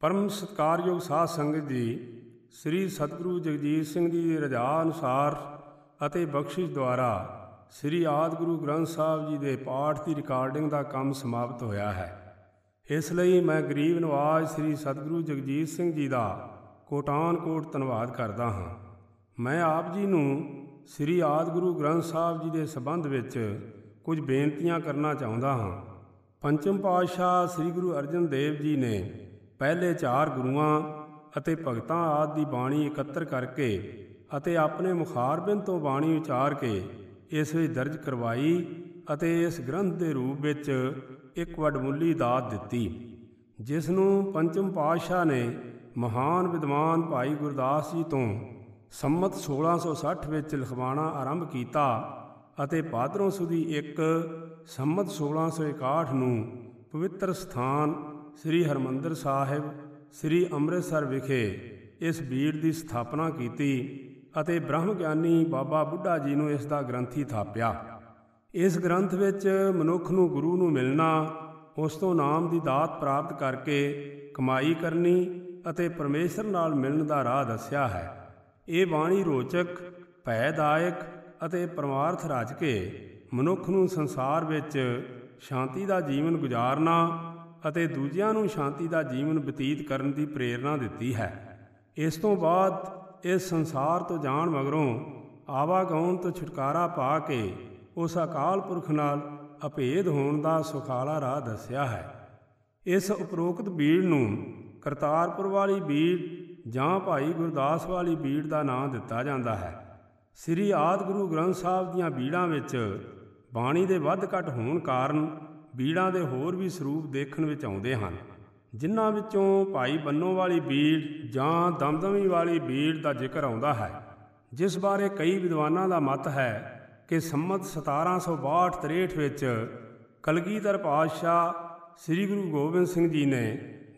ਪਰਮ ਸਤਕਾਰਯੋਗ ਸਾਧ ਸੰਗਤ ਜੀ, ਸ੍ਰੀ ਸਤਿਗੁਰੂ ਜਗਜੀਤ ਸਿੰਘ ਜੀ ਦੀ ਰਜਾ ਅਨੁਸਾਰ ਅਤੇ ਬਖਸ਼ਿਸ਼ ਦੁਆਰਾ ਸ੍ਰੀ ਆਦਿ ਗੁਰੂ ਗ੍ਰੰਥ ਸਾਹਿਬ ਜੀ ਦੇ ਪਾਠ ਦੀ ਰਿਕਾਰਡਿੰਗ ਦਾ ਕੰਮ ਸਮਾਪਤ ਹੋਇਆ ਹੈ। ਇਸ ਲਈ ਮੈਂ ਗਰੀਬ ਨਵਾਜ ਸ੍ਰੀ ਸਤਿਗੁਰੂ ਜਗਜੀਤ ਸਿੰਘ ਜੀ ਦਾ ਕੋਟਾਨ ਕੋਟ ਧੰਨਵਾਦ ਕਰਦਾ ਹਾਂ। ਮੈਂ ਆਪ ਜੀ ਨੂੰ ਸ੍ਰੀ ਆਦਿ ਗੁਰੂ ਗ੍ਰੰਥ ਸਾਹਿਬ ਜੀ ਦੇ ਸੰਬੰਧ ਵਿੱਚ ਕੁਝ ਬੇਨਤੀਆਂ ਕਰਨਾ ਚਾਹੁੰਦਾ ਹਾਂ। ਪੰਚਮ ਪਾਤਸ਼ਾਹ ਸ੍ਰੀ ਗੁਰੂ ਅਰਜਨ ਦੇਵ ਜੀ ਨੇ ਪਹਿਲੇ ਚਾਰ ਗੁਰੂਆਂ ਅਤੇ ਭਗਤਾਂ ਆਦਿ ਦੀ ਬਾਣੀ ਇਕੱਤਰ ਕਰਕੇ ਅਤੇ ਆਪਣੇ ਮੁਖਾਰਬਿੰਦ ਤੋਂ ਬਾਣੀ ਉਚਾਰ ਕੇ ਇਸ ਵਿੱਚ ਦਰਜ ਕਰਵਾਈ ਅਤੇ ਇਸ ਗ੍ਰੰਥ ਦੇ ਰੂਪ ਵਿੱਚ ਇੱਕ ਵਡਮੁੱਲੀ ਦਾਤ ਦਿੱਤੀ, ਜਿਸ ਨੂੰ ਪੰਚਮ ਪਾਤਸ਼ਾਹ ਨੇ ਮਹਾਨ ਵਿਦਵਾਨ ਭਾਈ ਗੁਰਦਾਸ ਜੀ ਤੋਂ ਸੰਮਤ 1660 ਵਿੱਚ ਲਿਖਵਾਣਾ ਆਰੰਭ ਕੀਤਾ ਅਤੇ ਪਾਦਰੋਂ ਸੁਦੀ ਇੱਕ ਸੰਮਤ 1661 ਨੂੰ ਪਵਿੱਤਰ ਸਥਾਨ ਸ੍ਰੀ ਹਰਮੰਦਰ ਸਾਹਿਬ, ਸ੍ਰੀ ਅੰਮ੍ਰਿਤਸਰ ਵਿਖੇ ਇਸ ਬੀੜ ਦੀ ਸਥਾਪਨਾ ਕੀਤੀ ਅਤੇ ਬ੍ਰਹਮ ਗਿਆਨੀ ਬਾਬਾ ਬੁੱਢਾ ਜੀ ਨੂੰ ਇਸ ਦਾ ਗ੍ਰੰਥੀ ਥਾਪਿਆ। ਇਸ ਗ੍ਰੰਥ ਵਿੱਚ ਮਨੁੱਖ ਨੂੰ ਗੁਰੂ ਨੂੰ ਮਿਲਣਾ, ਉਸ ਤੋਂ ਨਾਮ ਦੀ ਦਾਤ ਪ੍ਰਾਪਤ ਕਰਕੇ ਕਮਾਈ ਕਰਨੀ ਅਤੇ ਪਰਮੇਸ਼ਰ ਨਾਲ ਮਿਲਣ ਦਾ ਰਾਹ ਦੱਸਿਆ ਹੈ। ਇਹ ਬਾਣੀ ਰੋਚਕ ਭੈਦਾਇਕ ਅਤੇ ਪਰਮਾਰਥ ਰਚ ਕੇ ਮਨੁੱਖ ਨੂੰ ਸੰਸਾਰ ਵਿੱਚ ਸ਼ਾਂਤੀ ਦਾ ਜੀਵਨ ਗੁਜ਼ਾਰਨਾ ਅਤੇ ਦੂਜਿਆਂ ਨੂੰ ਸ਼ਾਂਤੀ ਦਾ ਜੀਵਨ ਬਤੀਤ ਕਰਨ ਦੀ ਪ੍ਰੇਰਣਾ ਦਿੱਤੀ ਹੈ। ਇਸ ਤੋਂ ਬਾਅਦ ਇਸ ਸੰਸਾਰ ਤੋਂ ਜਾਣ ਮਗਰੋਂ ਆਵਾਗਾਉਣ ਤੋਂ ਛੁਟਕਾਰਾ ਪਾ ਕੇ ਉਸ ਅਕਾਲ ਪੁਰਖ ਨਾਲ ਅਭੇਦ ਹੋਣ ਦਾ ਸੁਖਾਲਾ ਰਾਹ ਦੱਸਿਆ ਹੈ। ਇਸ ਉਪਰੋਕਤ ਬੀੜ ਨੂੰ ਕਰਤਾਰਪੁਰ ਵਾਲੀ ਬੀੜ ਜਾਂ ਭਾਈ ਗੁਰਦਾਸ ਵਾਲੀ ਬੀੜ ਦਾ ਨਾਮ ਦਿੱਤਾ ਜਾਂਦਾ ਹੈ। ਸ੍ਰੀ ਆਦਿ ਗੁਰੂ ਗ੍ਰੰਥ ਸਾਹਿਬ ਦੀਆਂ ਬੀੜਾਂ ਵਿੱਚ ਬਾਣੀ ਦੇ ਵੱਧ ਘਟ ਹੋਣ ਕਾਰਨ ਬੀੜਾਂ ਦੇ ਹੋਰ ਵੀ ਸਰੂਪ ਦੇਖਣ ਵਿੱਚ ਆਉਂਦੇ ਹਨ, ਜਿਨ੍ਹਾਂ ਵਿੱਚੋਂ ਭਾਈ ਬੰਨੋ ਵਾਲੀ ਬੀੜ ਜਾਂ ਦਮਦਮੀ ਵਾਲੀ ਬੀੜ ਦਾ ਜ਼ਿਕਰ ਆਉਂਦਾ ਹੈ, ਜਿਸ ਬਾਰੇ ਕਈ ਵਿਦਵਾਨਾਂ ਦਾ ਮਤ ਹੈ ਕਿ ਸੰਮਤ 1762-63 ਵਿੱਚ ਕਲਗੀਧਰ ਪਾਤਸ਼ਾਹ ਸ੍ਰੀ ਗੁਰੂ ਗੋਬਿੰਦ ਸਿੰਘ ਜੀ ਨੇ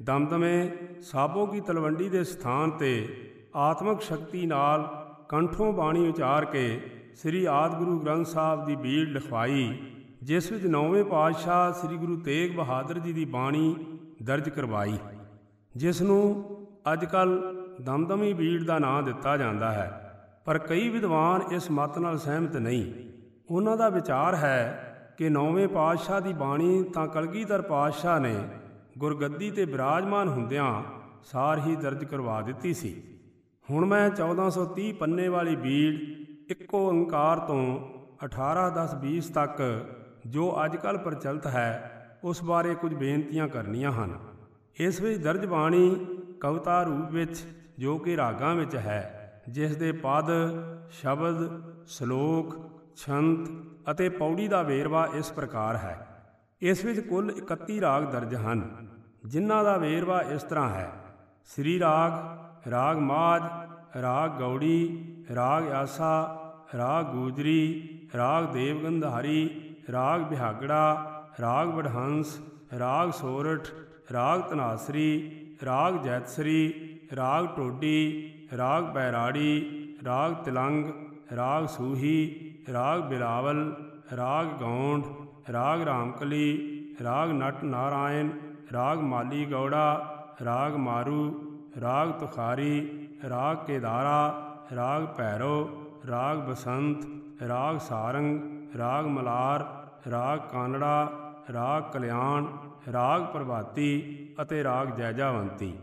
ਦਮਦਮੇ ਸਾਬੋ ਕੀ ਤਲਵੰਡੀ ਦੇ ਸਥਾਨ ਤੇ ਆਤਮਿਕ ਸ਼ਕਤੀ ਨਾਲ ਕੰਠੋਂ ਬਾਣੀ ਉਚਾਰ ਕੇ ਸ੍ਰੀ ਆਦਿ ਗੁਰੂ ਗ੍ਰੰਥ ਸਾਹਿਬ ਦੀ ਬੀੜ ਲਿਖਵਾਈ ਜਿਸ ਵਿੱਚ ਨੌਵੇਂ ਪਾਤਸ਼ਾਹ ਸ੍ਰੀ ਗੁਰੂ ਤੇਗ ਬਹਾਦਰ ਜੀ ਦੀ ਬਾਣੀ ਦਰਜ ਕਰਵਾਈ। ਜਿਸ ਨੂੰ ਅੱਜ ਅੱਜਕੱਲ ਦਮਦਮੀ ਬੀੜ ਦਾ ਨਾਂ ਦਿੱਤਾ ਜਾਂਦਾ ਹੈ, ਪਰ ਕਈ ਵਿਦਵਾਨ ਇਸ ਮਤ ਨਾਲ ਸਹਿਮਤ ਨਹੀਂ। ਉਹਨਾਂ ਦਾ ਵਿਚਾਰ ਹੈ ਕਿ ਨੌਵੇਂ ਪਾਤਸ਼ਾਹ ਦੀ ਬਾਣੀ ਤਾਂ ਕਲਗੀਧਰ ਪਾਤਸ਼ਾਹ ਨੇ ਗੁਰਗੱਦੀ ਤੇ ਬਿਰਾਜਮਾਨ ਹੁੰਦਿਆਂ ਸਾਰ ਹੀ ਦਰਜ ਕਰਵਾ ਦਿੱਤੀ ਸੀ। ਹੁਣ ਮੈਂ 1430 ਪੰਨੇ ਵਾਲੀ ਬੀੜ ਇੱਕੋ ਓੰਕਾਰ ਤੋਂ 18 10 20 ਤੱਕ ਜੋ ਅੱਜ ਅੱਜਕੱਲ ਪ੍ਰਚਲਿਤ ਹੈ, ਉਸ ਬਾਰੇ ਕੁਝ ਬੇਨਤੀਆਂ ਕਰਨੀਆਂ ਹਨ। ਇਸ ਵਿੱਚ ਦਰਜ ਬਾਣੀ ਕਵਿਤਾ ਰੂਪ ਵਿੱਚ ਜੋ ਕਿ ਰਾਗਾਂ ਵਿੱਚ ਹੈ, ਜਿਸ ਦੇ ਪਦ, ਸ਼ਬਦ, ਸ਼ਲੋਕ ਛੰਤ ਅਤੇ ਪੌੜੀ ਦਾ ਵੇਰਵਾ ਇਸ ਪ੍ਰਕਾਰ ਹੈ। ਇਸ ਵਿੱਚ ਕੁੱਲ 31 ਰਾਗ ਦਰਜ ਹਨ, ਜਿਨ੍ਹਾਂ ਦਾ ਵੇਰਵਾ ਇਸ ਤਰ੍ਹਾਂ ਹੈ। ਸ੍ਰੀ ਰਾਗ ਰਾਗ ਮਾਝ, ਰਾਗ ਗੌੜੀ, ਰਾਗ ਆਸਾ, ਰਾਗ ਗੂਜਰੀ, ਰਾਗ ਦੇਵਗੰਧਾਰੀ ਰਾਗ ਬਿਹਾਗੜਾ, ਰਾਗ ਵਡਹੰਸ, ਰਾਗ ਸੋਰਠ, ਰਾਗ ਤਨਾਸਰੀ ਰਾਗ ਜੈਤਸਰੀ, ਰਾਗ ਟੋਡੀ, ਰਾਗ ਬੈਰਾੜੀ, ਰਾਗ ਤਿਲੰਗ, ਰਾਗ ਸੂਹੀ, ਰਾਗ ਬਿਲਾਵਲ ਰਾਗ ਗੌਂਡ, ਰਾਗ ਰਾਮਕਲੀ, ਰਾਗ ਨਟ ਨਾਰਾਇਣ, ਰਾਗ ਮਾਲੀ ਗੌੜਾ, ਰਾਗ ਮਾਰੂ, ਰਾਗ ਤੁਖਾਰੀ, ਰਾਗ ਕੇਦਾਰਾ, ਰਾਗ ਭੈਰੋ, ਰਾਗ ਬਸੰਤ, ਰਾਗ ਸਾਰੰਗ ਰਾਗ ਮਲਾਰ, ਰਾਗ ਕਾਨੜਾ, ਰਾਗ ਕਲਿਆਣ, ਰਾਗ ਪ੍ਰਭਾਤੀ ਅਤੇ ਰਾਗ ਜੈਜਾਵੰਤੀ।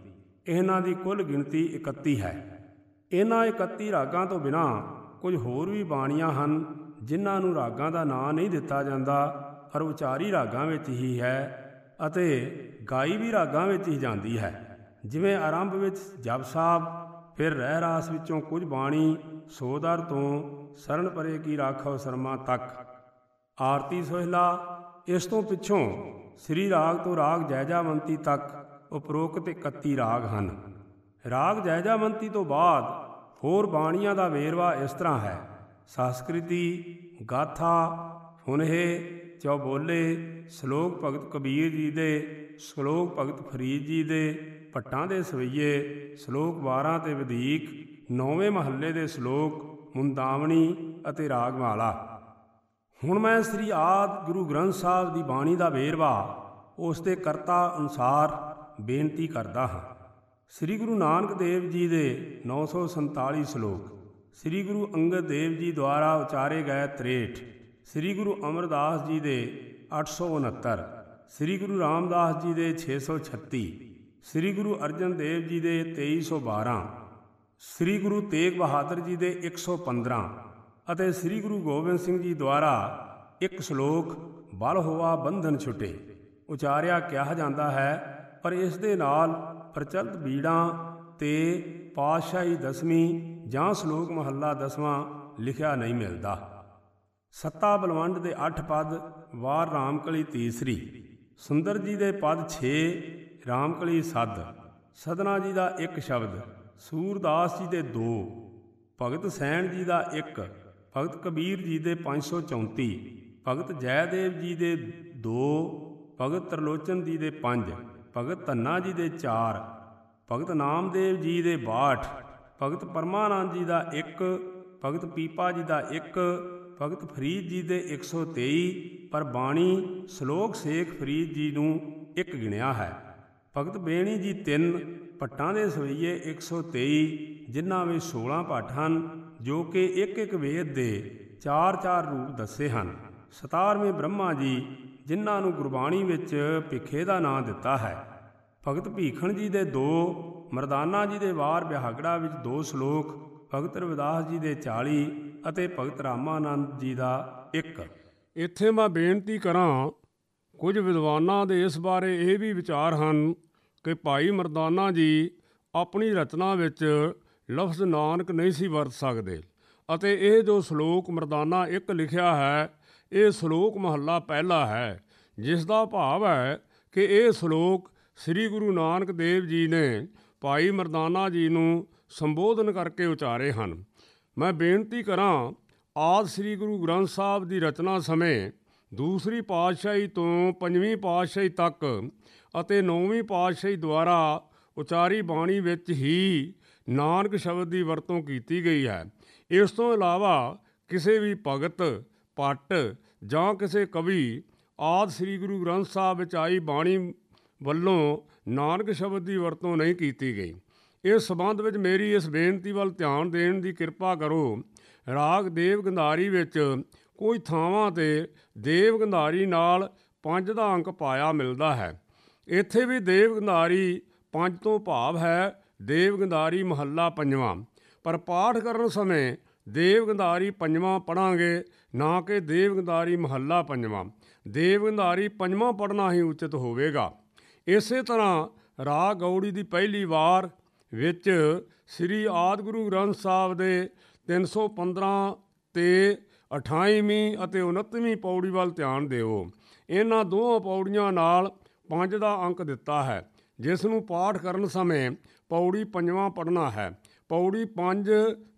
ਇਹਨਾਂ ਦੀ ਕੁੱਲ ਗਿਣਤੀ 31 ਹੈ। ਇਹਨਾਂ 31 ਰਾਗਾਂ ਤੋਂ ਬਿਨਾ ਕੁਝ ਹੋਰ ਵੀ ਬਾਣੀਆਂ ਹਨ, ਜਿਨ੍ਹਾਂ ਨੂੰ ਰਾਗਾਂ ਦਾ ਨਾਂ ਨਹੀਂ ਦਿੱਤਾ ਜਾਂਦਾ, ਪਰ ਉਚਾਰੀ ਰਾਗਾਂ ਵਿੱਚ ਹੀ ਹੈ ਅਤੇ ਗਾਈ ਵੀ ਰਾਗਾਂ ਵਿੱਚ ਹੀ ਜਾਂਦੀ ਹੈ। ਜਿਵੇਂ ਆਰੰਭ ਵਿੱਚ ਜਪ ਸਾਹਿਬ, ਫਿਰ ਰਹਿ ਰਾਸ ਵਿੱਚੋਂ ਕੁਝ ਬਾਣੀ ਸੋਦਰ ਤੋਂ ਸਰਨ ਪਰੇ ਕੀ ਰਾਖੋ ਸਰਮਾ ਤੱਕ। ਆਰਤੀ ਸੋਹਿਲਾ, ਇਸ ਤੋਂ ਪਿੱਛੋਂ ਸ੍ਰੀ ਰਾਗ ਤੋਂ ਰਾਗ ਜੈਜਾਵੰਤੀ ਤੱਕ ਉਪਰੋਕਤ 31 ਰਾਗ ਹਨ। ਰਾਗ ਜੈਜਾਵੰਤੀ ਤੋਂ ਬਾਅਦ ਹੋਰ ਬਾਣੀਆਂ ਦਾ ਵੇਰਵਾ ਇਸ ਤਰ੍ਹਾਂ ਹੈ। ਸੰਸਕ੍ਰਿਤੀ, ਗਾਥਾ ਹੁਨਹੇ ਚੌਬੋਲੇ, ਸ਼ਲੋਕ ਭਗਤ ਕਬੀਰ ਜੀ ਦੇ, ਸ਼ਲੋਕ ਭਗਤ ਫਰੀਦ ਜੀ ਦੇ ਪੱਟਾਂ ਦੇ ਸਵਈਏ, ਸ਼ਲੋਕ 12 ਤੇ ਵਧੀਕ, ਨੌਵੇਂ ਮਹੱਲੇ ਦੇ ਸ਼ਲੋਕ ਮੁੰਦਾਵਣੀ ਅਤੇ ਰਾਗਮਾਲਾ। ਹੁਣ ਮੈਂ ਸ੍ਰੀ ਆਦ ਗੁਰੂ ਗ੍ਰੰਥ ਸਾਹਿਬ ਦੀ ਬਾਣੀ ਦਾ ਵੇਰਵਾ ਉਸ ਦੇ ਕਰਤਾ ਅਨੁਸਾਰ ਬੇਨਤੀ ਕਰਦਾ ਹਾਂ। ਸ੍ਰੀ ਗੁਰੂ ਨਾਨਕ ਦੇਵ ਜੀ ਦੇ 947 ਸ਼ਲੋਕ, ਸ੍ਰੀ ਗੁਰੂ ਅੰਗਦ ਦੇਵ ਜੀ ਦੁਆਰਾ ਉਚਾਰੇ ਗਏ 63 ਸ੍ਰੀ ਗੁਰੂ ਅਮਰਦਾਸ ਜੀ ਦੇ 869 ਸ੍ਰੀ ਗੁਰੂ ਰਾਮਦਾਸ ਜੀ ਦੇ 636 ਸ੍ਰੀ ਗੁਰੂ ਅਰਜਨ ਦੇਵ ਜੀ ਦੇ 2312 ਸ੍ਰੀ ਗੁਰੂ ਤੇਗ ਬਹਾਦਰ ਜੀ ਦੇ 115 ਅਤੇ ਸ੍ਰੀ ਗੁਰੂ ਗੋਬਿੰਦ ਸਿੰਘ ਜੀ ਦੁਆਰਾ ਇੱਕ ਸ਼ਲੋਕ, ਬਲ ਹੋਆ ਬੰਧਨ ਛੁਟੇ। ਉਚਾਰਿਆ ਕਿਹਾ ਜਾਂਦਾ ਹੈ, ਪਰ ਇਸ ਦੇ ਨਾਲ ਪ੍ਰਚਲਿਤ ਬੀੜਾਂ ਤੇ ਪਾਤਸ਼ਾਹੀ ਦਸਵੀਂ ਜਾਂ ਸ਼ਲੋਕ ਮਹੱਲਾ ਦਸਵਾਂ ਲਿਖਿਆ ਨਹੀਂ ਮਿਲਦਾ। ਸੱਤਾ ਬਲਵੰਡ ਦੇ 8 ਪਦ, ਵਾਰ ਰਾਮਕਲੀ ਤੀਸਰੀ, ਸੁੰਦਰ ਜੀ ਦੇ ਪਦ 6 ਰਾਮਕਲੀ ਸੱਦ ਸਦਨਾ ਜੀ ਦਾ ਇੱਕ ਸ਼ਬਦ ਸੂਰਦਾਸ ਜੀ ਦੇ 2 ਭਗਤ ਸੈਣ ਜੀ ਦਾ 1 ਭਗਤ ਕਬੀਰ ਜੀ ਦੇ 534 ਭਗਤ ਜੈਦੇਵ ਜੀ ਦੇ 2 ਭਗਤ ਤਰਲੋਚਨ ਜੀ ਦੇ 5 ਭਗਤ ਧੰਨਾ ਜੀ ਦੇ 4 ਭਗਤ ਨਾਮਦੇਵ ਜੀ ਦੇ 62 ਭਗਤ ਪਰਮਾਨੰਦ ਜੀ ਦਾ 1 ਭਗਤ ਪੀਪਾ ਜੀ ਦਾ 1 ਭਗਤ ਫਰੀਦ ਜੀ ਦੇ 123 ਪਰ ਬਾਣੀ ਸ਼ਲੋਕ ਸੇਖ ਫਰੀਦ ਜੀ ਨੂੰ ਇੱਕ ਗਿਣਿਆ ਹੈ। ਭਗਤ ਬੇਣੀ ਜੀ 3 ਪੱਟਾਂ ਦੇ ਸਵਈਏ 123 ਜਿਨ੍ਹਾਂ ਵਿੱਚ 16 ਪੱਟ ਹਨ, ਜੋ ਕਿ ਇੱਕ ਇੱਕ ਵੇਦ ਦੇ ਚਾਰ ਚਾਰ ਰੂਪ ਦੱਸੇ ਹਨ। 17ਵੇਂ ਬ੍ਰਹਮਾ ਜੀ, ਜਿਨ੍ਹਾਂ ਨੂੰ ਗੁਰਬਾਣੀ ਵਿੱਚ ਭਿੱਖੇ ਦਾ ਨਾਂ ਦਿੱਤਾ ਹੈ। ਭਗਤ ਭੀਖਣ ਜੀ ਦੇ ਦੋ, ਮਰਦਾਨਾ ਜੀ ਦੇ ਵਾਰ ਬਿਹਾਗੜਾ ਵਿੱਚ ਦੋ ਸ਼ਲੋਕ, ਭਗਤ ਰਵਿਦਾਸ ਜੀ ਦੇ 40 ਅਤੇ ਭਗਤ ਰਾਮਾਨੰਦ ਜੀ ਦਾ 1 ਇੱਥੇ ਮੈਂ ਬੇਨਤੀ ਕਰਾਂ, ਕੁਝ ਵਿਦਵਾਨਾਂ ਦੇ ਇਸ ਬਾਰੇ ਇਹ ਵੀ ਵਿਚਾਰ ਹਨ ਕਿ ਭਾਈ ਮਰਦਾਨਾ ਜੀ ਆਪਣੀ ਰਚਨਾ ਵਿੱਚ ਲਫ਼ਜ਼ ਨਾਨਕ ਨਹੀਂ ਸੀ ਵਰਤ ਸਕਦੇ ਅਤੇ ਇਹ ਜੋ ਸ਼ਲੋਕ ਮਰਦਾਨਾ ਇੱਕ ਲਿਖਿਆ ਹੈ, ਇਹ ਸ਼ਲੋਕ ਮਹੱਲਾ ਪਹਿਲਾ ਹੈ, ਜਿਸ ਦਾ ਭਾਵ ਹੈ ਕਿ ਇਹ ਸ਼ਲੋਕ ਸ੍ਰੀ ਗੁਰੂ ਨਾਨਕ ਦੇਵ ਜੀ ਨੇ ਭਾਈ ਮਰਦਾਨਾ ਜੀ ਨੂੰ ਸੰਬੋਧਨ ਕਰਕੇ ਉਚਾਰੇ ਹਨ। ਮੈਂ ਬੇਨਤੀ ਕਰਾਂ, ਆਦ ਸ੍ਰੀ ਗੁਰੂ ਗ੍ਰੰਥ ਸਾਹਿਬ ਦੀ ਰਚਨਾ ਸਮੇਂ ਦੂਸਰੀ ਪਾਤਸ਼ਾਹੀ ਤੋਂ ਪੰਜਵੀਂ ਪਾਤਸ਼ਾਹੀ ਤੱਕ ਅਤੇ ਨੌਵੀਂ ਪਾਤਸ਼ਾਹੀ ਦੁਆਰਾ ਉਚਾਰੀ ਬਾਣੀ ਵਿੱਚ ਹੀ ਨਾਨਕ ਸ਼ਬਦ ਦੀ ਵਰਤੋਂ ਕੀਤੀ ਗਈ ਹੈ। ਇਸ ਤੋਂ ਇਲਾਵਾ ਕਿਸੇ ਵੀ ਭਗਤ ਪੱਟ ਜਾਂ ਕਿਸੇ ਕਵੀ ਆਦ ਸ੍ਰੀ ਗੁਰੂ ਗ੍ਰੰਥ ਸਾਹਿਬ ਵਿੱਚ ਆਈ ਬਾਣੀ ਵੱਲੋਂ ਨਾਨਕ ਸ਼ਬਦ ਦੀ ਵਰਤੋਂ ਨਹੀਂ ਕੀਤੀ ਗਈ। ਇਸ ਸਬੰਧ ਵਿੱਚ ਮੇਰੀ ਇਸ ਬੇਨਤੀ ਵੱਲ ਧਿਆਨ ਦੇਣ ਦੀ ਕਿਰਪਾ ਕਰੋ, ਰਾਗ ਦੇਵ ਗੰਧਾਰੀ ਵਿੱਚ ਕੋਈ ਥਾਵਾਂ ਤੇ ਦੇਵ ਗੰਧਾਰੀ ਨਾਲ ਪੰਜ ਦਾ ਅੰਕ ਪਾਇਆ ਮਿਲਦਾ ਹੈ। ਇੱਥੇ ਵੀ ਦੇਵ ਗੰਧਾਰੀ ਪੰਜ ਤੋਂ ਭਾਵ ਹੈ ਦੇਵਗੰਧਾਰੀ ਮਹੱਲਾ ਪੰਜਵਾਂ। ਪਰ ਪਾਠ ਕਰਨ ਸਮੇਂ ਦੇਵਗੰਧਾਰੀ ਪੰਜਵਾਂ ਪੜਾਂਗੇ ਨਾ ਕਿ ਦੇਵ ਮਹੱਲਾ ਪੰਜਵਾਂ। ਦੇਵ ਗੰਧਾਰੀ ਪੰਜਵਾਂ ਪੜਨਾ ਹੀ ਉਚਿਤ ਹੋਵੇਗਾ। ਇਸੇ ਤਰ੍ਹਾਂ ਰਾਗ ਗੌੜੀ ਦੀ ਪਹਿਲੀ ਵਾਰ ਵਿੱਚ ਸ੍ਰੀ ਆਦ ਗੁਰੂ ਗ੍ਰੰਥ ਸਾਹਿਬ ਦੇ 315 ਤੇ 28ਵੀਂ ਅਤੇ 29ਵੀਂ ਪੌੜੀ ਵੱਲ ਧਿਆਨ ਦਿਓ। ਇਹਨਾਂ ਦੋਹਾਂ ਪੌੜੀਆਂ ਨਾਲ ਪੰਜ ਦਾ ਅੰਕ ਦਿੱਤਾ ਹੈ। ਜਿਸ ਨੂੰ ਪਾਠ ਕਰਨ ਸਮੇਂ ਪੌੜੀ ਪੰਜਵਾਂ ਪੜਨਾ ਹੈ। ਪੌੜੀ ਪੰਜ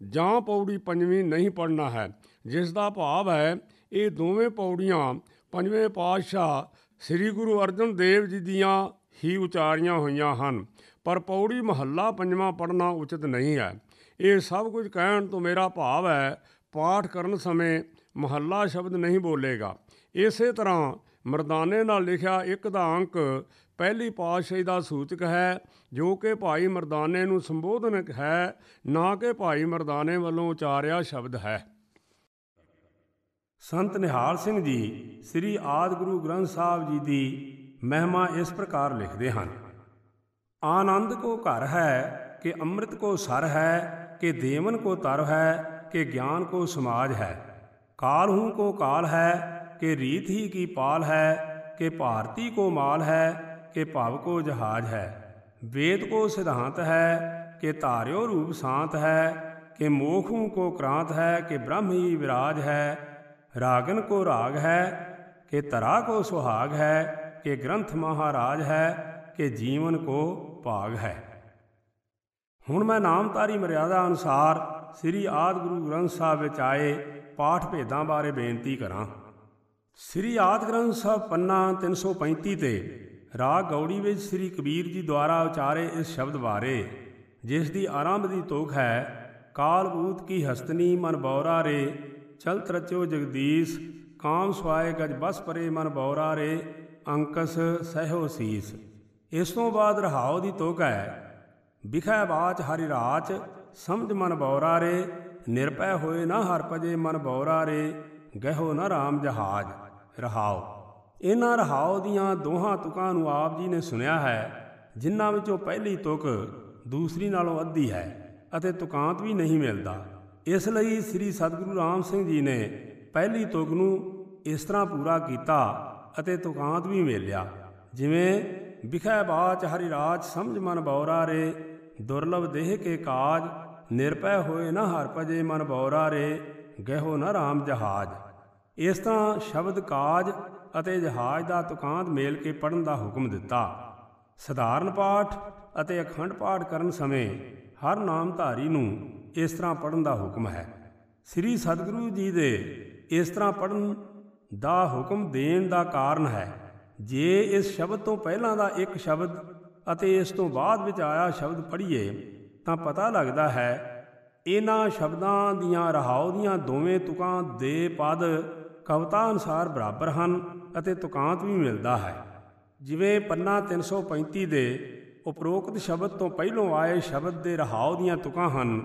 ਜਾਂ ਪੌੜੀ ਪੰਜਵੀਂ ਨਹੀਂ ਪੜਨਾ ਹੈ। ਜਿਸ ਦਾ ਭਾਵ ਹੈ, ਇਹ ਦੋਵੇਂ ਪੌੜੀਆਂ ਪੰਜਵੇਂ ਪਾਤਸ਼ਾਹ ਸ੍ਰੀ ਗੁਰੂ ਅਰਜਨ ਦੇਵ ਜੀ ਦੀਆਂ ਹੀ ਉਚਾਰੀਆਂ ਹੋਈਆਂ ਹਨ। ਪਰ ਪੌੜੀ ਮਹੱਲਾ ਪੰਜਵਾਂ ਪੜਨਾ ਉਚਿਤ ਨਹੀਂ ਹੈ। ਇਹ ਸਭ ਕੁਝ ਕਹਿਣ ਤੋਂ ਮੇਰਾ ਭਾਵ ਹੈ, ਪਾਠ ਕਰਨ ਸਮੇਂ ਮਹੱਲਾ ਸ਼ਬਦ ਨਹੀਂ ਬੋਲੇਗਾ। ਇਸੇ ਤਰ੍ਹਾਂ ਮਰਦਾਨੇ ਨਾਲ ਲਿਖਿਆ ਇੱਕ ਦਾ ਅੰਕ ਪਹਿਲੀ ਪਾਤਸ਼ਾਹੀ ਦਾ ਸੂਚਕ ਹੈ, ਜੋ ਕਿ ਭਾਈ ਮਰਦਾਨੇ ਨੂੰ ਸੰਬੋਧਨ ਹੈ, ਨਾ ਕਿ ਭਾਈ ਮਰਦਾਨੇ ਵੱਲੋਂ ਉਚਾਰਿਆ ਸ਼ਬਦ ਹੈ। ਸੰਤ ਨਿਹਾਲ ਸਿੰਘ ਜੀ, ਸ੍ਰੀ ਆਦ ਗੁਰੂ ਗ੍ਰੰਥ ਸਾਹਿਬ ਜੀ ਦੀ ਮਹਿਮਾ ਇਸ ਪ੍ਰਕਾਰ ਲਿਖਦੇ ਹਨ। ਆਨੰਦ ਕੋ ਘਰ ਹੈ ਕਿ ਅੰਮ੍ਰਿਤ ਕੋ ਸਰ ਹੈ, ਕਿ ਦੇਵਨ ਕੋ ਤਰ ਹੈ, ਕਿ ਗਿਆਨ ਕੋ ਸਮਾਜ ਹੈ। ਕਾਲ ਹੂੰ ਕੋ ਕਾਲ ਹੈ ਕਿ ਰੀਤ ਹੀ ਕੀ ਪਾਲ ਹੈ, ਕਿ ਭਾਰਤੀ ਕੋ ਮਾਲ ਹੈ, ਕਿ ਭਵ ਕੋ ਜਹਾਜ ਹੈ। ਵੇਦ ਕੋ ਸਿਧਾਂਤ ਹੈ, ਕਿ ਧਾਰਿਓ ਰੂਪ ਸ਼ਾਂਤ ਹੈ, ਕਿ ਮੋਖੂ ਕੋ ਕ੍ਰਾਂਤ ਹੈ, ਕਿ ਬ੍ਰਹਮ ਹੀ ਵਿਰਾਜ ਹੈ। ਰਾਗਨ ਕੋ ਰਾਗ ਹੈ, ਕਿ ਤਰਾ ਕੋ ਸੁਹਾਗ ਹੈ, ਕਿ ਗ੍ਰੰਥ ਮਹਾਰਾਜ ਹੈ, ਕਿ ਜੀਵਨ ਕੋ ਭਾਗ ਹੈ। ਹੁਣ ਮੈਂ ਨਾਮਤਾਰੀ ਮਰਿਆਦਾ ਅਨੁਸਾਰ ਸ੍ਰੀ ਆਦ ਗੁਰੂ ਗ੍ਰੰਥ ਸਾਹਿਬ ਵਿੱਚ ਆਏ ਪਾਠ ਭੇਦਾਂ ਬਾਰੇ ਬੇਨਤੀ ਕਰਾਂ। ਸ੍ਰੀ ਆਦ ਗ੍ਰੰਥ ਸਾਹਿਬ ਪੰਨਾ 335 ਤੇ ਰਾਗ ਗੌੜੀ ਵਿੱਚ ਸ੍ਰੀ ਕਬੀਰ ਜੀ ਦੁਆਰਾ ਉਚਾਰੇ ਇਸ ਸ਼ਬਦ ਬਾਰੇ, ਜਿਸ ਦੀ ਆਰੰਭ ਦੀ ਤੋਖ ਹੈ ਕਾਲਬੂਤ ਕੀ ਹਸਤਨੀ ਮਨ ਬੌਰਾ ਰੇ ਚਲਤ ਰਚੋ ਜਗਦੀਸ਼, ਕਾਮ ਸਵਾਏ ਗਜ ਬਸ ਪਰੇ ਮਨ ਬੌਰਾ ਰੇ, ਅੰਕਸ ਸਹਿਓ ਸੀਸ। ਇਸ ਤੋਂ ਬਾਅਦ ਰਹਾਉ ਦੀ ਤੋਕ ਹੈ, ਵਿਖੈ ਬਾਚ ਹਰਿ ਰਾਚ, ਸਮਝ ਮਨ ਬੌਰਾ ਰੇ, ਨਿਰਪੈ ਹੋਏ ਨਾ ਹਰ ਪਜੇ ਮਨ ਬੌਰਾ ਰੇ, ਗਹਿਓ ਨਾ RAM ਜਹਾਜ। ਰਹਾਓ। ਇਹਨਾਂ ਰਹਾਓ ਦੀਆਂ ਦੋਹਾਂ ਤੁਕਾਂ ਨੂੰ ਆਪ ਜੀ ਨੇ ਸੁਨਿਆ ਹੈ, ਜਿਨ੍ਹਾਂ ਵਿੱਚੋਂ ਪਹਿਲੀ ਤੁਕ ਦੂਸਰੀ ਨਾਲੋਂ ਅੱਧੀ ਹੈ ਅਤੇ ਤੁਕਾਂਤ ਵੀ ਨਹੀਂ ਮਿਲਦਾ। ਇਸ ਲਈ ਸ੍ਰੀ ਸਤਿਗੁਰੂ ਰਾਮ ਸਿੰਘ ਜੀ ਨੇ ਪਹਿਲੀ ਤੁਕ ਨੂੰ ਇਸ ਤਰ੍ਹਾਂ ਪੂਰਾ ਕੀਤਾ ਅਤੇ ਤੁਕਾਂਤ ਵੀ ਮਿਲਿਆ। ਜਿਵੇਂ ਵਿਖੈ ਬਾਚ ਹਰਿ ਰਾਜ ਸਮਝ ਮਨ ਬੌਰਾ ਰੇ, ਦੁਰਲਭ ਦੇਹ ਕੇ ਕਾਜ, ਨਿਰਪੈ ਹੋਏ ਨਾ ਹਰ ਭਜੇ ਮਨ ਬੌਰਾ ਰੇ, ਗਹਿਓ ਨਾ RAM ਜਹਾਜ। ਇਸ ਤਰ੍ਹਾਂ ਸ਼ਬਦ ਕਾਜ ਅਤੇ ਜਹਾਜ ਦਾ ਤੁਕਾਂਤ ਮੇਲ ਕੇ ਪੜਨ ਦਾ ਹੁਕਮ ਦਿੱਤਾ। ਸਧਾਰਨ ਪਾਠ ਅਤੇ ਅਖੰਡ ਪਾਠ ਕਰਨ ਸਮੇਂ ਹਰ ਨਾਮਧਾਰੀ ਨੂੰ ਇਸ ਤਰ੍ਹਾਂ ਪੜਨ ਦਾ ਹੁਕਮ ਹੈ। ਸ੍ਰੀ ਸਤਿਗੁਰੂ ਜੀ ਦੇ ਇਸ ਤਰ੍ਹਾਂ ਪੜਨ ਦਾ ਹੁਕਮ ਦੇਣ ਦਾ ਕਾਰਨ ਹੈ। ਜੇ ਇਸ ਸ਼ਬਦ ਤੋਂ ਪਹਿਲਾਂ ਦਾ ਇੱਕ ਸ਼ਬਦ ਅਤੇ ਇਸ ਤੋਂ ਬਾਅਦ ਵਿੱਚ ਆਇਆ ਸ਼ਬਦ ਪੜ੍ਹੀਏ, ਤਾਂ ਪਤਾ ਲੱਗਦਾ ਹੈ, ਇਹਨਾਂ ਸ਼ਬਦਾਂ ਦੀਆਂ ਰਹਾਉ ਦੀਆਂ ਦੋਵੇਂ ਤੁਕਾਂ ਦੇ ਪਦ ਕਵਤਾ ਅਨੁਸਾਰ ਬਰਾਬਰ ਹਨ ਅਤੇ ਤੁਕਾਂਤ ਵੀ ਮਿਲਦਾ ਹੈ। ਜਿਵੇਂ ਪੰਨਾ 335 ਦੇ ਉਪਰੋਕਤ ਸ਼ਬਦ ਤੋਂ ਪਹਿਲੋਂ ਆਏ ਸ਼ਬਦ ਦੇ ਰਹਾਉ ਦੀਆਂ ਤੁਕਾਂ ਹਨ,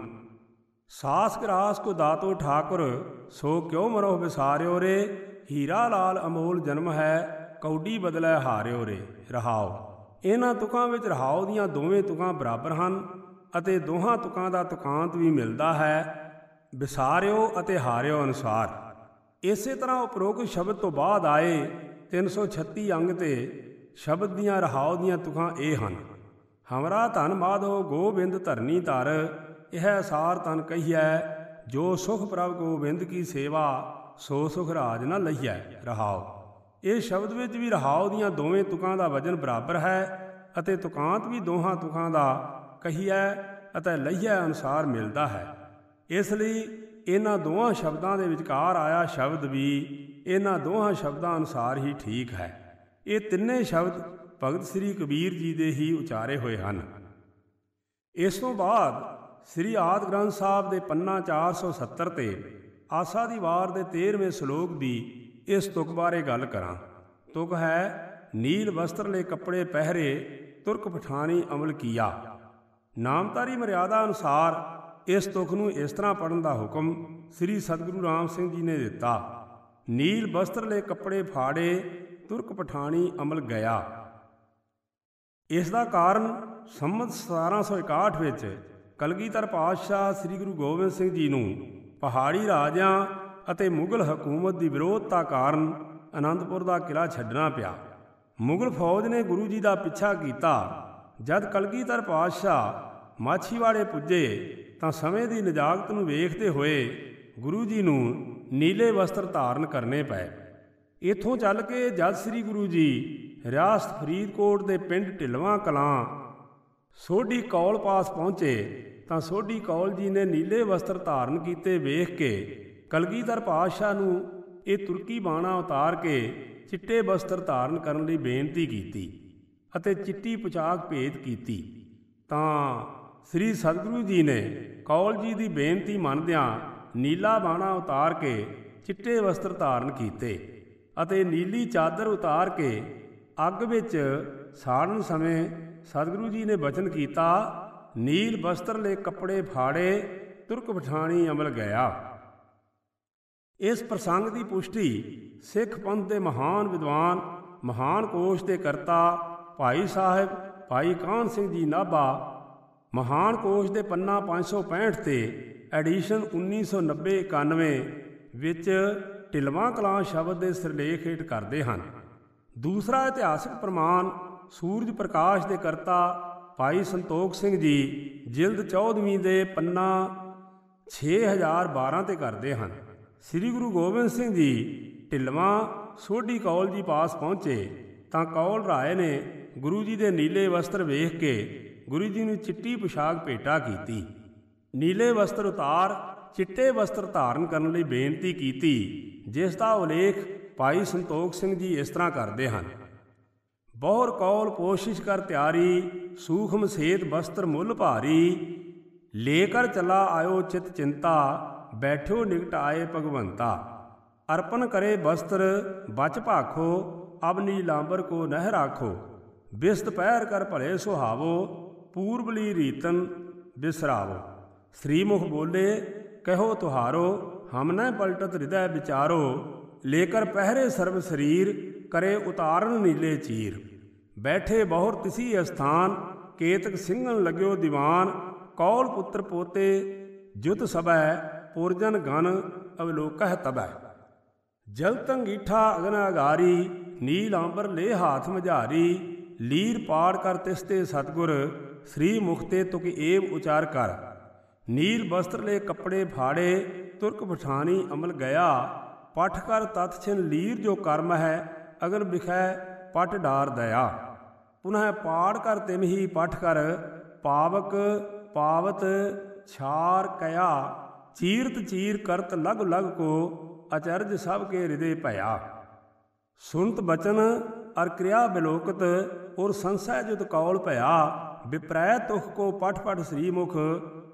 ਸਾਸ ਗਰਾਸ ਕੋ ਦਾਤੋ ਠਾਕੁਰ, ਸੋ ਕਿਉ ਮਰੋ ਵਿਸਾਰਿਓ ਰੇ? ਹੀਰਾ ਲਾਲ ਅਮੋਲ ਜਨਮ ਹੈ, ਕੌਡੀ ਬਦਲੇ ਹਾਰਿਓ ਰੇ? ਰਹਾਉ। ਇਹਨਾਂ ਤੁਕਾਂ ਵਿੱਚ ਰਹਾਉ ਦੀਆਂ ਦੋਵੇਂ ਤੁਕਾਂ ਬਰਾਬਰ ਹਨ ਅਤੇ ਦੋਹਾਂ ਤੁਕਾਂ ਦਾ ਤੁਕਾਂਤ ਵੀ ਮਿਲਦਾ ਹੈ, ਵਿਸਾਰਿਓ ਅਤੇ ਹਾਰਿਓ ਅਨੁਸਾਰ। ਇਸੇ ਤਰ੍ਹਾਂ ਉਪਰੋਕਤ ਸ਼ਬਦ ਤੋਂ ਬਾਅਦ ਆਏ 336 ਅੰਗ ਤੇ ਸ਼ਬਦ ਦੀਆਂ ਰਹਾਉ ਦੀਆਂ ਤੁਖਾਂ ਇਹ ਹਨ। ਹਮਰਾ ਧਨ ਮਾਧੋ ਗੋਬਿੰਦ ਧਰਨੀ ਧਰ, ਇਹ ਸਾਰ ਤਨ ਕਹੀਐ, ਜੋ ਸੁਖ ਪ੍ਰਭ ਗੋਬਿੰਦ ਕੀ ਸੇਵਾ, ਸੋ ਸੁਖ ਰਾਜ ਨਾ ਲਈਐ, ਰਹਾਉ। ਇਹ ਸ਼ਬਦ ਵਿੱਚ ਵੀ ਰਹਾਉ ਦੀਆਂ ਦੋਵੇਂ ਤੁਕਾਂ ਦਾ ਵਜਨ ਬਰਾਬਰ ਹੈ ਅਤੇ ਤੁਕਾਂਤ ਵੀ ਦੋਹਾਂ ਤੁਕਾਂ ਦਾ ਕਹੀਐ ਅਤੇ ਲਈਐ ਅਨੁਸਾਰ ਮਿਲਦਾ ਹੈ। ਇਸ ਲਈ ਇਹਨਾਂ ਦੋਹਾਂ ਸ਼ਬਦਾਂ ਦੇ ਵਿਚਕਾਰ ਆਇਆ ਸ਼ਬਦ ਵੀ ਇਹਨਾਂ ਦੋਹਾਂ ਸ਼ਬਦਾਂ ਅਨੁਸਾਰ ਹੀ ਠੀਕ ਹੈ। ਇਹ ਤਿੰਨੇ ਸ਼ਬਦ ਭਗਤ ਸ੍ਰੀ ਕਬੀਰ ਜੀ ਦੇ ਹੀ ਉਚਾਰੇ ਹੋਏ ਹਨ। ਇਸ ਤੋਂ ਬਾਅਦ ਸ੍ਰੀ ਆਦ ਗ੍ਰੰਥ ਸਾਹਿਬ ਦੇ ਪੰਨਾ 470 ਤੇ ਆਸਾ ਦੀ ਵਾਰ ਦੇ 13ਵੇਂ ਸ਼ਲੋਕ ਦੀ ਇਸ ਤੁਕ ਬਾਰੇ ਗੱਲ ਕਰਾਂ। ਤੁਕ ਹੈ, ਨੀਲ ਵਸਤਰ ਲੈ ਕੱਪੜੇ ਪਹਿਰੇ ਤੁਰਕ ਪਠਾਣੀ ਅਮਲ ਕੀਆ। ਨਾਮਤਾਰੀ ਮਰਿਆਦਾ ਅਨੁਸਾਰ ਇਸ ਤੁਕ ਨੂੰ ਇਸ ਤਰ੍ਹਾਂ ਪੜਨ ਦਾ ਹੁਕਮ ਸ੍ਰੀ ਸਤਿਗੁਰੂ ਰਾਮ ਸਿੰਘ ਜੀ ਨੇ ਦਿੱਤਾ। ਨੀਲ ਬਸਤਰ ਲੈ ਕੱਪੜੇ ਫਾੜੇ, ਤੁਰਕ ਪਠਾਣੀ ਅਮਲ ਗਿਆ। ਇਸ ਦਾ ਕਾਰਨ ਸੰਮਤ 1761 ਵਿੱਚ ਕਲਗੀਧਰ ਪਾਤਸ਼ਾਹ ਸ੍ਰੀ ਗੁਰੂ ਗੋਬਿੰਦ ਸਿੰਘ ਜੀ ਨੂੰ ਪਹਾੜੀ ਰਾਜਿਆਂ ਅਤੇ ਮੁਗਲ ਹਕੂਮਤ ਦੀ ਵਿਰੋਧਤਾ ਕਾਰਨ ਅਨੰਦਪੁਰ ਦਾ ਕਿਲਾ ਛੱਡਣਾ ਪਿਆ। ਮੁਗਲ ਫੌਜ ਨੇ ਗੁਰੂ ਜੀ ਦਾ ਪਿੱਛਾ ਕੀਤਾ, ਜਦ ਕਲਗੀਧਰ ਪਾਤਸ਼ਾਹ ਮਾਛੀਵਾੜੇ ਪੁੱਜੇ ਤਾਂ ਸਮੇਂ ਦੀ ਨਜਾਕਤ ਨੂੰ ਵੇਖਦੇ ਹੋਏ ਗੁਰੂ ਜੀ ਨੂੰ ਨੀਲੇ ਵਸਤਰ ਧਾਰਨ ਕਰਨੇ ਪਏ। ਇਥੋਂ ਚੱਲ ਕੇ ਜਦ ਸ੍ਰੀ ਗੁਰੂ ਜੀ ਰਿਆਸਤ ਫਰੀਦਕੋਟ ਦੇ ਪਿੰਡ ਢਿਲਵਾਂ ਕਲਾਂ ਸੋਢੀ ਕੌਲ ਪਾਸ ਪਹੁੰਚੇ, ਤਾਂ ਸੋਢੀ ਕੌਲ ਜੀ ਨੇ ਨੀਲੇ ਵਸਤਰ ਧਾਰਨ ਕੀਤੇ ਵੇਖ ਕੇ ਕਲਗੀਧਰ ਪਾਤਸ਼ਾਹ ਨੂੰ ਇਹ ਤੁਰਕੀ ਬਾਣਾ ਉਤਾਰ ਕੇ ਚਿੱਟੇ ਵਸਤਰ ਧਾਰਨ ਕਰਨ ਲਈ ਬੇਨਤੀ ਕੀਤੀ ਅਤੇ ਚਿੱਟੀ ਪੁਚਾਕ ਭੇਦ ਕੀਤੀ। ਤਾਂ ਸ੍ਰੀ ਸਤਿਗੁਰੂ ਜੀ ਨੇ ਕੌਲ ਜੀ ਦੀ ਬੇਨਤੀ ਮੰਨਦਿਆਂ ਨੀਲਾ ਬਾਣਾ ਉਤਾਰ ਕੇ ਚਿੱਟੇ ਵਸਤਰ ਧਾਰਨ ਕੀਤੇ ਅਤੇ ਨੀਲੀ ਚਾਦਰ ਉਤਾਰ ਕੇ ਅੱਗ ਵਿੱਚ ਸਾੜਨ ਸਮੇਂ ਸਤਿਗੁਰੂ ਜੀ ਨੇ ਬਚਨ ਕੀਤਾ, ਨੀਲ ਵਸਤਰ ਲੈ ਕੱਪੜੇ ਫਾੜੇ, ਤੁਰਕ ਪਠਾਣੀ ਅਮਲ ਗਿਆ। ਇਸ ਪ੍ਰਸੰਗ ਦੀ ਪੁਸ਼ਟੀ ਸਿੱਖ ਪੰਥ ਦੇ ਮਹਾਨ ਵਿਦਵਾਨ, ਮਹਾਨ ਕੋਸ਼ ਦੇ ਕਰਤਾ ਭਾਈ ਸਾਹਿਬ ਭਾਈ ਕਾਹਨ ਸਿੰਘ ਜੀ ਨਾਭਾ ਮਹਾਨ ਕੋਸ਼ ਦੇ ਪੰਨਾ 565 ਤੇ ਐਡੀਸ਼ਨ 1990 91 ਵਿੱਚ ਢਿਲਵਾਂ ਕਲਾਂ ਸ਼ਬਦ ਦੇ ਸਿਰਲੇਖ ਹੇਠ ਕਰਦੇ ਹਨ। ਦੂਸਰਾ ਇਤਿਹਾਸਕ ਪ੍ਰਮਾਣ ਸੂਰਜ ਪ੍ਰਕਾਸ਼ ਦੇ ਕਰਤਾ ਭਾਈ ਸੰਤੋਖ ਸਿੰਘ ਜੀ ਜਿਲਦ 14ਵੀਂ ਦੇ ਪੰਨਾ 6012 ਤੇ ਕਰਦੇ ਹਨ। ਸ੍ਰੀ ਗੁਰੂ ਗੋਬਿੰਦ ਸਿੰਘ ਜੀ ਢਿਲਵਾਂ ਸੋਢੀ ਕੌਲ ਜੀ ਪਾਸ ਪਹੁੰਚੇ ਤਾਂ ਕੌਲ ਰਾਏ ਨੇ ਗੁਰੂ ਜੀ ਦੇ ਨੀਲੇ ਵਸਤਰ ਵੇਖ ਕੇ ਗੁਰੂ ਜੀ ਨੂੰ ਚਿੱਟੀ ਪੁਸ਼ਾਕ ਭੇਟਾ ਕੀਤੀ। ਨੀਲੇ ਵਸਤਰ ਉਤਾਰ, ਚਿੱਟੇ ਵਸਤਰ ਧਾਰਨ ਕਰਨ ਲਈ ਬੇਨਤੀ ਕੀਤੀ, ਜਿਸ ਦਾ ਉਲੇਖ ਭਾਈ ਸੰਤੋਖ ਸਿੰਘ ਜੀ ਇਸ ਤਰ੍ਹਾਂ ਕਰਦੇ ਹਨ। ਬਹੁਰ ਕੌਲ ਕੋਸ਼ਿਸ਼ ਕਰ ਤਿਆਰੀ, ਸੂਖਮ ਸੇਤ ਵਸਤਰ ਮੁੱਲ ਭਾਰੀ, ਲੇਕਰ ਚਲਾ ਆਇਓ ਚਿਤ ਚਿੰਤਾ ਬੈਠਿਓ ਨਿਕਟ ਆਏ ਭਗਵੰਤਾ। ਅਰਪਣ ਕਰੇ ਵਸਤਰ, ਬਚ ਭਾਖੋ, ਅਬ ਨੀ ਲਾਂਬਰ ਕੋ ਨਹਿ ਰਾਖੋ, ਬਿਸਤ ਪਹਿਰ ਕਰ ਭਲੇ ਸੁਹਾਵੋ ਪੂਰਬਲੀ ਰੀਤਨ ਬਿਸਰਾਵੋ। ਸ੍ਰੀ ਮੁਖ ਬੋਲੇ ਕਹੋ ਤੁਹਾਰੋ, ਹਮ ਨ ਪਲਟਤ ਹਿਰਦੈ ਵਿਚਾਰੋ, ਲੇਕਰ ਪਹਿਰੇ ਸਰਬ ਸਰੀਰ ਕਰੇ ਉਤਾਰਨ ਨੀਲੇ ਚੀਰ। ਬੈਠੇ ਬਹੁਰ ਤਿਸੀ ਅਸਥਾਨ ਕੇਤਕ ਸਿੰਘਣ ਲਗਿਓ ਦੀਵਾਨ। ਕੌਲ ਪੁੱਤਰ ਪੋਤੇ, ਜੁਤ ਸਭੈ, ਪੁਰਜਨ ਗਨ ਅਵਲੋਕਹ ਤਬੈ ਜਲ ਤੰਗੀਠਾ ਅਗਨ ਅਗਾਰੀ ਨੀਲ ਅੰਬਰ ਲੈ ਹਾਥ ਮਝਾਰੀ। ਲੀਰ ਪਾੜ ਕਰ ਤਿਸਤੇ ਸਤਗੁਰ ਸ੍ਰੀ ਮੁਖਤੇ ਤੁਕ ਏਵ ਉਚਾਰ ਕਰ। ਨੀਲ ਬਸਤਰ ਲੈ ਕੱਪੜੇ ਫਾੜੇ ਤੁਰਕ ਪਠਾਨੀ ਅਮਲ ਗਿਆ। ਪਠ ਕਰ ਤਤ ਛਿਨ ਲੀਰ ਜੋ ਕਰਮ ਹੈ, ਅਗਨ ਬਿਖੈ ਪਟ ਡਾਰ ਦਇਆ। ਪੁਨਹ ਪਾੜ ਕਰ ਤਿਮ ਹੀ ਪਠ ਕਰ, ਪਾਵਕ ਪਾਵਤ ਛਾਰ ਕਇਆ। ਚੀਰਤ ਚੀਰ ਕਰਤ ਲਗ ਲਗ ਕੋ, ਅਚਰਜ ਸਭ ਕੇ ਹਿਰਦੇ ਭਇਆ। ਸੁਨਤ ਬਚਨ ਅਰ ਕਿਰਿਆ ਬਿਲੋਕਤ ਔਰ ਸੰਸੈ ਜੁਤ ਕੌਲ ਭਇਆ। ਵਿਪਰੈ ਤੁਖ ਕੋ ਪਠ ਪਠ ਸ੍ਰੀ ਮੁਖ,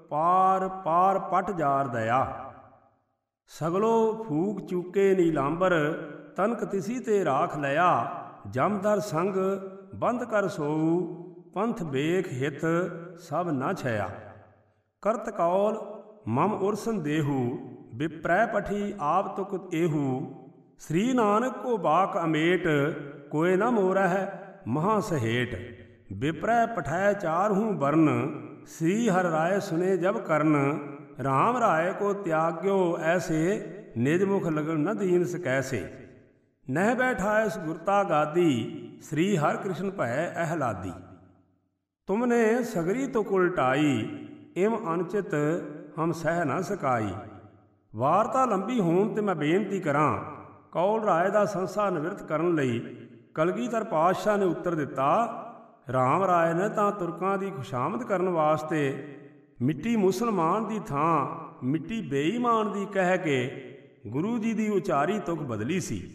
ਪਾਰ ਪਾਰ ਪਟ ਜਾਰ ਦਇਆ। ਸਗਲੋ ਫੂਕ ਚੂਕੇ ਨੀਲਾੰਬਰ ਤਨਕ ਤਿਸੀ ਤੇ ਰਾਖ ਲਿਆ। ਜਮਦਰ ਸੰਗ, ਬੰਦ ਕਰ ਸੋਊ, ਪੰਥ ਬੇਖ ਹਿਤ, ਸਭ ਨਾ ਛਇਆ। ਕਰਤ ਕੌਲ, ਮਮ ਉਰਸਨ ਦੇਹੂ ਵਿਪਰੈ ਪਠੀ ਆਪ ਤੁਕ ਏਹੂ। ਸ੍ਰੀ ਨਾਨਕ ਕੋ ਬਾਕ ਅਮੇਟ ਕੋਏ ਨਾ ਮੋਰਹਿ, ਮਹਾ ਸਹੇਟ। ਵਿਪਰੈ ਪਠਾਇ ਚਾਰਹੂੰ ਵਰਨ, ਸ੍ਰੀ ਹਰਿ ਰਾਏ ਸੁਨੇ ਜਬ ਕਰਨ RAM ਰਾਏ ਕੋ ਤਿਆਗਿਓ ਐਸੇ, ਨਿਜ ਮੁਖ ਲਗਨ ਨ ਦੀਨ ਸਕੈਸੇ। ਨਹਿ ਬੈਠਾਇ ਸੁਗੁਰਤਾ ਗਾਦੀ, ਸ੍ਰੀ ਹਰਿ ਕ੍ਰਿਸ਼ਨ ਭੈ ਅਹਲਾਦੀ। ਤੁਮਨੇ ਸਗਰੀ ਤੋ ਕੁਲਟਾਈ ਇਮ ਅਨਚਿਤ ਹਮ ਸਹਿ ਨਾ ਸਕਾਈ। ਵਾਰਤਾ ਲੰਬੀ ਹੋਣ ਤੇ ਮੈਂ ਬੇਨਤੀ ਕਰਾਂ, ਕੌਲ ਰਾਏ ਦਾ ਸੰਸਾ ਨਿਵਰਤ ਕਰਨ ਲਈ ਕਲਗੀਧਰ ਪਾਤਸ਼ਾਹ ਨੇ ਉੱਤਰ ਦਿੱਤਾ RAM ਰਾਏ ਨੇ ਤਾਂ ਤੁਰਕਾਂ ਦੀ ਖੁਸ਼ਾਮਦ ਕਰਨ ਵਾਸਤੇ ਮਿੱਟੀ ਮੁਸਲਮਾਨ ਦੀ ਥਾਂ, ਮਿੱਟੀ ਬੇਈਮਾਨ ਦੀ ਕਹਿ ਕੇ ਗੁਰੂ ਜੀ ਦੀ ਉਚਾਰੀ ਤੁਕ ਬਦਲੀ ਸੀ।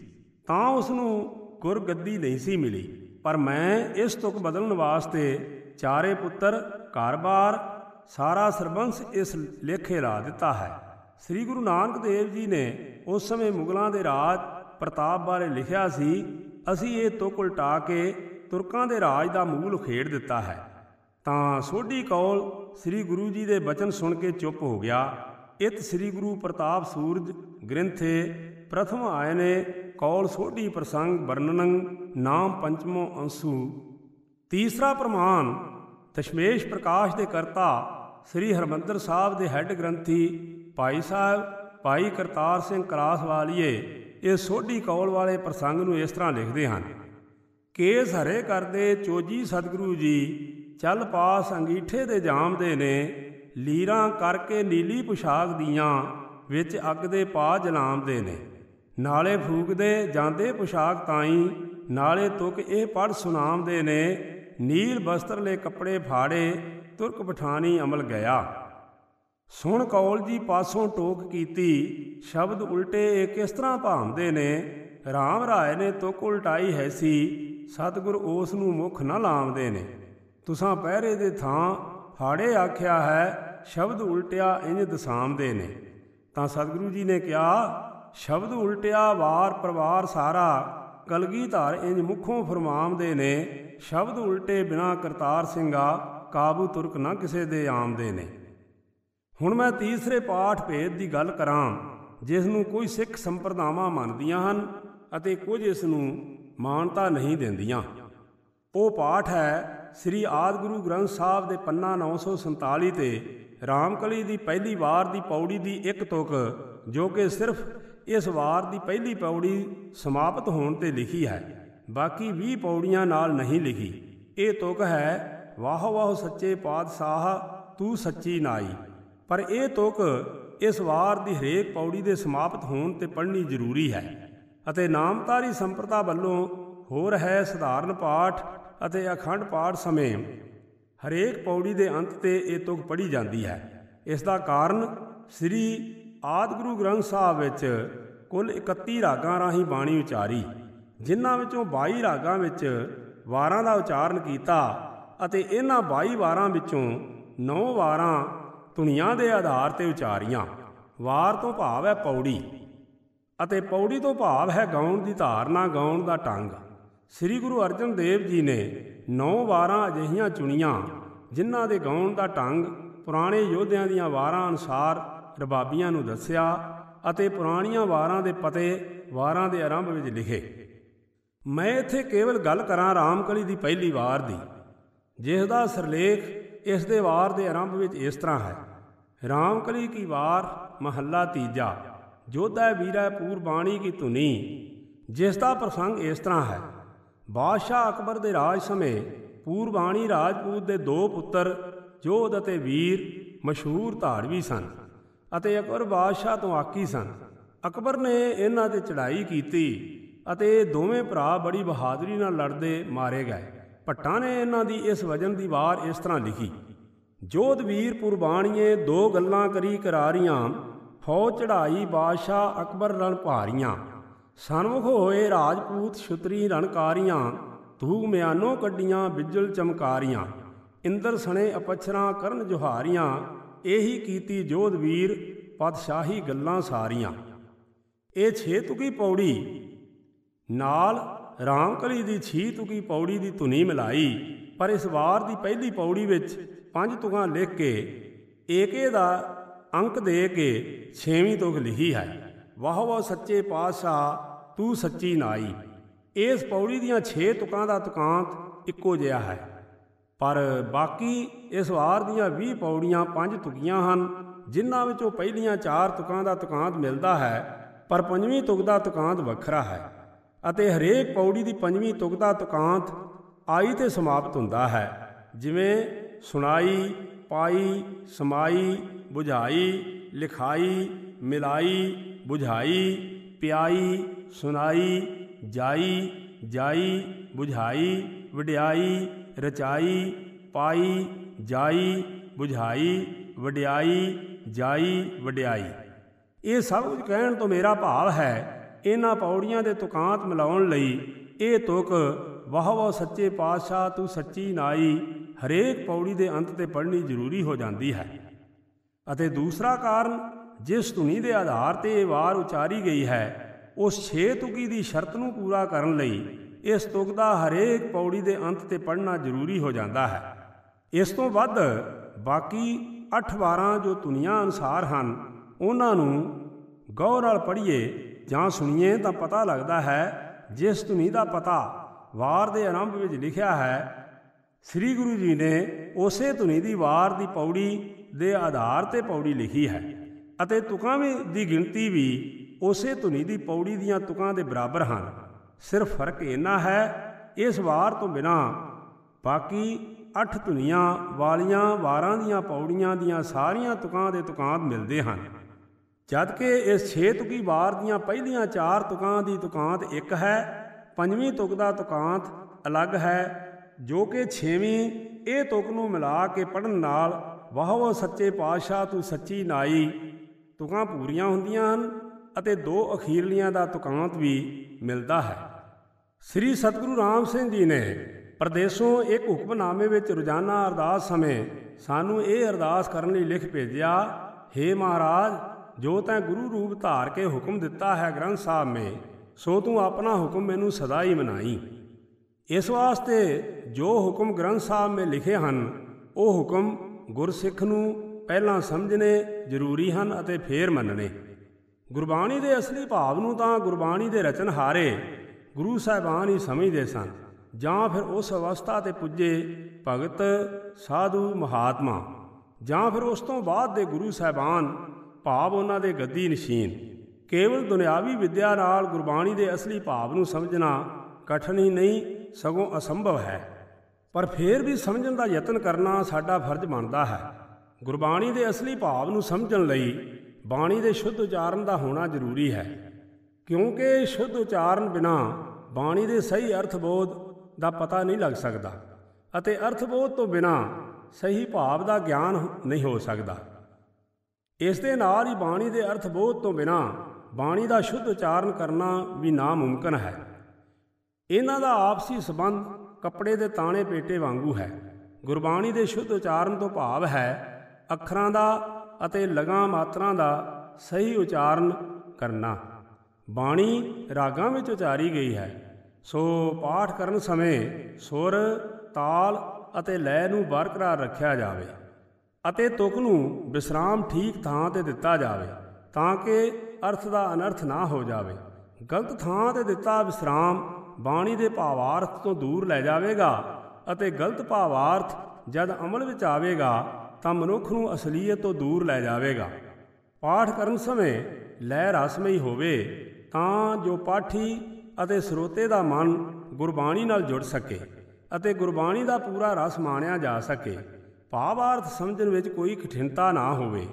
ਤਾਂ ਉਸ ਨੂੰ ਗੁਰਗੱਦੀ ਨਹੀਂ ਸੀ ਮਿਲੀ। ਪਰ ਮੈਂ ਇਸ ਤੁਕ ਬਦਲਣ ਵਾਸਤੇ ਚਾਰੇ ਪੁੱਤਰ, ਘਰ-ਬਾਰ, ਸਾਰਾ ਸਰਬੰਸ ਇਸ ਲੇਖੇ ਲਾ ਦਿੱਤਾ ਹੈ। ਸ੍ਰੀ ਗੁਰੂ ਨਾਨਕ ਦੇਵ ਜੀ ਨੇ ਉਸ ਸਮੇਂ ਮੁਗਲਾਂ ਦੇ ਰਾਜ ਪ੍ਰਤਾਪ ਬਾਰੇ ਲਿਖਿਆ ਸੀ, ਅਸੀਂ ਇਹ ਤੁਕ ਉਲਟਾ ਕੇ ਤੁਰਕਾਂ ਦੇ ਰਾਜ ਦਾ ਮੂਲ ਖੇੜ ਦਿੱਤਾ ਹੈ। ਤਾਂ ਸੋਢੀ ਕੌਲ ਸ੍ਰੀ ਗੁਰੂ ਜੀ ਦੇ ਬਚਨ ਸੁਣ ਕੇ ਚੁੱਪ ਹੋ ਗਿਆ। ਇਤ ਸ੍ਰੀ ਗੁਰੂ ਪ੍ਰਤਾਪ ਸੂਰਜ ਗ੍ਰੰਥੇ ਪ੍ਰਥਮ ਆਏ ਨੇ ਕੌਲ ਸੋਢੀ ਪ੍ਰਸੰਗ ਵਰਣਨੰ ਨਾਮ ਪੰਚਮੋ ਅੰਸੂ। ਤੀਸਰਾ ਪ੍ਰਮਾਨ ਦਸ਼ਮੇਸ਼ ਪ੍ਰਕਾਸ਼ ਦੇ ਕਰਤਾ ਸ੍ਰੀ ਹਰਮੰਦਰ ਸਾਹਿਬ ਦੇ ਹੈੱਡ ਗ੍ਰੰਥੀ ਭਾਈ ਸਾਹਿਬ, ਭਾਈ ਕਰਤਾਰ ਸਿੰਘ ਕਲਾਸ ਵਾਲੀਏ, ਇਹ ਸੋਢੀ ਕੌਲ ਵਾਲੇ ਪ੍ਰਸੰਗ ਨੂੰ ਇਸ ਤਰ੍ਹਾਂ ਲਿਖਦੇ ਹਨ। ਕੇਸ ਹਰੇ ਕਰਦੇ ਚੋਜੀ ਸਤਿਗੁਰੂ ਜੀ, ਚੱਲ ਪਾਸ ਅੰਗੀਠੇ ਦੇ ਜਾਮਦੇ ਨੇ, ਲੀਰਾਂ ਕਰਕੇ ਨੀਲੀ ਪੁਸ਼ਾਕ ਦੀਆਂ ਵਿੱਚ ਅੱਗ ਦੇ ਪਾ ਜਲਾਮਦੇ ਨੇ। ਨਾਲੇ ਫੂਕਦੇ ਜਾਂਦੇ ਪੁਸ਼ਾਕ ਤਾਈ, ਨਾਲੇ ਤੁਕ ਇਹ ਪੜ ਸੁਨਾਮਦੇ ਨੇ, ਨੀਲ ਬਸਤਰ ਲੈ ਕੱਪੜੇ ਫਾੜੇ, ਤੁਰਕ ਪਠਾਨੀ ਅਮਲ ਗਿਆ। ਸੁਣ ਕੌਲ ਜੀ ਪਾਸੋਂ ਟੋਕ ਕੀਤੀ, ਸ਼ਬਦ ਉਲਟੇ ਇਹ ਕਿਸ ਤਰ੍ਹਾਂ ਭਾਂਦੇ ਨੇ? RAM ਰਾਏ ਨੇ ਤੁਕ ਉਲਟਾਈ ਹੈ ਸੀ ਸਤਿਗੁਰ ਉਸ ਨੂੰ ਮੁਖ ਨਾ ਲਾਉਂਦੇ ਨੇ। ਤੁਸਾਂ ਪਹਿਰੇ ਦੇ ਥਾਂ ਫਾੜੇ ਆਖਿਆ ਹੈ, ਸ਼ਬਦ ਉਲਟਿਆ ਇੰਜ ਦਸਾਮਦੇ ਨੇ। ਤਾਂ ਸਤਿਗੁਰੂ ਜੀ ਨੇ ਕਿਹਾ, ਸ਼ਬਦ ਉਲਟਿਆ ਵਾਰ ਪਰਿਵਾਰ ਸਾਰਾ, ਕਲਗੀ ਧਾਰ ਇੰਜ ਮੁਖੋਂ ਫਰਮਾਮਦੇ ਨੇ। ਸ਼ਬਦ ਉਲਟੇ ਬਿਨਾ ਕਰਤਾਰ ਸਿੰਘਾ, ਕਾਬੂ ਤੁਰਕ ਨਾ ਕਿਸੇ ਦੇ ਆਮਦੇ ਨੇ। ਹੁਣ ਮੈਂ ਤੀਸਰੇ ਪਾਠ ਭੇਦ ਦੀ ਗੱਲ ਕਰਾਂ, ਜਿਸ ਨੂੰ ਕੋਈ ਸਿੱਖ ਸੰਪਰਦਾਵਾਂ ਮੰਨਦੀਆਂ ਹਨ ਅਤੇ ਕੁਝ ਇਸ ਨੂੰ ਮਾਨਤਾ ਨਹੀਂ ਦਿੰਦੀਆਂ। ਉਹ ਪਾਠ ਹੈ ਸ੍ਰੀ ਆਦ ਗੁਰੂ ਗ੍ਰੰਥ ਸਾਹਿਬ ਦੇ ਪੰਨਾ 947 ਤੇ ਰਾਮਕਲੀ ਦੀ ਪਹਿਲੀ ਵਾਰ ਦੀ ਪੌੜੀ ਦੀ ਇੱਕ ਤੁਕ, ਜੋ ਕਿ ਸਿਰਫ ਇਸ ਵਾਰ ਦੀ ਪਹਿਲੀ ਪੌੜੀ ਸਮਾਪਤ ਹੋਣ ਤੇ ਲਿਖੀ ਹੈ। ਬਾਕੀ 20 ਪੌੜੀਆਂ ਨਾਲ ਨਹੀਂ ਲਿਖੀ। ਇਹ ਤੁਕ ਹੈ, ਵਾਹ ਵਾਹ ਸੱਚੇ ਪਾਤਸ਼ਾਹ, ਤੂੰ ਸੱਚੀ ਨਾਈ। ਪਰ ਇਹ ਤੁਕ ਇਸ ਵਾਰ ਦੀ ਹਰੇਕ ਪੌੜੀ ਦੇ ਸਮਾਪਤ ਹੋਣ ਤੇ ਪੜ੍ਹਨੀ ਜ਼ਰੂਰੀ ਹੈ। ਅਤੇ ਨਾਮਤਾਰੀ ਸੰਪਰਦਾ ਵੱਲੋਂ ਹੋਰ ਹੈ ਸਧਾਰਨ ਪਾਠ ਅਤੇ ਅਖੰਡ ਪਾਠ ਸਮੇਂ। ਹਰੇਕ ਪੌੜੀ ਦੇ ਅੰਤ ਤੇ ਇਹ ਤੁਕ ਪੜ੍ਹੀ ਜਾਂਦੀ ਹੈ। ਇਸ ਦਾ ਕਾਰਨ ਸ੍ਰੀ ਆਦ ਗੁਰੂ ਗ੍ਰੰਥ ਸਾਹਿਬ ਵਿੱਚ ਕੁੱਲ 31 ਰਾਗਾਂ ਰਾਹੀਂ ਬਾਣੀ ਉਚਾਰੀ, ਜਿਨ੍ਹਾਂ ਵਿੱਚੋਂ 22 ਰਾਗਾਂ ਵਿੱਚ ਵਾਰਾਂ ਦਾ ਉਚਾਰਨ ਕੀਤਾ ਅਤੇ ਇਹਨਾਂ 22 ਵਾਰਾਂ ਵਿੱਚੋਂ 9 ਵਾਰਾਂ ਧੁਨੀਆਂ ਦੇ ਆਧਾਰ ਤੇ ਉਚਾਰੀਆਂ। ਵਾਰ ਤੋਂ ਭਾਵ ਹੈ ਪੌੜੀ। ਅਤੇ ਪੌੜੀ ਤੋਂ ਭਾਵ ਹੈ ਗਾਉਣ ਦੀ ਧਾਰਨਾ, ਗਾਉਣ ਦਾ ਢੰਗ। ਸ੍ਰੀ ਗੁਰੂ ਅਰਜਨ ਦੇਵ ਜੀ ਨੇ 9 ਵਾਰਾਂ ਅਜਿਹੀਆਂ ਚੁਣੀਆਂ, ਜਿਨ੍ਹਾਂ ਦੇ ਗਾਉਣ ਦਾ ਢੰਗ ਪੁਰਾਣੇ ਯੋਧਿਆਂ ਦੀਆਂ ਵਾਰਾਂ ਅਨੁਸਾਰ ਰਬਾਬੀਆਂ ਨੂੰ ਦੱਸਿਆ ਅਤੇ ਪੁਰਾਣੀਆਂ ਵਾਰਾਂ ਦੇ ਪਤੇ ਵਾਰਾਂ ਦੇ ਆਰੰਭ ਵਿੱਚ ਲਿਖੇ। ਮੈਂ ਇੱਥੇ ਕੇਵਲ ਗੱਲ ਕਰਾਂ ਰਾਮਕਲੀ ਦੀ ਪਹਿਲੀ ਵਾਰ ਦੀ, ਜਿਸ ਦਾ ਸਿਰਲੇਖ ਇਸ ਦੇ ਵਾਰ ਦੇ ਆਰੰਭ ਵਿੱਚ ਇਸ ਤਰ੍ਹਾਂ ਹੈ। ਰਾਮਕਲੀ ਕੀ ਵਾਰ, ਮਹੱਲਾ ਤੀਜਾ। ਜੋਧੈ ਵੀਰਾ ਪੂਰ ਬਾਣੀ ਕੀ ਧੁਨੀ, ਜਿਸ ਦਾ ਪ੍ਰਸੰਗ ਇਸ ਤਰ੍ਹਾਂ ਹੈ। ਬਾਦਸ਼ਾਹ ਅਕਬਰ ਦੇ ਰਾਜ ਸਮੇਂ ਪੂਰਬਾਣੀ ਰਾਜਪੂਤ ਦੇ ਦੋ ਪੁੱਤਰ, ਜੋਧ ਅਤੇ ਵੀਰ, ਮਸ਼ਹੂਰ ਧਾਰਵੀ ਸਨ ਅਤੇ ਅਕਬਰ ਬਾਦਸ਼ਾਹ ਤੋਂ ਆਕੀ ਸਨ। ਅਕਬਰ ਨੇ ਇਹਨਾਂ ਤੇ ਚੜ੍ਹਾਈ ਕੀਤੀ ਅਤੇ ਦੋਵੇਂ ਭਰਾ ਬੜੀ ਬਹਾਦਰੀ ਨਾਲ ਲੜਦੇ ਮਾਰੇ ਗਏ। ਭੱਟਾਂ ਨੇ ਇਹਨਾਂ ਦੀ ਇਸ ਵਜਨ ਦੀ ਵਾਰ ਇਸ ਤਰ੍ਹਾਂ ਲਿਖੀ, ਜੋਧ ਵੀਰ ਪੁਰਬਾਣੀਏ ਦੋ ਗੱਲਾਂ ਕਰੀ ਕਰਾਰੀਆਂ ਫੌਜ ਚੜਾਈ ਬਾਦਸ਼ਾਹ ਅਕਬਰ ਰਣ ਭਾਰੀਆਂ ਸਨਮੁਖ ਹੋਏ ਰਾਜਪੂਤ ਛੁਤਰੀ ਰਣਕਾਰੀਆਂ ਧੂਗ ਮਿਆਨੋ ਕੱਡੀਆਂ ਬਿਜਲ ਚਮਕਾਰੀਆਂ, ਇੰਦਰ ਸਣੇ ਅਪਛਰਾਂ ਕਰਨ ਜੁਹਾਰੀਆਂ, ਇਹੀ ਕੀਤੀ ਜੋਧ ਵੀਰ ਪਤਸ਼ਾਹੀ ਗੱਲਾਂ ਸਾਰੀਆਂ। ਇਹ ਛੇ ਤੁਕੀ ਪੌੜੀ, ਨਾਲ ਰਾਮਕਲੀ ਦੀ ਛੀ ਤੁਕੀ ਪੌੜੀ ਦੀ ਧੁਨੀ ਮਿਲਾਈ, ਪਰ ਇਸ ਵਾਰ ਦੀ ਪਹਿਲੀ ਪੌੜੀ ਵਿੱਚ ਪੰਜ ਤੁਕਾਂ ਲਿਖ ਕੇ ਏਕੇ ਦਾ ਅੰਕ ਦੇ ਕੇ ਛੇਵੀਂ ਤੁਕ ਲਿਖੀ ਹੈ। ਵਾਹ ਵਾਹ ਸੱਚੇ ਪਾਤਸ਼ਾਹ, ਤੂੰ ਸੱਚੀ ਨਾਈ। ਇਸ ਪੌੜੀ ਦੀਆਂ 6 ਤੁਕਾਂ ਦਾ ਤੁਕਾਂਤ ਇੱਕੋ ਜਿਹਾ ਹੈ। ਪਰ ਬਾਕੀ ਇਸ ਵਾਰ ਦੀਆਂ 20 ਪੌੜੀਆਂ ਪੰਜ ਤੁਕੀਆਂ ਹਨ, ਜਿਨ੍ਹਾਂ ਵਿੱਚੋਂ ਪਹਿਲੀਆਂ 4 ਤੁਕਾਂ ਦਾ ਤੁਕਾਂਤ ਮਿਲਦਾ ਹੈ, ਪਰ ਪੰਜਵੀਂ ਤੁਕ ਦਾ ਤੁਕਾਂਤ ਵੱਖਰਾ ਹੈ ਅਤੇ ਹਰੇਕ ਪੌੜੀ ਦੀ ਪੰਜਵੀਂ ਤੁਕ ਦਾ ਤੁਕਾਂਤ ਆਈ ਤੇ ਸਮਾਪਤ ਹੁੰਦਾ ਹੈ, ਜਿਵੇਂ ਸੁਣਾਈ, ਪਾਈ, ਸਮਾਈ ਬੁਝਾਈ, ਲਿਖਾਈ, ਮਿਲਾਈ, ਬੁਝਾਈ, ਪਿਆਈ ਸੁਨਾਈ ਜਾਈ ਜਾਈ, ਬੁਝਾਈ, ਵਡਿਆਈ, ਰਚਾਈ, ਪਾਈ, ਜਾਈ, ਬੁਝਾਈ, ਵਡਿਆਈ, ਜਾਈ, ਵਡਿਆਈ। ਇਹ ਸਭ ਕੁਝ ਕਹਿਣ ਤੋਂ ਮੇਰਾ ਭਾਵ ਹੈ, ਇਹਨਾਂ ਪੌੜੀਆਂ ਦੇ ਤੁਕਾਂਤ ਮਿਲਾਉਣ ਲਈ ਇਹ ਤੁਕ, ਵਾਹ ਵਾਹ ਸੱਚੇ ਪਾਤਸ਼ਾਹ ਤੂੰ ਸੱਚੀ ਨਾਈ, ਹਰੇਕ ਪੌੜੀ ਦੇ ਅੰਤ ਤੇ ਪੜ੍ਹਨੀ ਜ਼ਰੂਰੀ ਹੋ ਜਾਂਦੀ ਹੈ। ਅਤੇ ਦੂਸਰਾ ਕਾਰਨ ਜਿਸ ਧੁਨੀ ਦੇ ਆਧਾਰ ਤੇ ਇਹ ਵਾਰ ਉਚਾਰੀ ਗਈ ਹੈ ਉਸ 6 ਤੁਕੀ ਦੀ ਸ਼ਰਤ ਨੂੰ ਪੂਰਾ ਕਰਨ ਲਈ ਇਸ ਤੁਕ ਦਾ ਹਰੇਕ ਪੌੜੀ ਦੇ ਅੰਤ ਤੇ ਪੜ੍ਹਨਾ ਜ਼ਰੂਰੀ ਹੋ ਜਾਂਦਾ ਹੈ। ਇਸ ਤੋਂ ਵੱਧ ਬਾਕੀ 8 ਵਾਰਾਂ ਜੋ ਧੁਨੀਆਂ ਅਨੁਸਾਰ ਹਨ, ਉਹਨਾਂ ਨੂੰ ਗੌਰ ਨਾਲ ਪੜ੍ਹੀਏ ਜਾਂ ਸੁਣੀਏ ਤਾਂ ਪਤਾ ਲੱਗਦਾ ਹੈ, ਜਿਸ ਧੁਨੀ ਦਾ ਪਤਾ ਵਾਰ ਦੇ ਆਰੰਭ ਵਿੱਚ ਲਿਖਿਆ ਹੈ ਸ੍ਰੀ ਗੁਰੂ ਜੀ ਨੇ ਉਸੇ ਧੁਨੀ ਦੀ ਵਾਰ ਦੀ ਪੌੜੀ ਦੇ ਆਧਾਰ ਤੇ ਪੌੜੀ ਲਿਖੀ ਹੈ ਅਤੇ ਤੁਕਾਂ ਵੀ ਦੀ ਗਿਣਤੀ ਵੀ ਉਸੇ ਧੁਨੀ ਦੀ ਪੌੜੀ ਦੀਆਂ ਤੁਕਾਂ ਦੇ ਬਰਾਬਰ ਹਨ। ਸਿਰਫ ਫ਼ਰਕ ਇੰਨਾ ਹੈ, ਇਸ ਵਾਰ ਤੋਂ ਬਿਨਾ ਬਾਕੀ 8 ਧੁਨੀਆਂ ਵਾਲੀਆਂ ਵਾਰਾਂ ਦੀਆਂ ਪੌੜੀਆਂ ਦੀਆਂ ਸਾਰੀਆਂ ਤੁਕਾਂ ਦੇ ਤੁਕਾਂਤ ਮਿਲਦੇ ਹਨ। ਜਦ ਕਿ ਇਸ 6 ਤੁਕੀ ਵਾਰ ਦੀਆਂ ਪਹਿਲੀਆਂ 4 ਤੁਕਾਂ ਦੀ ਤੁਕਾਂਤ ਇੱਕ ਹੈ, ਪੰਜਵੀਂ ਤੁਕ ਦਾ ਤੁਕਾਂਤ ਅਲੱਗ ਹੈ ਜੋ ਕਿ 6ਵੀਂ ਇਹ ਤੁਕ ਨੂੰ ਮਿਲਾ ਕੇ ਪੜਨ ਨਾਲ ਵਾਹ ਸੱਚੇ ਪਾਤਸ਼ਾਹ ਤੂੰ ਸੱਚੀ ਨਾਈ। ਤੁਕਾਂ ਪੂਰੀਆਂ ਹੁੰਦੀਆਂ ਹਨ ਅਤੇ ਦੋ ਅਖੀਰਲੀਆਂ ਦਾ ਤੁਕਾਂਤ ਵੀ ਮਿਲਦਾ ਹੈ। ਸ੍ਰੀ ਸਤਿਗੁਰੂ ਰਾਮ ਸਿੰਘ ਜੀ ਨੇ ਪਰਦੇਸੋਂ ਇੱਕ ਹੁਕਮਨਾਮੇ ਵਿੱਚ ਰੋਜ਼ਾਨਾ ਅਰਦਾਸ ਸਮੇਂ ਸਾਨੂੰ ਇਹ ਅਰਦਾਸ ਕਰਨ ਲਈ ਲਿਖ ਭੇਜਿਆ हे ਮਹਾਰਾਜ, ਜੋ ਤੈਂ ਗੁਰੂ ਰੂਪ ਧਾਰ ਕੇ ਹੁਕਮ ਦਿੱਤਾ ਹੈ ਗ੍ਰੰਥ ਸਾਹਿਬ ਮੇ, ਸੋ ਤੂੰ ਆਪਣਾ ਹੁਕਮ ਮੈਨੂੰ ਸਦਾ ਹੀ ਮਨਾਈ। ਇਸ ਵਾਸਤੇ ਜੋ ਹੁਕਮ ਗ੍ਰੰਥ ਸਾਹਿਬ ਮੇ ਲਿਖੇ ਹਨ, ਉਹ ਹੁਕਮ ਗੁਰਸਿੱਖ ਨੂੰ ਪਹਿਲਾਂ ਸਮਝਣੇ ਜ਼ਰੂਰੀ ਹਨ ਅਤੇ ਫੇਰ ਮੰਨਣੇ। ਗੁਰਬਾਣੀ ਦੇ ਅਸਲੀ ਭਾਵ ਨੂੰ ਤਾਂ ਗੁਰਬਾਣੀ ਦੇ ਰਚਨਹਾਰੇ ਗੁਰੂ ਸਾਹਿਬਾਨ ਹੀ ਸਮਝਦੇ ਸਨ, ਜਾਂ ਫਿਰ ਉਸ ਅਵਸਥਾ ਤੇ ਪੁੱਜੇ ਭਗਤ, ਸਾਧੂ, ਮਹਾਤਮਾ, ਜਾਂ ਫਿਰ ਉਸ ਤੋਂ ਬਾਅਦ ਦੇ ਗੁਰੂ ਸਾਹਿਬਾਨ, ਭਾਵ ਉਹਨਾਂ ਦੇ ਗੱਦੀ ਨਸ਼ੀਨ। ਕੇਵਲ ਦੁਨਿਆਵੀ ਵਿਦਿਆ ਨਾਲ ਗੁਰਬਾਣੀ ਦੇ ਅਸਲੀ ਭਾਵ ਨੂੰ ਸਮਝਣਾ ਕਠਿਨ ਹੀ ਨਹੀਂ ਸਗੋਂ ਅਸੰਭਵ ਹੈ। ਪਰ ਫੇਰ ਵੀ ਸਮਝਣ ਦਾ ਯਤਨ ਕਰਨਾ ਸਾਡਾ ਫਰਜ਼ ਬਣਦਾ ਹੈ। ਗੁਰਬਾਣੀ ਦੇ ਅਸਲੀ ਭਾਵ ਨੂੰ ਸਮਝਣ ਲਈ ਬਾਣੀ ਦੇ ਸ਼ੁੱਧ ਉਚਾਰਨ ਦਾ ਹੋਣਾ ਜ਼ਰੂਰੀ ਹੈ। ਕਿਉਂਕਿ ਸ਼ੁੱਧ ਉਚਾਰਨ ਬਿਨਾ ਬਾਣੀ ਦੇ ਸਹੀ ਅਰਥ ਬੋਧ ਦਾ ਪਤਾ ਨਹੀਂ ਲੱਗ ਸਕਦਾ ਅਤੇ ਅਰਥ ਬੋਧ ਤੋਂ ਬਿਨਾ ਸਹੀ ਭਾਵ ਦਾ ਗਿਆਨ ਨਹੀਂ ਹੋ ਸਕਦਾ। ਇਸ ਦੇ ਨਾਲ ਹੀ ਬਾਣੀ ਦੇ ਅਰਥ ਬੋਧ ਤੋਂ ਬਿਨਾ ਬਾਣੀ ਦਾ ਸ਼ੁੱਧ ਉਚਾਰਨ ਕਰਨਾ ਵੀ ਨਾਮੁਮਕਨ ਹੈ। ਇਹਨਾਂ ਦਾ ਆਪਸੀ ਸਬੰਧ ਕੱਪੜੇ ਦੇ ਤਾਣੇ ਪੇਟੇ ਵਾਂਗੂ ਹੈ। ਗੁਰਬਾਣੀ ਦੇ ਸ਼ੁੱਧ ਉਚਾਰਨ ਤੋਂ ਭਾਵ ਹੈ, ਅੱਖਰਾਂ ਦਾ ਅਤੇ ਲਗਾਂ ਮਾਤਰਾ ਦਾ ਸਹੀ ਉਚਾਰਨ ਕਰਨਾ। ਬਾਣੀ ਰਾਗਾਂ ਵਿੱਚ ਉਚਾਰੀ ਗਈ ਹੈ। ਸੋ ਪਾਠ ਕਰਨ ਸਮੇਂ ਸੁਰ, ਤਾਲ ਅਤੇ ਲੈ ਨੂੰ ਬਰਕਰਾਰ ਰੱਖਿਆ ਜਾਵੇ ਅਤੇ ਤੁਕ ਨੂੰ ਵਿਸਰਾਮ ਠੀਕ ਥਾਂ ਤੇ ਦਿੱਤਾ ਜਾਵੇ ਤਾਂ ਕਿ ਅਰਥ ਦਾ ਅਨਰਥ ਨਾ ਹੋ ਜਾਵੇ। ਗਲਤ ਥਾਂ ਤੇ ਦਿੱਤਾ ਵਿਸਰਾਮ ਬਾਣੀ ਦੇ ਭਾਵਾਰਥ ਤੋਂ ਦੂਰ ਲੈ ਜਾਵੇਗਾ ਅਤੇ ਗਲਤ ਭਾਵਾਰਥ ਜਦ ਅਮਲ ਵਿੱਚ ਆਵੇਗਾ ਤਾਂ ਮਨੁੱਖ ਨੂੰ ਅਸਲੀਅਤ ਤੋਂ ਦੂਰ ਲੈ ਜਾਵੇਗਾ। ਪਾਠ ਕਰਨ ਸਮੇਂ ਲੈ ਰਸਮਈ ਹੋਵੇ ਤਾਂ ਜੋ ਪਾਠੀ ਅਤੇ ਸਰੋਤੇ ਦਾ ਮਨ ਗੁਰਬਾਣੀ ਨਾਲ ਜੁੜ ਸਕੇ ਅਤੇ ਗੁਰਬਾਣੀ ਦਾ ਪੂਰਾ ਰਸ ਮਾਣਿਆ ਜਾ ਸਕੇ। ਭਾਵਾਰਥ ਸਮਝਣ ਵਿੱਚ ਕੋਈ ਕਠਿਨਤਾ ਨਾ ਹੋਵੇ।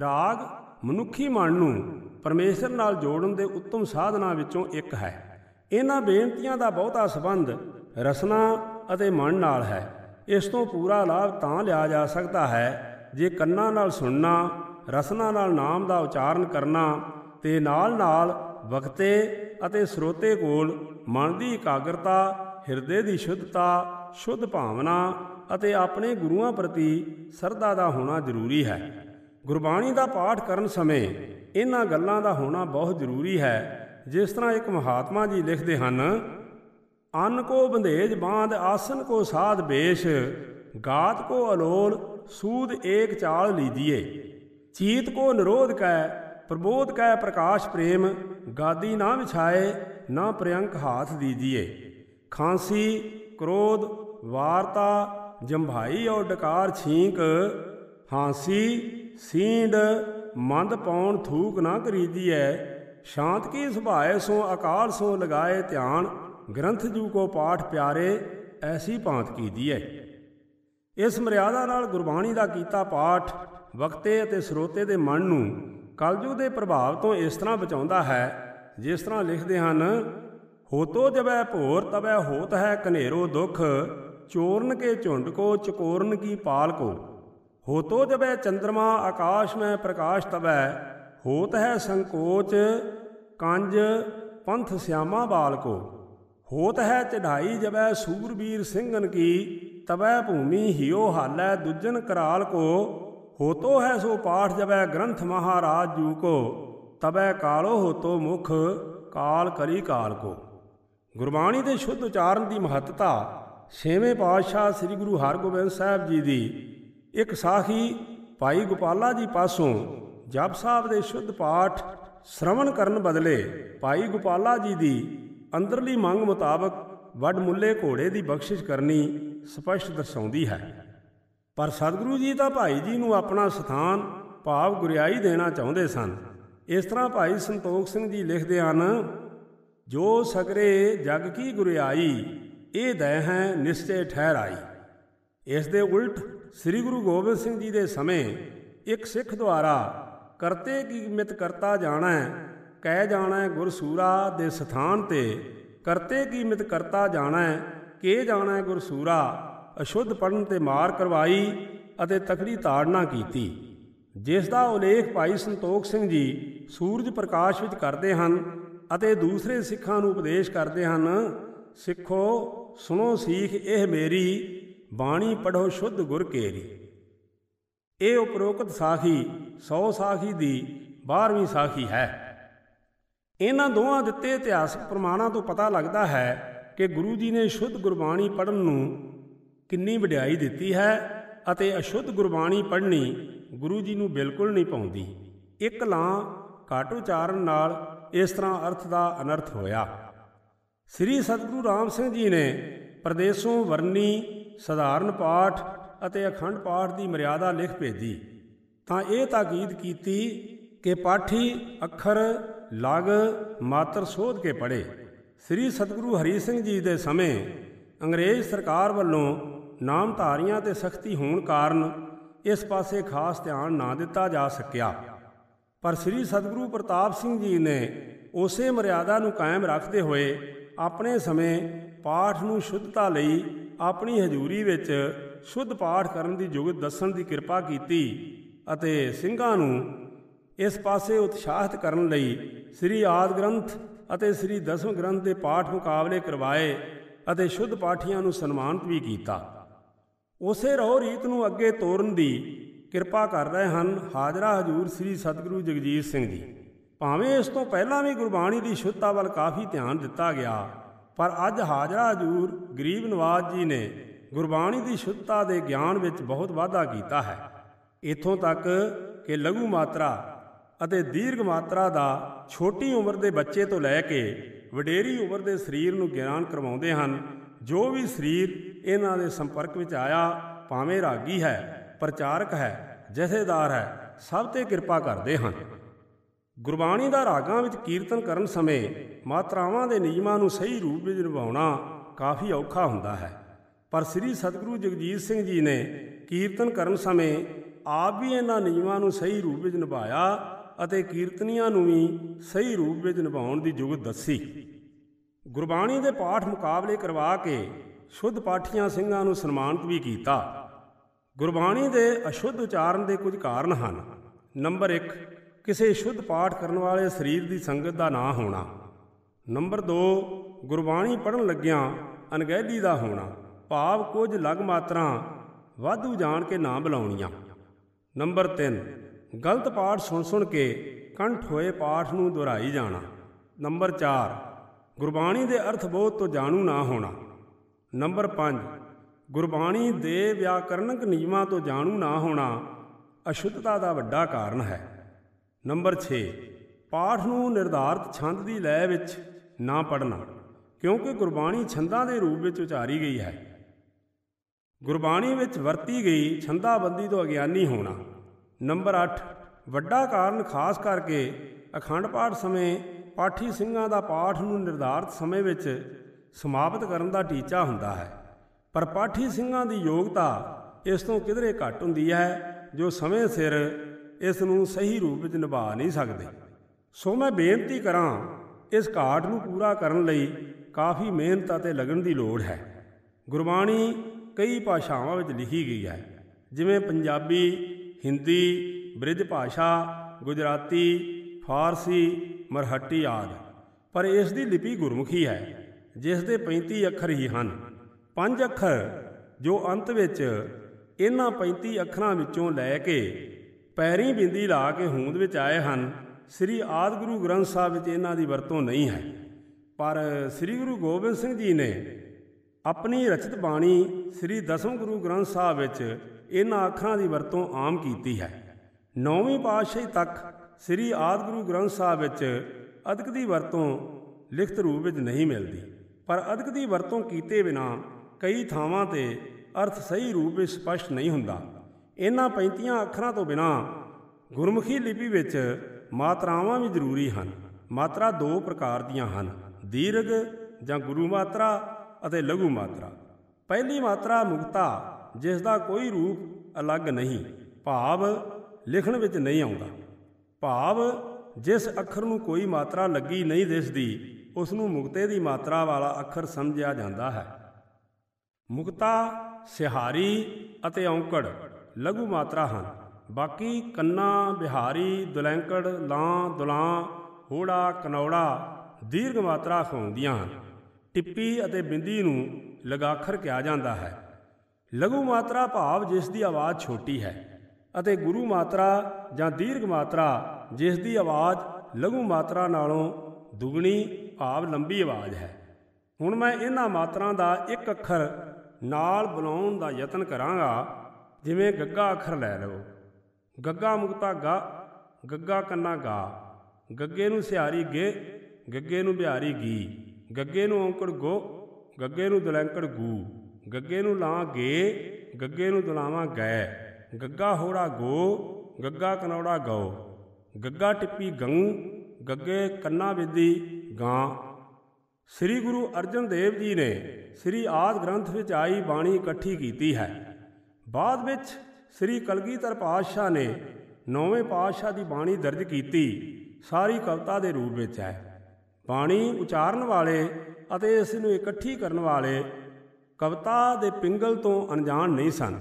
ਰਾਗ ਮਨੁੱਖੀ ਮਨ ਨੂੰ ਪਰਮੇਸ਼ਰ ਨਾਲ ਜੋੜਨ ਦੇ ਉੱਤਮ ਸਾਧਨਾਂ ਵਿੱਚੋਂ ਇੱਕ ਹੈ। ਇਹਨਾਂ ਬੇਨਤੀਆਂ ਦਾ ਬਹੁਤਾ ਸੰਬੰਧ ਰਸਨਾ ਅਤੇ ਮਨ ਨਾਲ ਹੈ। ਇਸ ਤੋਂ ਪੂਰਾ ਲਾਭ ਤਾਂ ਲਿਆ ਜਾ ਸਕਦਾ ਹੈ ਜੇ ਕੰਨਾਂ ਨਾਲ ਸੁਣਨਾ, ਰਸਨਾ ਨਾਲ ਨਾਮ ਦਾ ਉਚਾਰਨ ਕਰਨਾ ਤੇ ਨਾਲ-ਨਾਲ ਵਕਤੇ ਅਤੇ ਸਰੋਤੇ ਕੋਲ ਮਨ ਦੀ ਇਕਾਗਰਤਾ, ਹਿਰਦੇ ਦੀ ਸ਼ੁੱਧਤਾ, ਸ਼ੁੱਧ ਭਾਵਨਾ ਅਤੇ ਆਪਣੇ ਗੁਰੂਆਂ ਪ੍ਰਤੀ ਸਰਦਾ ਦਾ ਹੋਣਾ ਜ਼ਰੂਰੀ ਹੈ। ਗੁਰਬਾਣੀ ਦਾ ਪਾਠ ਕਰਨ ਸਮੇਂ ਇਹਨਾਂ ਗੱਲਾਂ ਦਾ ਹੋਣਾ ਬਹੁਤ ਜ਼ਰੂਰੀ ਹੈ। ਜਿਸ ਤਰ੍ਹਾਂ ਇੱਕ ਮਹਾਤਮਾ ਜੀ ਲਿਖਦੇ ਹਨ, ਅੰਨ ਕੋ ਬੰਧੇਜ ਬਾਂਧ, ਆਸਨ ਕੋ ਸਾਧ ਬੇਸ਼, ਗਾਤ ਕੋ ਅਲੋਲ, ਸੂਦ ਏਕ ਚਾਲ ਲੀਜੀਏ। ਚੀਤ ਕੋ ਨਿਰੋਧ ਕੈ, ਪ੍ਰਬੋਧ ਕੈ ਪ੍ਰਕਾਸ਼ ਪ੍ਰੇਮ, ਗਾਦੀ ਨਾ ਵਿਛਾਏ, ਨਾ ਪ੍ਰਿਯੰਕ ਹਾਥ ਦੀਜੀਏ। ਖਾਂਸੀ, ਕ੍ਰੋਧ, ਵਾਰਤਾ, ਜੰਭਾਈ ਔਰ ਡਕਾਰ ਛੀਂਕ, ਹਾਂਸੀ, ਸੀਂਡ, ਮੰਦ ਪਾਉਣ ਥੂਕ ਨਾ ਕਰੀਦੀਐ ਸ਼ਾਂਤ ਕੀ ਸੁਭਾਏ ਸੋ ਅਕਾਲ ਸੋ ਲਗਾਏ ਧਿਆਨ, ਗ੍ਰੰਥ ਜੂ ਕੋ ਪਾਠ ਪਿਆਰੇ, ਐਸੀ ਭਾਂਤ ਕੀਦੀਐ ਇਸ ਮਰਿਆਦਾ ਨਾਲ ਗੁਰਬਾਣੀ ਦਾ ਕੀਤਾ ਪਾਠ ਵਕਤੇ ਅਤੇ ਸਰੋਤੇ ਦੇ ਮਨ ਨੂੰ ਕਲਯੁਗ ਦੇ ਪ੍ਰਭਾਵ ਤੋਂ ਇਸ ਤਰ੍ਹਾਂ ਬਚਾਉਂਦਾ ਹੈ, ਜਿਸ ਤਰ੍ਹਾਂ ਲਿਖਦੇ ਹਨ, ਹੋਤੋ ਜਬੈ ਭੋਰ ਤਬੈ ਹੋਤ ਹੈ ਕਨੇਰੋ ਦੁਖ, ਚੋਰਨ ਕੇ ਝੁੰਡ ਕੋ ਚਕੋਰਨ ਕੀ ਪਾਲ ਕੋ। ਹੋਤੋ ਜਬੈ ਚੰਦਰਮਾ ਆਕਾਸ਼ ਮੈਂ ਪ੍ਰਕਾਸ਼ ਤਬੈ ਹੋਤ ਹੈ ਸੰਕੋਚ ਕੰਜ ਪੰਥ ਸਿਆਮਾ ਬਾਲ ਕੋ। ਹੋਤ ਹੈ ਚੜਾਈ ਜਬੈ ਸੂਰਬੀਰ ਸਿੰਘਨ ਕੀ ਤਬੈ ਭੂਮੀ ਹਿਓ ਹਾਲੈ ਦੁਜਨ ਕਰਾਲ ਕੋ। ਹੋਤੋ ਹੈ ਸੋ ਪਾਠ ਜਬੈ ਗ੍ਰੰਥ ਮਹਾਰਾਜ ਜੂ ਕੋ। ਤਬੈ ਕਾਲੋ ਹੋਤੋ ਮੁਖ, ਕਾਲ ਕਰੀ ਕਾਲ ਕੋ। ਗੁਰਬਾਣੀ ਦੇ ਸ਼ੁੱਧ ਉਚਾਰਨ ਦੀ ਮਹੱਤਤਾ ਛੇਵੇਂ ਪਾਤਸ਼ਾਹ ਸ੍ਰੀ ਗੁਰੂ ਹਰਗੋਬਿੰਦ ਸਾਹਿਬ ਜੀ ਦੀ। ਇੱਕ ਸਾਖੀ ਭਾਈ ਗੋਪਾਲਾ ਜੀ ਪਾਸੋਂ ਜਪ ਸਾਹਿਬ ਦੇ ਸ਼ੁੱਧ ਪਾਠ ਸ਼ਰਵਣ ਕਰਨ ਬਦਲੇ ਭਾਈ ਗੋਪਾਲਾ ਜੀ ਦੀ ਅੰਦਰਲੀ ਮੰਗ ਮੁਤਾਬਕ ਵੱਡ ਮੁੱਲੇ ਘੋੜੇ ਦੀ ਬਖਸ਼ਿਸ਼ ਕਰਨੀ ਸਪਸ਼ਟ ਦਰਸਾਉਂਦੀ ਹੈ। ਪਰ ਸਤਿਗੁਰੂ ਜੀ ਤਾਂ ਭਾਈ ਜੀ ਨੂੰ ਆਪਣਾ ਸਥਾਨ, ਭਾਵ ਗੁਰਿਆਈ ਦੇਣਾ ਚਾਹੁੰਦੇ ਸਨ। ਇਸ ਤਰ੍ਹਾਂ ਭਾਈ ਸੰਤੋਖ ਸਿੰਘ ਜੀ ਲਿਖਦੇ ਹਨ, ਜੋ ਸਗਰੇ ਜਗ ਕੀ ਗੁਰਿਆਈ, ਇਹ ਦਇ ਹੈ ਨਿਸ਼ਚੈ ਠਹਿਰਾਈ। ਇਸ ਦੇ ਉਲਟ ਸ੍ਰੀ ਗੁਰੂ ਗੋਬਿੰਦ ਸਿੰਘ ਜੀ ਦੇ ਸਮੇਂ ਇੱਕ ਸਿੱਖ ਦੁਆਰਾ ਕਰਤੇ ਕੀ ਮਿਤ ਕਰਤਾ ਜਾਣਾ, ਕਹਿ ਜਾਣੈ ਗੁਰਸੂਰਾ ਦੇ ਸਥਾਨ ਤੇ। ਕਰਤੇ ਕੀ ਮਿਤ ਕਰਤਾ ਜਾਣਾ, ਕੇ ਜਾਣੈ ਗੁਰਸੂਰਾ ਅਸ਼ੁੱਧ ਪੜਨ ਤੇ ਮਾਰ ਕਰਵਾਈ ਅਤੇ ਤਕੜੀ ਤਾੜਨਾ ਕੀਤੀ। ਜਿਸ ਦਾ ਉਲੇਖ ਭਾਈ ਸੰਤੋਖ ਸਿੰਘ ਜੀ ਸੂਰਜ ਪ੍ਰਕਾਸ਼ ਵਿੱਚ ਕਰਦੇ ਹਨ ਅਤੇ ਦੂਸਰੇ ਸਿੱਖਾਂ ਨੂੰ ਉਪਦੇਸ਼ ਕਰਦੇ ਹਨ, ਸਿੱਖੋ ਸੁਣੋ ਸੀਖ ਇਹ ਮੇਰੀ, ਬਾਣੀ ਪੜੋ ਸ਼ੁੱਧ ਗੁਰ ਕੇਰੀ। ਇਹ ਉਪਰੋਕਤ ਸਾਖੀ 100 ਸਾਖੀ ਦੀ 12ਵੀਂ ਸਾਖੀ ਹੈ। ਇਹਨਾਂ ਦੋਹਾਂ ਦਿੱਤੇ ਇਤਿਹਾਸਕ ਪ੍ਰਮਾਣਾਂ ਤੋਂ ਪਤਾ ਲੱਗਦਾ ਹੈ ਕਿ ਗੁਰੂ ਜੀ ਨੇ ਸ਼ੁੱਧ ਗੁਰਬਾਣੀ ਪੜਨ ਨੂੰ ਕਿੰਨੀ ਵਡਿਆਈ ਦਿੱਤੀ ਹੈ ਅਤੇ ਅਸ਼ੁੱਧ ਗੁਰਬਾਣੀ ਪੜ੍ਹਨੀ ਗੁਰੂ ਜੀ ਨੂੰ ਬਿਲਕੁਲ ਨਹੀਂ ਪਾਉਂਦੀ। ਇੱਕ ਲਾਂ ਘੱਟ ਉਚਾਰਨ ਨਾਲ ਇਸ ਤਰ੍ਹਾਂ ਅਰਥ ਦਾ ਅਨਰਥ ਹੋਇਆ। ਸ੍ਰੀ ਸਤਿਗੁਰੂ ਰਾਮ ਸਿੰਘ ਜੀ ਨੇ ਪ੍ਰਦੇਸ਼ੋਂ ਵਰਨੀ ਸਧਾਰਨ ਪਾਠ ਅਤੇ ਅਖੰਡ ਪਾਠ ਦੀ ਮਰਿਆਦਾ ਲਿਖ ਭੇਜੀ। ਤਾਂ ਇਹ ਤਾਕੀਦ ਕੀਤੀ ਕਿ ਪਾਠੀ ਅੱਖਰ, ਲਗ, ਮਾਤਰ ਸੋਧ ਕੇ ਪੜੇ ਸ੍ਰੀ ਸਤਿਗੁਰੂ ਹਰੀ ਸਿੰਘ ਜੀ ਦੇ ਸਮੇਂ ਅੰਗਰੇਜ਼ ਸਰਕਾਰ ਵੱਲੋਂ ਨਾਮਧਾਰੀਆਂ ਤੇ ਸਖਤੀ ਹੋਣ ਕਾਰਨ ਇਸ ਪਾਸੇ ਖਾਸ ਧਿਆਨ ਨਾ ਦਿੱਤਾ ਜਾ ਸਕਿਆ। ਪਰ ਸ੍ਰੀ ਸਤਿਗੁਰੂ ਪ੍ਰਤਾਪ ਸਿੰਘ ਜੀ ਨੇ ਉਸੇ ਮਰਿਆਦਾ ਨੂੰ ਕਾਇਮ ਰੱਖਦੇ ਹੋਏ ਆਪਣੇ ਸਮੇਂ ਪਾਠ ਨੂੰ ਸ਼ੁੱਧਤਾ ਲਈ ਆਪਣੀ ਹਜ਼ੂਰੀ ਵਿੱਚ ਸ਼ੁੱਧ ਪਾਠ ਕਰਨ ਦੀ ਜੁਗਤ ਦੱਸਣ ਦੀ ਕਿਰਪਾ ਕੀਤੀ ਅਤੇ ਸਿੰਘਾਂ ਨੂੰ ਇਸ ਪਾਸੇ ਉਤਸ਼ਾਹਿਤ ਕਰਨ ਲਈ ਸ੍ਰੀ ਆਦ ਗ੍ਰੰਥ ਅਤੇ ਸ੍ਰੀ ਦਸਮ ਗ੍ਰੰਥ ਦੇ ਪਾਠ ਮੁਕਾਬਲੇ ਕਰਵਾਏ ਅਤੇ ਸ਼ੁੱਧ ਪਾਠੀਆਂ ਨੂੰ ਸਨਮਾਨਿਤ ਵੀ ਕੀਤਾ। ਉਸੇ ਰਹੁ ਰੀਤ ਨੂੰ ਅੱਗੇ ਤੋਰਨ ਦੀ ਕਿਰਪਾ ਕਰ ਰਹੇ ਹਨ ਹਾਜ਼ਰਾ ਹਜੂਰ ਸ੍ਰੀ ਸਤਿਗੁਰੂ ਜਗਜੀਤ ਸਿੰਘ ਜੀ। ਭਾਵੇਂ ਇਸ ਤੋਂ ਪਹਿਲਾਂ ਵੀ ਗੁਰਬਾਣੀ ਦੀ ਸ਼ੁੱਧਤਾ ਵੱਲ ਕਾਫੀ ਧਿਆਨ ਦਿੱਤਾ ਗਿਆ, ਪਰ ਅੱਜ ਹਾਜ਼ਰਾ ਹਜੂਰ ਗਰੀਬ ਨਵਾਜ਼ ਜੀ ਨੇ ਗੁਰਬਾਣੀ ਦੀ ਸ਼ੁੱਧਤਾ ਦੇ ਗਿਆਨ ਵਿੱਚ ਬਹੁਤ ਵਾਧਾ ਕੀਤਾ ਹੈ। ਇਥੋਂ ਤੱਕ ਕਿ ਲਘੂ ਮਾਤਰਾ ਅਤੇ ਦੀਰਘ ਮਾਤਰਾ ਦਾ ਛੋਟੀ ਉਮਰ ਦੇ ਬੱਚੇ ਤੋਂ ਲੈ ਕੇ ਵਡੇਰੀ ਉਮਰ ਦੇ ਸਰੀਰ ਨੂੰ ਗਿਆਨ ਕਰਵਾਉਂਦੇ ਹਨ। ਜੋ ਵੀ ਸਰੀਰ ਇਹਨਾਂ ਦੇ ਸੰਪਰਕ ਵਿੱਚ ਆਇਆ, ਭਾਵੇਂ ਰਾਗੀ ਹੈ, ਪ੍ਰਚਾਰਕ ਹੈ, ਜਥੇਦਾਰ ਹੈ, ਸਭ ਤੇ ਕਿਰਪਾ ਕਰਦੇ ਹਨ। ਗੁਰਬਾਣੀ ਦਾ ਰਾਗਾਂ ਵਿੱਚ ਕੀਰਤਨ ਕਰਨ ਸਮੇਂ ਮਾਤਰਾਵਾਂ ਦੇ ਨਿਯਮਾਂ ਨੂੰ ਸਹੀ ਰੂਪ ਵਿੱਚ ਨਿਭਾਉਣਾ ਕਾਫੀ ਔਖਾ ਹੁੰਦਾ ਹੈ। ਪਰ ਸ੍ਰੀ ਸਤਿਗੁਰੂ ਜਗਜੀਤ ਸਿੰਘ ਜੀ ਨੇ ਕੀਰਤਨ ਕਰਨ ਸਮੇਂ ਆਪ ਵੀ ਇਹਨਾਂ ਨਿਯਮਾਂ ਨੂੰ ਸਹੀ ਰੂਪ ਵਿੱਚ ਨਿਭਾਇਆ ਅਤੇ ਕੀਰਤਨੀਆਂ ਨੂੰ ਵੀ ਸਹੀ ਰੂਪ ਵਿੱਚ ਨਿਭਾਉਣ ਦੀ ਜੁਗਤ ਦੱਸੀ। ਗੁਰਬਾਣੀ ਦੇ ਪਾਠ ਮੁਕਾਬਲੇ ਕਰਵਾ ਕੇ ਸ਼ੁੱਧ ਪਾਠੀਆਂ ਸਿੰਘਾਂ ਨੂੰ ਸਨਮਾਨਿਤ ਵੀ ਕੀਤਾ। ਗੁਰਬਾਣੀ ਦੇ ਅਸ਼ੁੱਧ ਉਚਾਰਨ ਦੇ ਕੁਝ ਕਾਰਨ ਹਨ। ਨੰਬਰ 1 ਕਿਸੇ ਸ਼ੁੱਧ ਪਾਠ ਕਰਨ ਵਾਲੇ ਸਰੀਰ ਦੀ ਸੰਗਤ ਦਾ ਨਾ ਹੋਣਾ। ਨੰਬਰ 2 ਗੁਰਬਾਣੀ ਪੜਨ ਲੱਗਿਆਂ ਅਣਗਹਿਲੀ ਦਾ ਹੋਣਾ। ਭਾਵ ਕੁਝ ਲਗ ਮਾਤਰਾ ਵਾਧੂ ਜਾਣ ਕੇ ਨਾ ਬੁਲਾਉਣੀਆਂ। ਨੰਬਰ 3 ਗਲਤ ਪਾਠ ਸੁਣ ਸੁਣ ਕੇ ਕੰਠ ਹੋਏ ਪਾਠ ਨੂੰ ਦੁਹਰਾਈ ਜਾਣਾ। ਨੰਬਰ 4 ਗੁਰਬਾਣੀ ਦੇ ਅਰਥ ਬੋਧ ਤੋਂ ਜਾਣੂ ਨਾ ਹੋਣਾ। ਨੰਬਰ 5 ਗੁਰਬਾਣੀ ਦੇ ਵਿਆਕਰਨਕ ਨਿਯਮਾਂ ਤੋਂ ਜਾਣੂ ਨਾ ਹੋਣਾ ਅਸ਼ੁੱਧਤਾ ਦਾ ਵੱਡਾ ਕਾਰਨ ਹੈ। ਨੰਬਰ 6 ਪਾਠ ਨੂੰ ਨਿਰਧਾਰਤ ਛੰਦ ਦੀ ਲੈ ਵਿੱਚ ਨਾ ਪੜਨਾ ਕਿਉਂਕਿ ਗੁਰਬਾਣੀ ਛੰਦਾਂ ਦੇ ਰੂਪ ਵਿੱਚ ਉਚਾਰੀ ਗਈ ਹੈ। ਗੁਰਬਾਣੀ ਵਿੱਚ ਵਰਤੀ ਗਈ ਛੰਦਾਬੰਦੀ ਤੋਂ ਅਗਿਆਨੀ ਹੋਣਾ। ਨੰਬਰ 8 ਵੱਡਾ ਕਾਰਨ ਖਾਸ ਕਰਕੇ ਅਖੰਡ ਪਾਠ ਸਮੇਂ ਪਾਠੀ ਸਿੰਘਾਂ ਦਾ ਪਾਠ ਨੂੰ ਨਿਰਧਾਰਤ ਸਮੇਂ ਵਿੱਚ ਸਮਾਪਤ ਕਰਨ ਦਾ ਟੀਚਾ ਹੁੰਦਾ ਹੈ। ਪਰ ਪਾਠੀ ਸਿੰਘਾਂ ਦੀ ਯੋਗਤਾ ਇਸ ਤੋਂ ਕਿਧਰੇ ਘੱਟ ਹੁੰਦੀ ਹੈ ਜੋ ਸਮੇਂ ਸਿਰ ਇਸ ਨੂੰ ਸਹੀ ਰੂਪ ਵਿੱਚ ਨਿਭਾ ਨਹੀਂ ਸਕਦੇ। ਸੋ ਮੈਂ ਬੇਨਤੀ ਕਰਾਂ, ਇਸ ਘਾਟ ਨੂੰ ਪੂਰਾ ਕਰਨ ਲਈ ਕਾਫੀ ਮਿਹਨਤ ਅਤੇ ਲਗਨ ਦੀ ਲੋੜ ਹੈ। ਗੁਰਬਾਣੀ ਕਈ ਭਾਸ਼ਾਵਾਂ ਵਿੱਚ ਲਿਖੀ ਗਈ ਹੈ। ਜਿਵੇਂ ਪੰਜਾਬੀ, ਹਿੰਦੀ, ਬ੍ਰਿਜ ਭਾਸ਼ਾ, ਗੁਜਰਾਤੀ, ਫਾਰਸੀ ਮਰਹੱਟੀ ਆਦਿ। ਪਰ ਇਸ ਦੀ ਲਿਪੀ ਗੁਰਮੁਖੀ ਹੈ, ਜਿਸ ਦੇ 35 ਅੱਖਰ ਹੀ ਹਨ। ਪੰਜ ਅੱਖਰ ਜੋ ਅੰਤ ਵਿੱਚ ਇਹਨਾਂ 35 ਅੱਖਰਾਂ ਵਿੱਚੋਂ ਲੈ ਕੇ ਪੈਰੀ ਬਿੰਦੀ ਲਾ ਕੇ ਹੋਂਦ ਵਿੱਚ ਆਏ ਹਨ, ਸ੍ਰੀ ਆਦ ਗੁਰੂ ਗ੍ਰੰਥ ਸਾਹਿਬ ਵਿੱਚ ਇਹਨਾਂ ਦੀ ਵਰਤੋਂ ਨਹੀਂ ਹੈ। ਪਰ ਸ੍ਰੀ ਗੁਰੂ ਗੋਬਿੰਦ ਸਿੰਘ ਜੀ ਨੇ ਆਪਣੀ ਰਚਿਤ ਬਾਣੀ ਸ੍ਰੀ ਦਸਮ ਗੁਰੂ ਗ੍ਰੰਥ ਸਾਹਿਬ ਵਿੱਚ ਇਹਨਾਂ ਅੱਖਰਾਂ ਦੀ ਵਰਤੋਂ ਆਮ ਕੀਤੀ ਹੈ। ਨੌਵੀਂ ਪਾਤਸ਼ਾਹੀ ਤੱਕ ਸ੍ਰੀ ਆਦਿ ਗੁਰੂ ਗ੍ਰੰਥ ਸਾਹਿਬ ਵਿੱਚ ਅਦਕ ਦੀ ਵਰਤੋਂ ਲਿਖਤ ਰੂਪ ਵਿੱਚ ਨਹੀਂ ਮਿਲਦੀ। ਪਰ ਅਦਕ ਦੀ ਵਰਤੋਂ ਕੀਤੇ ਬਿਨਾ ਕਈ ਥਾਵਾਂ ਤੇ ਅਰਥ ਸਹੀ ਰੂਪ ਵਿੱਚ ਸਪਸ਼ਟ ਨਹੀਂ ਹੁੰਦਾ। ਇਹਨਾਂ 35 ਅੱਖਰਾਂ ਤੋਂ ਬਿਨਾ ਗੁਰਮੁਖੀ ਲਿਪੀ ਵਿੱਚ ਮਾਤਰਾਵਾਂ ਵੀ ਜ਼ਰੂਰੀ ਹਨ। ਮਾਤਰਾ ਦੋ ਪ੍ਰਕਾਰ ਦੀਆਂ ਹਨ। ਦੀਰਘ ਜਾਂ ਗੁਰੂ ਮਾਤਰਾ ਅਤੇ ਲਘੂ ਮਾਤਰਾ। ਪਹਿਲੀ ਮਾਤਰਾ ਮੁਕਤਾ ਜਿਸ ਦਾ ਕੋਈ ਰੂਪ ਅਲੱਗ ਨਹੀਂ। ਭਾਵ ਲਿਖਣ ਵਿੱਚ ਨਹੀਂ ਆਉਂਦਾ। ਭਾਵ ਜਿਸ ਅੱਖਰ ਨੂੰ ਕੋਈ ਮਾਤਰਾ ਲੱਗੀ ਨਹੀਂ ਦਿਸਦੀ ਉਸ ਨੂੰ ਮੁਕਤੇ ਦੀ ਮਾਤਰਾ ਵਾਲਾ ਅੱਖਰ ਸਮਝਿਆ ਜਾਂਦਾ ਹੈ। ਮੁਕਤਾ, ਸਿਹਾਰੀ ਅਤੇ ਔਂਕੜ ਲਘੂ ਮਾਤਰਾ ਹਨ। ਬਾਕੀ ਕੰਨਾ, ਬਿਹਾਰੀ, ਦੁਲੈਂਕੜ, ਲਾਂ, ਦੁਲਾਂ, ਹੋੜਾ, ਕਨੌੜਾ, ਦੀਰਘ ਮਾਤਰਾ ਖਵਾਉਂਦੀਆਂ ਹਨ। ਟਿੱਪੀ ਅਤੇ ਬਿੰਦੀ ਨੂੰ ਲਗਾਖਰ ਕਿਹਾ ਜਾਂਦਾ ਹੈ। ਲਘੂ ਮਾਤਰਾ ਭਾਵ ਜਿਸ ਦੀ ਆਵਾਜ਼ ਛੋਟੀ ਹੈ ਅਤੇ ਗੁਰੂ ਮਾਤਰਾ ਜਾਂ ਦੀਰਘ ਮਾਤਰਾ ਜਿਸ ਦੀ ਆਵਾਜ਼ ਲਘੂ ਮਾਤਰਾ ਨਾਲੋਂ ਦੁਗਣੀ ਭਾਵ ਲੰਬੀ ਆਵਾਜ਼ ਹੈ। ਹੁਣ ਮੈਂ ਇਹਨਾਂ ਮਾਤਰਾ ਦਾ ਇੱਕ ਅੱਖਰ ਨਾਲ ਬੁਲਾਉਣ ਦਾ ਯਤਨ ਕਰਾਂਗਾ, ਜਿਵੇਂ ਗੱਗਾ ਅੱਖਰ ਲੈ ਲਓ। ਗੱਗਾ ਮੁਕਤਾ ਗਾ, ਗੱਗਾ ਕੰਨਾ ਗਾ, ਗੱਗੇ ਨੂੰ ਸਿਹਾਰੀ ਗੇ, ਗੱਗੇ ਨੂੰ ਬਿਹਾਰੀ ਗੀ। ਗੱਗੇ ਨੂੰ ਔਂਕੜ ਗੋ, ਗੱਗੇ ਨੂੰ ਦਲੈਂਕੜ ਗੂ, ਗੱਗੇ ਨੂੰ ਲਾਂ ਗੇ, ਗੱਗੇ ਨੂੰ ਦਲਾਵਾਂ ਗੈ, ਗੱਗਾ ਹੋੜਾ ਗੋ, ਗੱਗਾ ਕਨੌੜਾ ਗਉ, ਗੱਗਾ ਟਿੱਪੀ ਗੰ ਗੱਗੇ ਕੰਨਾ ਵਿਦੀ ਗਾਂ। ਸ੍ਰੀ ਗੁਰੂ ਅਰਜਨ ਦੇਵ ਜੀ ਨੇ ਸ੍ਰੀ ਆਦ ਗ੍ਰੰਥ ਵਿੱਚ ਆਈ ਬਾਣੀ ਇਕੱਠੀ ਕੀਤੀ ਹੈ। ਬਾਅਦ ਵਿੱਚ ਸ੍ਰੀ ਕਲਗੀਧਰ ਪਾਤਸ਼ਾਹ ਨੇ ਨੌਵੇਂ ਪਾਤਸ਼ਾਹ ਦੀ ਬਾਣੀ ਦਰਜ ਕੀਤੀ, ਸਾਰੀ ਕਵਿਤਾ ਦੇ ਰੂਪ ਵਿੱਚ ਹੈ। ਬਾਣੀ ਉਚਾਰਨ ਵਾਲੇ ਅਤੇ ਇਸ ਨੂੰ ਇਕੱਠੀ ਕਰਨ ਵਾਲੇ ਕਵਿਤਾ ਦੇ ਪਿੰਗਲ ਤੋਂ ਅਣਜਾਣ ਨਹੀਂ ਸਨ।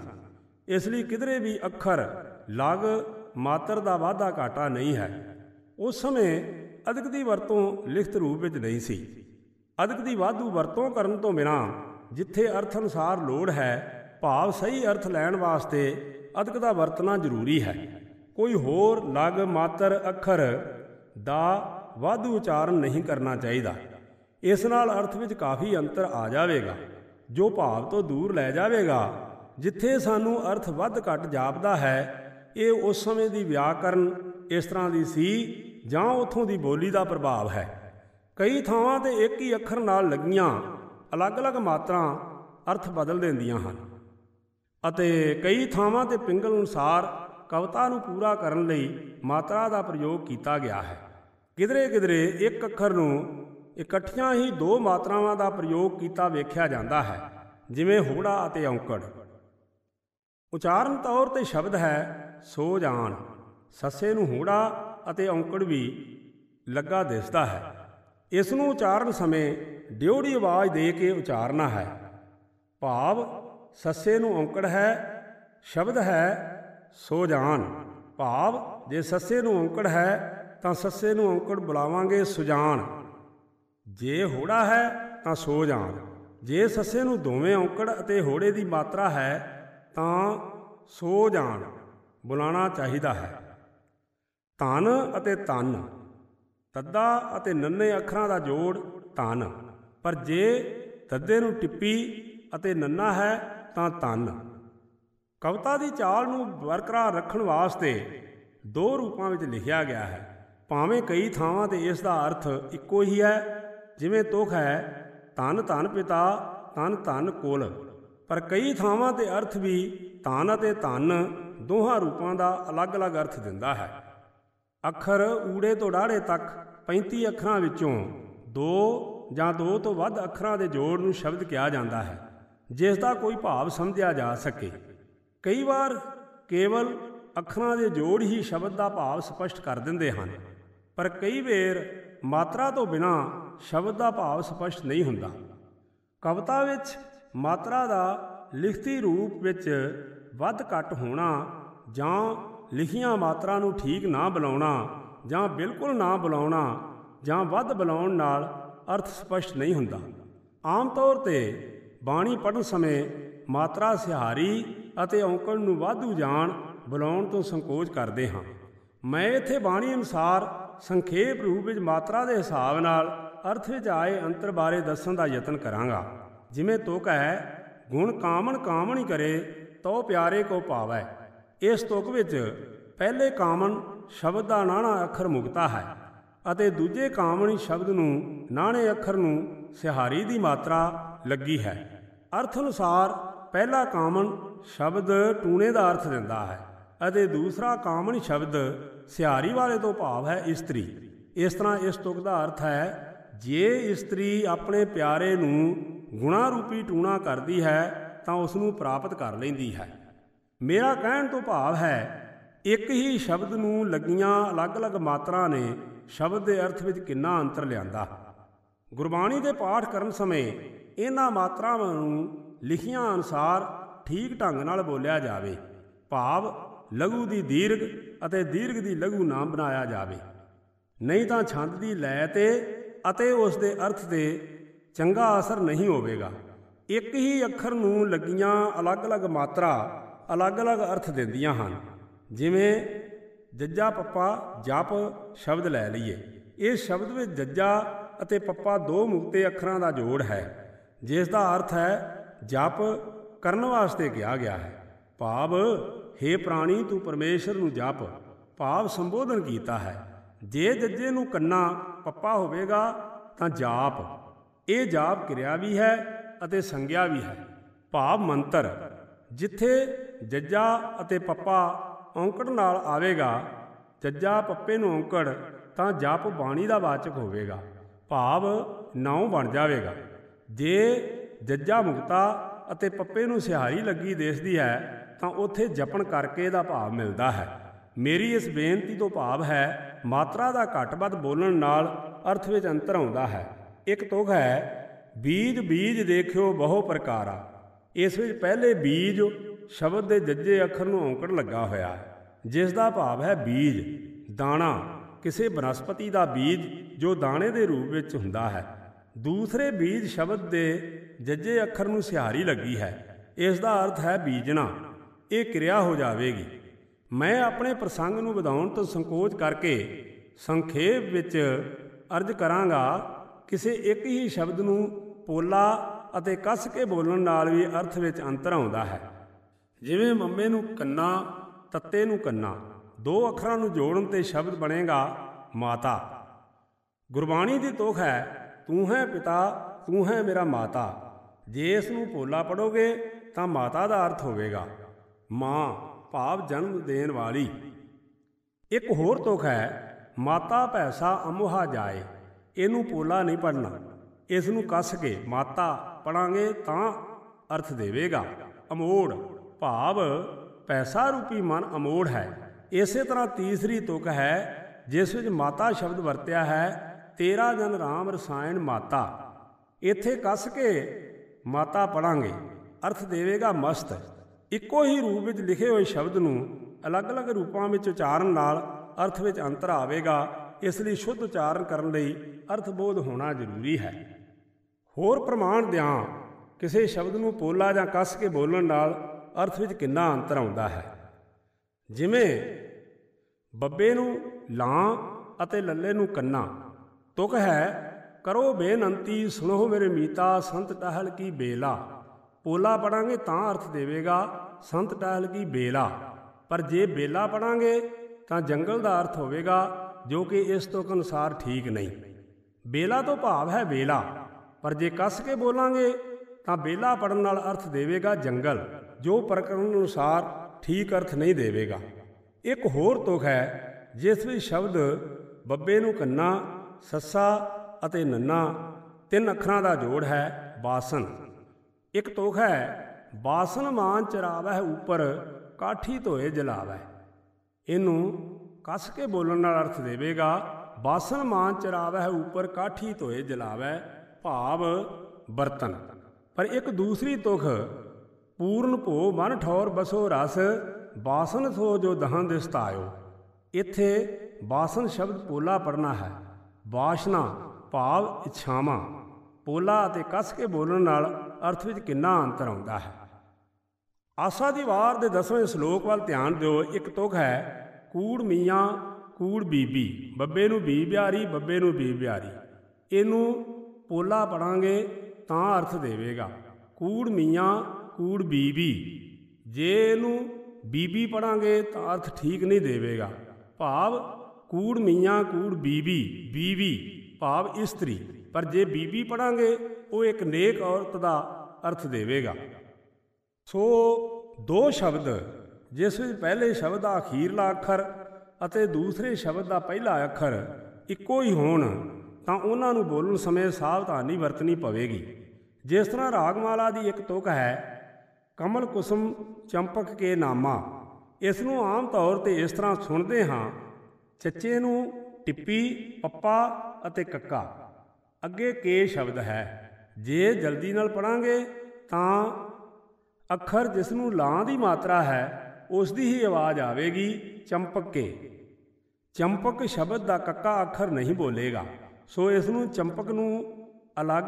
ਇਸ ਲਈ ਕਿਧਰੇ ਵੀ ਅੱਖਰ, ਲਗ, ਮਾਤਰ ਦਾ ਵਾਧਾ ਘਾਟਾ ਨਹੀਂ ਹੈ। ਉਸ ਸਮੇਂ ਅਦਕ ਦੀ ਵਰਤੋਂ ਲਿਖਤ ਰੂਪ ਵਿੱਚ ਨਹੀਂ ਸੀ। ਅਦਕ ਦੀ ਵਾਧੂ ਵਰਤੋਂ ਕਰਨ ਤੋਂ ਬਿਨਾ ਜਿੱਥੇ ਅਰਥ ਅਨੁਸਾਰ ਲੋੜ ਹੈ, ਭਾਵ ਸਹੀ ਅਰਥ ਲੈਣ ਵਾਸਤੇ ਅਦਕ ਦਾ ਵਰਤਣਾ ਜ਼ਰੂਰੀ ਹੈ। ਕੋਈ ਹੋਰ ਲਗ, ਮਾਤਰ, ਅੱਖਰ ਦਾ ਵਾਧੂ ਉਚਾਰਨ ਨਹੀਂ ਕਰਨਾ ਚਾਹੀਦਾ। ਇਸ ਨਾਲ ਅਰਥ ਵਿੱਚ ਕਾਫੀ ਅੰਤਰ ਆ ਜਾਵੇਗਾ। ਜੋ ਭਾਵ ਤੋਂ ਦੂਰ ਲੈ ਜਾਵੇਗਾ, ਜਿੱਥੇ ਸਾਨੂੰ ਅਰਥ ਵੱਧ ਘੱਟ ਜਾਪਦਾ ਹੈ, ਇਹ ਉਸ ਸਮੇਂ ਦੀ ਵਿਆਕਰਨ, ਇਸ ਤਰ੍ਹਾਂ ਦੀ ਸੀ, ਜਾਂ ਉਥੋਂ ਦੀ ਬੋਲੀ ਦਾ ਪ੍ਰਭਾਵ ਹੈ। ਕਈ ਥਾਵਾਂ ਤੇ ਇੱਕ ਹੀ ਅੱਖਰ ਨਾਲ ਲੱਗੀਆਂ, ਅਲੱਗ-ਅਲੱਗ ਮਾਤਰਾ ਅਰਥ ਬਦਲ ਦਿੰਦੀਆਂ ਹਨ। ਅਤੇ ਕਈ ਥਾਵਾਂ ਤੇ ਪਿੰਗਲ ਅਨੁਸਾਰ ਕਵਿਤਾ ਨੂੰ ਪੂਰਾ ਕਰਨ ਲਈ ਮਾਤਰਾ ਦਾ ਪ੍ਰਯੋਗ ਕੀਤਾ ਗਿਆ ਹੈ। ਕਿਧਰੇ ਕਿਧਰੇ ਇੱਕ ਅੱਖਰ ਨੂੰ ਇਕੱਠੀਆਂ ਹੀ ਦੋ ਮਾਤਰਾਵਾਂ ਦਾ ਪ੍ਰਯੋਗ ਕੀਤਾ ਵੇਖਿਆ ਜਾਂਦਾ ਹੈ, ਜਿਵੇਂ ਹੋੜਾ ਅਤੇ ਔਂਕੜ। ਉਚਾਰਨ ਤੌਰ ਤੇ ਸ਼ਬਦ ਹੈ, ਸੋ ਜਾਣ। ਸੱਸੇ ਨੂੰ ਹੋੜਾ ਅਤੇ ਔਂਕੜ ਵੀ ਲੱਗਾ ਦਿਸਦਾ ਹੈ। ਇਸ ਨੂੰ ਉਚਾਰਨ ਸਮੇਂ ਡਿਉੜੀ ਆਵਾਜ਼ ਦੇ ਕੇ ਉਚਾਰਨਾ ਹੈ। ਭਾਵ, ਸੱਸੇ ਨੂੰ ਔਂਕੜ ਹੈ, ਸ਼ਬਦ ਹੈ, ਸੋ ਜਾਣ। ਭਾਵ, ਜੇ ਸੱਸੇ ਨੂੰ ਔਂਕੜ ਹੈ ਤਾਂ ਸੱਸੇ ਨੂੰ ਔਂਕੜ ਬੁਲਾਵਾਂਗੇ ਸੁਜਾਨ ਜੇ ਹੋੜਾ ਹੈ ਤਾਂ ਸੋ ਜਾਣ। ਜੇ ਸੱਸੇ ਨੂੰ ਦੋਵੇਂ ਔਂਕੜ ਅਤੇ ਹੋੜੇ ਦੀ ਮਾਤਰਾ ਹੈ ਤਾਂ ਸੋ ਜਾਣ। ਬੁਲਾਣਾ ਚਾਹੀਦਾ ਹੈ। ਤਨ ਅਤੇ ਤਨ ਤੱਦਾ ਅਤੇ ਨੰਨੇ ਅੱਖਰਾਂ ਦਾ ਜੋੜ ਤਨ ਪਰ ਜੇ ਤੱਦੇ ਨੂੰ ਟਿੱਪੀ ਅਤੇ ਨੰਨਾ ਹੈ ਤਾਂ ਤਨ ਕਵਿਤਾ ਦੀ ਚਾਲ ਨੂੰ ਬਰਕਰਾਰ ਰੱਖਣ ਵਾਸਤੇ ਦੋ ਰੂਪਾਂ ਵਿੱਚ ਲਿਖਿਆ ਗਿਆ ਹੈ। ਭਾਵੇਂ ਕਈ ਥਾਵਾਂ ਤੇ ਇਸ ਦਾ ਅਰਥ ਇੱਕੋ ਹੀ ਹੈ, ਜਿਵੇਂ ਤੁਖ ਹੈ, ਧਨ ਧਨ ਪਿਤਾ, ਧਨ ਧਨ ਕੁਲ। ਪਰ ਕਈ ਥਾਵਾਂ ਤੇ ਅਰਥ ਵੀ ਧਨ ਅਤੇ ਧਨ ਦੋਹਾਂ ਰੂਪਾਂ ਦਾ ਅਲੱਗ-ਅਲੱਗ ਅਰਥ ਦਿੰਦਾ ਹੈ। ਅੱਖਰ ਊੜੇ ਤੋਂ ਡਾੜੇ ਤੱਕ 35 ਅੱਖਰਾਂ ਵਿੱਚੋਂ ਦੋ ਜਾਂ ਦੋ ਤੋਂ ਵੱਧ ਅੱਖਰਾਂ ਦੇ ਜੋੜ ਨੂੰ ਸ਼ਬਦ ਕਿਹਾ ਜਾਂਦਾ ਹੈ, ਜਿਸ ਦਾ ਕੋਈ ਭਾਵ ਸਮਝਿਆ ਜਾ ਸਕੇ। ਕਈ ਵਾਰ ਕੇਵਲ ਅੱਖਰਾਂ ਦੇ ਜੋੜ ਹੀ ਸ਼ਬਦ ਦਾ ਭਾਵ ਸਪਸ਼ਟ ਕਰ ਦਿੰਦੇ ਹਨ। ਪਰ ਕਈ ਵੇਰ ਮਾਤਰਾ ਤੋਂ ਬਿਨਾ ਸ਼ਬਦ ਦਾ ਭਾਵ ਸਪਸ਼ਟ ਨਹੀਂ ਹੁੰਦਾ। ਕਵਿਤਾ ਵਿੱਚ ਮਾਤਰਾ ਦਾ ਲਿਖਤੀ ਰੂਪ ਵਿੱਚ ਵੱਧ ਘੱਟ ਹੋਣਾ ਜਾਂ ਲਿਖੀਆਂ ਮਾਤਰਾ ਨੂੰ ਠੀਕ ਨਾ ਬੁਲਾਉਣਾ ਜਾਂ ਬਿਲਕੁਲ ਨਾ ਬੁਲਾਉਣਾ ਜਾਂ ਵੱਧ ਬੁਲਾਉਣ ਨਾਲ ਅਰਥ ਸਪਸ਼ਟ ਨਹੀਂ ਹੁੰਦਾ। ਆਮ ਤੌਰ ਤੇ ਬਾਣੀ ਪੜ੍ਹਨ ਸਮੇਂ ਮਾਤਰਾ ਸਿਹਾਰੀ ਅਤੇ ਔਂਕੜ ਨੂੰ ਵਾਧੂ ਜਾਣ ਬੁਲਾਉਣ ਤੋਂ ਸੰਕੋਚ ਕਰਦੇ ਹਾਂ। ਮੈਂ ਇੱਥੇ ਬਾਣੀ ਅਨੁਸਾਰ ਸੰਖੇਪ ਰੂਪ ਵਿੱਚ ਮਾਤਰਾ ਦੇ ਹਿਸਾਬ ਨਾਲ ਅਰਥ ਵਿੱਚ ਆਏ ਅੰਤਰ ਬਾਰੇ ਦੱਸਣ ਦਾ ਯਤਨ ਕਰਾਂਗਾ। ਜਿਵੇਂ ਤੁਕ ਹੈ, ਗੁਣ ਕਾਮਣ ਕਾਮਣੀ ਕਰੇ ਤੋ ਪਿਆਰੇ ਕੋ ਪਾਵੈ। ਇਸ ਤੁਕ ਵਿੱਚ ਪਹਿਲੇ ਕਾਮਣ ਸ਼ਬਦ ਦਾ ਨਾਣਾ ਅੱਖਰ ਮੁਕਤਾ ਹੈ ਅਤੇ ਦੂਜੇ ਕਾਮਣੀ ਸ਼ਬਦ ਨੂੰ ਨਾਣੇ ਅੱਖਰ ਨੂੰ ਸਿਹਾਰੀ ਦੀ ਮਾਤਰਾ ਲੱਗੀ ਹੈ। ਅਰਥ ਅਨੁਸਾਰ ਪਹਿਲਾ ਕਾਮਣ ਸ਼ਬਦ ਟੂਣੇ ਦਾ ਅਰਥ ਦਿੰਦਾ ਹੈ ਅਤੇ ਦੂਸਰਾ ਕਾਮਣ ਸ਼ਬਦ ਸਿਹਾਰੀ ਵਾਲੇ ਤੋਂ ਭਾਵ ਹੈ ਇਸਤਰੀ। ਇਸ ਤਰ੍ਹਾਂ ਇਸ ਤੁਕ ਦਾ ਅਰਥ ਹੈ, ਜੇ ਇਸਤਰੀ ਆਪਣੇ ਪਿਆਰੇ ਨੂੰ ਗੁਣਾ ਰੂਪੀ ਟੂਣਾ ਕਰਦੀ ਹੈ, ਤਾਂ ਉਸ ਨੂੰ ਪ੍ਰਾਪਤ ਕਰ ਲੈਂਦੀ ਹੈ। ਮੇਰਾ ਕਹਿਣ ਤੋਂ ਭਾਵ ਹੈ, ਇੱਕ ਹੀ ਸ਼ਬਦ ਨੂੰ ਲੱਗੀਆਂ ਅਲੱਗ-ਅਲੱਗ ਮਾਤਰਾ ਨੇ ਸ਼ਬਦ ਦੇ ਅਰਥ ਵਿੱਚ ਕਿੰਨਾ ਅੰਤਰ ਲਿਆਂਦਾ। ਗੁਰਬਾਣੀ ਦੇ ਪਾਠ ਕਰਨ ਸਮੇਂ ਇਹਨਾਂ ਮਾਤਰਾਵਾਂ ਨੂੰ ਲਿਖੀਆਂ ਅਨੁਸਾਰ ਠੀਕ ਢੰਗ ਨਾਲ ਬੋਲਿਆ ਜਾਵੇ। ਭਾਵ ਲਘੂ ਦੀ ਦੀਰਘ ਅਤੇ ਦੀਰਘ ਦੀ ਲਘੂ ਨਾ ਬਣਾਇਆ ਜਾਵੇ। ਨਹੀਂ ਤਾਂ ਛੰਦ ਦੀ ਲੈ ਤੇ ਅਤੇ ਉਸ ਦੇ ਅਰਥ ਤੇ ਚੰਗਾ ਅਸਰ ਨਹੀਂ ਹੋਵੇਗਾ। ਇੱਕ ਹੀ ਅੱਖਰ ਨੂੰ ਲੱਗੀਆਂ ਅਲੱਗ-ਅਲੱਗ ਮਾਤਰਾ, ਅਲੱਗ-ਅਲੱਗ ਅਰਥ ਦਿੰਦੀਆਂ ਹਨ। ਜਿਵੇਂ, ਜੱਜਾ ਪੱਪਾ ਜਪ ਸ਼ਬਦ ਲੈ ਲਈਏ। ਇਸ ਸ਼ਬਦ ਵਿੱਚ ਜੱਜਾ ਅਤੇ ਪੱਪਾ ਦੋ ਮੁਕਤੇ ਅੱਖਰਾਂ ਦਾ ਜੋੜ ਹੈ, ਜਿਸ ਦਾ ਅਰਥ ਹੈ ਜਪ ਕਰਨ ਵਾਸਤੇ ਕਿਹਾ ਗਿਆ ਹੈ। ਭਾਵ हे ਪ੍ਰਾਣੀ, ਤੂੰ ਪਰਮੇਸ਼ਰ ਨੂੰ ਜਪ, ਭਾਵ ਸੰਬੋਧਨ ਕੀਤਾ ਹੈ। ਜੇ ਜੱਜੇ ਨੂੰ ਕੰਨਾ ਪੱਪਾ ਹੋਵੇਗਾ, ਤਾਂ ਜਾਪ। ਇਹ ਜਾਪ ਕਿਰਿਆ ਵੀ ਹੈ ਅਤੇ ਸੰਗਿਆ ਵੀ ਹੈ। ਭਾਵ ਮੰਤਰ, ਜਿੱਥੇ ਜੱਜਾ ਅਤੇ ਪੱਪਾ ਔਂਕੜ ਨਾਲ ਆਵੇਗਾ, ਜੱਜਾ ਪੱਪੇ ਨੂੰ ਔਂਕੜ, ਤਾਂ ਜਪ ਬਾਣੀ ਦਾ ਵਾਚਕ ਹੋਵੇਗਾ। ਭਾਵ ਨਾਉ ਬਣ ਜਾਵੇਗਾ। ਜੇ ਜੱਜਾ ਮੁਕਤਾ ਅਤੇ ਪੱਪੇ ਨੂੰ ਸਿਹਾਰੀ ਲੱਗੀ ਦੇਸਦੀ ਹੈ ਤਾਂ ਉੱਥੇ ਜਪਣ ਕਰਕੇ ਇਹਦਾ ਭਾਵ ਮਿਲਦਾ ਹੈ। ਮੇਰੀ ਇਸ ਬੇਨਤੀ ਤੋਂ ਭਾਵ ਹੈ, ਮਾਤਰਾ ਦਾ ਘੱਟ ਵੱਧ ਬੋਲਣ ਨਾਲ ਅਰਥ ਵਿੱਚ ਅੰਤਰ ਆਉਂਦਾ ਹੈ। ਇੱਕ ਤੁਕ ਹੈ, ਬੀਜ ਬੀਜ ਦੇਖਿਓ ਬਹੁ ਪ੍ਰਕਾਰਾ। ਇਸ ਵਿੱਚ ਪਹਿਲੇ ਬੀਜ ਸ਼ਬਦ ਦੇ ਜੱਜੇ ਅੱਖਰ ਨੂੰ ਔਂਕੜ ਲੱਗਾ ਹੋਇਆ ਹੈ। ਜਿਸ ਦਾ ਭਾਵ ਹੈ ਬੀਜ, ਦਾਣਾ। ਕਿਸੇ ਬਨਸਪਤੀ ਦਾ ਬੀਜ ਜੋ ਦਾਣੇ ਦੇ ਰੂਪ ਵਿੱਚ ਹੁੰਦਾ ਹੈ। ਦੂਸਰੇ ਬੀਜ ਸ਼ਬਦ ਦੇ ਜੱਜੇ ਅੱਖਰ ਨੂੰ ਸਿਹਾਰੀ ਲੱਗੀ ਹੈ। ਇਸ ਦਾ ਅਰਥ ਹੈ ਬੀਜਣਾ। ਇਹ ਕਿਰਿਆ ਹੋ ਜਾਵੇਗੀ। ਮੈਂ ਆਪਣੇ ਪ੍ਰਸੰਗ ਨੂੰ ਵਧਾਉਣ ਤੋਂ ਸੰਕੋਚ ਕਰਕੇ ਸੰਖੇਪ ਵਿੱਚ ਅਰਜ਼ ਕਰਾਂਗਾ, ਕਿਸੇ ਇੱਕ ਹੀ ਸ਼ਬਦ ਨੂੰ ਪੋਲਾ ਅਤੇ ਕੱਸ ਕੇ ਬੋਲਣ ਨਾਲ ਵੀ ਅਰਥ ਵਿੱਚ ਅੰਤਰ ਆਉਂਦਾ ਹੈ। ਜਿਵੇਂ ਮੰਮੇ ਨੂੰ ਕੰਨਾ, ਤੱਤੇ ਨੂੰ ਕੰਨਾ, ਦੋ ਅੱਖਰਾਂ ਨੂੰ ਜੋੜਨ ਤੇ ਸ਼ਬਦ ਬਣੇਗਾ, ਮਾਤਾ। ਗੁਰਬਾਣੀ ਦੀ ਤੋਖ ਹੈ, ਤੂੰ ਹੈ ਪਿਤਾ, ਤੂੰ ਹੈ ਮੇਰਾ ਮਾਤਾ। ਜੇ ਇਸ ਨੂੰ ਪੋਲਾ ਪੜੋਗੇ, ਤਾਂ ਮਾਤਾ ਦਾ ਅਰਥ ਹੋਵੇਗਾ। ਮਾਂ ਭਾਵ ਜਨਮ ਦੇਣ ਵਾਲੀ। ਇੱਕ ਹੋਰ ਤੁਕ ਹੈ, ਮਾਤਾ ਪੈਸਾ ਅਮੋਹਾ ਜਾਏ, ਇਹਨੂੰ ਪੋਲਾ ਨਹੀਂ ਪੜਨਾ। ਇਸ ਨੂੰ ਕੱਸ ਕੇ ਮਾਤਾ ਪੜਾਂਗੇ ਤਾਂ ਅਰਥ ਦੇਵੇਗਾ। ਅਮੋੜ, ਭਾਵ ਪੈਸਾ ਰੂਪੀ ਮਨ ਅਮੋੜ ਹੈ। ਇਸੇ ਤਰ੍ਹਾਂ ਤੀਸਰੀ ਤੁਕ ਹੈ, ਜਿਸ ਵਿੱਚ ਮਾਤਾ ਸ਼ਬਦ ਵਰਤਿਆ ਹੈ, ਤੇਰਾ ਜਨ ਰਾਮ ਰਸਾਇਣ ਮਾਤਾ। ਇੱਥੇ ਕੱਸ ਕੇ ਮਾਤਾ ਪੜਾਂਗੇ, ਅਰਥ ਦੇਵੇਗਾ ਮਸਤ। ਇੱਕੋ ਹੀ ਰੂਪ ਵਿੱਚ ਲਿਖੇ ਹੋਏ ਸ਼ਬਦ ਨੂੰ ਅਲੱਗ-ਅਲੱਗ ਰੂਪਾਂ ਵਿੱਚ ਉਚਾਰਨ ਨਾਲ ਅਰਥ ਵਿੱਚ ਅੰਤਰ ਆਵੇਗਾ, ਇਸ ਲਈ ਸ਼ੁੱਧ ਉਚਾਰਨ ਕਰਨ ਲਈ ਅਰਥਬੋਧ ਹੋਣਾ ਜ਼ਰੂਰੀ ਹੈ। ਹੋਰ ਪ੍ਰਮਾਣ ਦਿਆਂ ਕਿਸੇ ਸ਼ਬਦ ਨੂੰ ਪੋਲਾ ਜਾਂ ਕੱਸ ਕੇ ਬੋਲਣ ਨਾਲ ਅਰਥ ਵਿੱਚ ਕਿੰਨਾ ਅੰਤਰ ਆਉਂਦਾ ਹੈ? ਜਿਵੇਂ ਬੱਬੇ ਨੂੰ ਲਾਂ ਅਤੇ ਲੱਲੇ ਨੂੰ ਕੰਨਾ, ਤੁਕ ਹੈ ਕਰੋ ਬੇਨੰਤੀ ਸੁਣੋ ਮੇਰੇ ਮੀਤਾ ਸੰਤ ਟਹਿਲ ਕੀ ਬੇਲਾ। ਪੋਲਾ ਪੜਾਂਗੇ ਤਾਂ ਅਰਥ ਦੇਵੇਗਾ, ਸੰਤ ਟਹਿਲ ਕੀ ਬੇਲਾ। ਪਰ ਜੇ ਬੇਲਾ ਪੜਾਂਗੇ, ਤਾਂ ਜੰਗਲ ਦਾ ਅਰਥ ਹੋਵੇਗਾ, ਜੋ ਕਿ ਇਸ ਤੁਕ ਅਨੁਸਾਰ ਠੀਕ ਨਹੀਂ। ਬੇਲਾ ਤੋਂ ਭਾਵ ਹੈ ਵੇਲਾ। ਪਰ ਜੇ ਕੱਸ ਕੇ ਬੋਲਾਂਗੇ, ਤਾਂ ਬੇਲਾ ਪੜਨ ਨਾਲ ਅਰਥ ਦੇਵੇਗਾ ਜੰਗਲ, ਜੋ ਪ੍ਰਕਰਨ ਅਨੁਸਾਰ ਠੀਕ ਅਰਥ ਨਹੀਂ ਦੇਵੇਗਾ। ਇੱਕ ਹੋਰ ਤੁਕ ਹੈ, ਜਿਸ ਵਿੱਚ ਸ਼ਬਦ ਬੱਬੇ ਨੂੰ ਕੰਨਾ, ਸੱਸਾ ਅਤੇ ਨੰਨਾ ਤਿੰਨ ਅੱਖਰਾਂ ਦਾ ਜੋੜ ਹੈ, ਬਾਸਨ। ਇੱਕ ਤੁਕ ਹੈ, ਬਾਸਨ ਮਾਨ ਚਰਾਵਹਿ ਉੱਪਰ, ਕਾਠੀ ਧੋਏ ਜਲਾਵੈ ਇਹਨੂੰ ਕੱਸ ਕੇ ਬੋਲਣ ਨਾਲ ਅਰਥ ਦੇਵੇਗਾ, ਬਾਸਨ ਮਾਨ ਚਰਾਵਹਿ ਉੱਪਰ, ਕਾਠੀ ਧੋਏ ਜਲਾਵੈ ਭਾਵ ਬਰਤਨ। ਪਰ ਇੱਕ ਦੂਸਰੀ ਤੁਖ, ਪੂਰਨ ਭੋ ਮਨ ਠੌਰ ਬਸੋ ਰਸ, ਬਾਸਨ ਸੋ ਜੋ ਦਹਾਂ ਦਿਸਤਾਇਓ। ਇੱਥੇ ਬਾਸਨ ਸ਼ਬਦ ਪੋਲਾ ਪੜਨਾ ਹੈ, ਬਾਸ਼ਨਾ ਭਾਵ ਇੱਛਾਵਾਂ। ਪੋਲਾ ਅਤੇ ਕੱਸ ਕੇ ਬੋਲਣ ਨਾਲ ਅਰਥ ਵਿੱਚ ਕਿੰਨਾ ਅੰਤਰ ਆਉਂਦਾ ਹੈ। ਆਸਾ ਦੀ ਵਾਰ ਦੇ 10ਵੇਂ ਸ਼ਲੋਕ ਵੱਲ ਧਿਆਨ ਦਿਓ। ਇੱਕ ਤੁਕ ਹੈ, ਕੂੜ ਮੀਆਂ, ਕੂੜ ਬੀਬੀ। ਬੱਬੇ ਨੂੰ ਬੀ ਬਿਆਰੀ ਬੱਬੇ ਨੂੰ ਬੀ ਬਿਆਰੀ ਇਹਨੂੰ ਪੋਲਾ ਪੜਾਂਗੇ ਤਾਂ ਅਰਥ ਦੇਵੇਗਾ। ਕੂੜ ਮੀਆਂ, ਕੂੜ ਬੀਬੀ। ਜੇ ਇਹਨੂੰ ਬੀਬੀ ਪੜਾਂਗੇ ਤਾਂ ਅਰਥ ਠੀਕ ਨਹੀਂ ਦੇਵੇਗਾ। ਭਾਵ ਕੂੜ ਮੀਆਂ, ਕੂੜ ਬੀਬੀ, ਬੀਵੀ। ਭਾਵ ਇਸਤਰੀ। ਪਰ ਜੇ ਬੀਬੀ ਪੜਾਂਗੇ ਉਹ ਇੱਕ ਨੇਕ ਔਰਤ ਦਾ ਅਰਥ ਦੇਵੇਗਾ। ਸੋ ਦੋ ਸ਼ਬਦ, ਜਿਸ ਵਿੱਚ ਪਹਿਲੇ ਸ਼ਬਦ ਦਾ ਅਖੀਰਲਾ ਅੱਖਰ ਅਤੇ ਦੂਸਰੇ ਸ਼ਬਦ ਦਾ ਪਹਿਲਾ ਅੱਖਰ ਇੱਕੋ ਹੀ ਹੋਣ, ਤਾਂ ਉਹਨਾਂ ਨੂੰ ਬੋਲਣ ਸਮੇਂ ਸਾਵਧਾਨੀ ਵਰਤਣੀ ਪਵੇਗੀ। ਜਿਸ ਤਰ੍ਹਾਂ ਰਾਗਮਾਲਾ ਦੀ ਇੱਕ ਤੁਕ ਹੈ, ਕਮਲ ਕੁਸਮ ਚੰਪਕ ਕੇ ਨਾਮਾ। ਇਸ ਨੂੰ ਆਮ ਤੌਰ ਤੇ ਇਸ ਤਰ੍ਹਾਂ ਸੁਣਦੇ ਹਾਂ, ਚੱਚੇ ਨੂੰ ਟਿੱਪੀ, ਪੱਪਾ ਅਤੇ ਕੱਕਾ। ਅੱਗੇ ਕੇ ਸ਼ਬਦ ਹੈ। ਜੇ ਜਲਦੀ ਨਾਲ ਪੜਾਂਗੇ ਤਾਂ ਅੱਖਰ ਜਿਸ ਨੂੰ ਲਾਂ ਦੀ ਮਾਤਰਾ ਹੈ, ਉਸ ਦੀ ਹੀ ਆਵਾਜ਼ ਆਵੇਗੀ, ਚੰਪਕ। ਕੇ ਚੰਪਕ ਸ਼ਬਦ ਦਾ ਕੱਕਾ ਅੱਖਰ ਨਹੀਂ ਬੋਲੇਗਾ। ਸੋ ਇਸ ਨੂੰ ਚੰਪਕ ਨੂੰ ਅਲੱਗ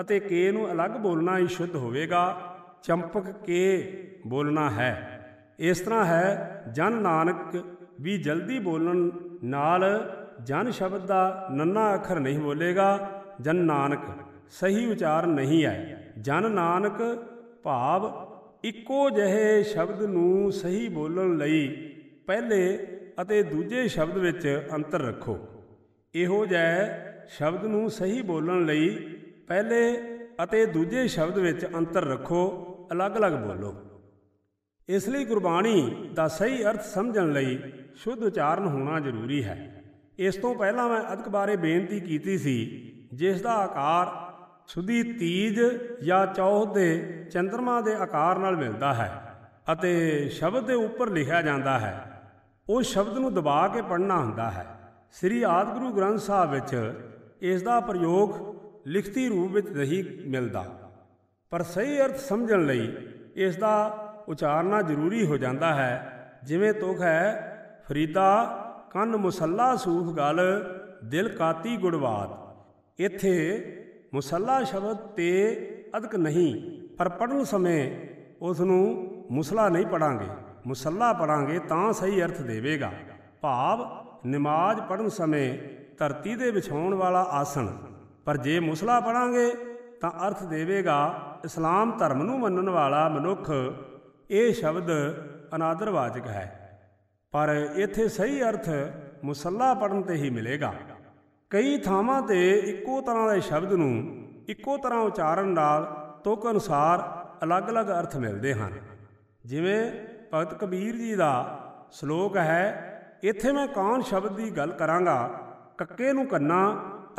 ਅਤੇ ਕੇ ਨੂੰ ਅਲੱਗ ਬੋਲਣਾ ਹੀ ਸ਼ੁੱਧ ਹੋਵੇਗਾ। ਚੰਪਕ ਕੇ ਬੋਲਣਾ ਹੈ। ਇਸ ਤਰ੍ਹਾਂ ਹੈ, ਜਨ ਨਾਨਕ ਵੀ ਜਲਦੀ ਬੋਲਣ ਨਾਲ ਜਨ ਸ਼ਬਦ ਦਾ ਨੰਨਾ ਅੱਖਰ ਨਹੀਂ ਬੋਲੇਗਾ, ਜਨ ਨਾਨਕ। ਸਹੀ ਉਚਾਰਨ ਨਹੀਂ ਹੈ। ਜਨ ਨਾਨਕ ਭਾਵ ਇੱਕੋ ਜਿਹੇ ਸ਼ਬਦ ਨੂੰ ਸਹੀ ਬੋਲਣ ਲਈ ਪਹਿਲੇ ਅਤੇ ਦੂਜੇ ਸ਼ਬਦ ਵਿੱਚ ਅੰਤਰ ਰੱਖੋ। ਇਹੋ ਜਿਹੇ ਸ਼ਬਦ ਨੂੰ ਸਹੀ ਬੋਲਣ ਲਈ ਪਹਿਲੇ ਅਤੇ ਦੂਜੇ ਸ਼ਬਦ ਵਿੱਚ ਅੰਤਰ ਰੱਖੋ, ਅਲੱਗ-ਅਲੱਗ ਬੋਲੋ। ਇਸ ਲਈ ਗੁਰਬਾਣੀ ਦਾ ਸਹੀ ਅਰਥ ਸਮਝਣ ਲਈ ਸ਼ੁੱਧ ਉਚਾਰਨ ਹੋਣਾ ਜ਼ਰੂਰੀ ਹੈ। ਇਸ ਤੋਂ ਪਹਿਲਾਂ ਮੈਂ ਅਦਕ ਬਾਰੇ ਬੇਨਤੀ ਕੀਤੀ ਸੀ, ਜਿਸ ਦਾ ਆਕਾਰ ਸੁਦੀ ਤੀਜ ਜਾਂ ਚੌਥ ਦੇ ਚੰ드ਰਮਾ ਦੇ ਆਕਾਰ ਨਾਲ ਮਿਲਦਾ ਹੈ ਅਤੇ ਸ਼ਬਦ ਦੇ ਉੱਪਰ ਲਿਖਿਆ ਜਾਂਦਾ ਹੈ। ਉਹ ਸ਼ਬਦ ਨੂੰ ਦਬਾ ਕੇ ਪੜ੍ਹਨਾ ਹੁੰਦਾ ਹੈ। ਸ੍ਰੀ ਆਦਿਗੁਰੂ ਗ੍ਰੰਥ ਸਾਹਿਬ ਵਿੱਚ ਇਸ ਦਾ ਪ੍ਰਯੋਗ ਲਿਖਤੀ ਰੂਪ ਵਿੱਚ ਨਹੀਂ ਮਿਲਦਾ। ਪਰ ਸਹੀ ਅਰਥ ਸਮਝਣ ਲਈ ਇਸ ਦਾ ਉਚਾਰਨਾ ਜ਼ਰੂਰੀ ਹੋ ਜਾਂਦਾ ਹੈ। ਜਿਵੇਂ ਤੁਖ ਹੈ, ਫਰੀਦਾ, ਕੰਨ ਮੁਸੱਲਾ ਸੂਖ ਗਲ, ਦਿਲ ਕਾਤੀ ਗੁੜਵਾਤ ਇੱਥੇ ਮੁਸੱਲਾ ਸ਼ਬਦ ਤੇ ਅਦਕ ਨਹੀਂ, ਪਰ ਪੜਨ ਸਮੇਂ ਉਸ ਨੂੰ ਮੁਸਲਾ ਨਹੀਂ ਪੜਾਂਗੇ ਮੁਸੱਲਾ ਪੜਾਂਗੇ ਤਾਂ ਸਹੀ ਅਰਥ ਦੇਵੇਗਾ। ਭਾਵ, ਨਮਾਜ਼ ਪੜਨ ਸਮੇਂ ਧਰਤੀ ਦੇ ਵਿਛਾਉਣ ਵਾਲਾ ਆਸਣ। ਪਰ ਜੇ ਮੁਸਲਾ ਪੜਾਂਗੇ ਤਾਂ ਅਰਥ ਦੇਵੇਗਾ ਇਸਲਾਮ ਧਰਮ ਨੂੰ ਮੰਨਣ ਵਾਲਾ ਮਨੁੱਖ। ਇਹ ਸ਼ਬਦ ਅਨਾਦਰਵਾਚਕ ਹੈ। ਪਰ ਇੱਥੇ ਸਹੀ ਅਰਥ ਮੁਸੱਲਾ ਪੜਨ ਤੇ ਹੀ ਮਿਲੇਗਾ। ਕਈ ਥਾਵਾਂ ਤੇ ਇੱਕੋ ਤਰ੍ਹਾਂ ਦੇ ਸ਼ਬਦ ਨੂੰ ਇੱਕੋ ਤਰ੍ਹਾਂ ਉਚਾਰਨ ਨਾਲ ਤੁਕ ਅਨੁਸਾਰ ਅਲੱਗ-ਅਲੱਗ ਅਰਥ ਮਿਲਦੇ ਹਨ। ਜਿਵੇਂ ਭਗਤ ਕਬੀਰ ਜੀ ਦਾ ਸ਼ਲੋਕ ਹੈ, ਇੱਥੇ ਮੈਂ ਕਾਨ ਸ਼ਬਦ ਦੀ ਗੱਲ ਕਰਾਂਗਾ? ਕੱਕੇ ਨੂੰ ਕੰਨਾ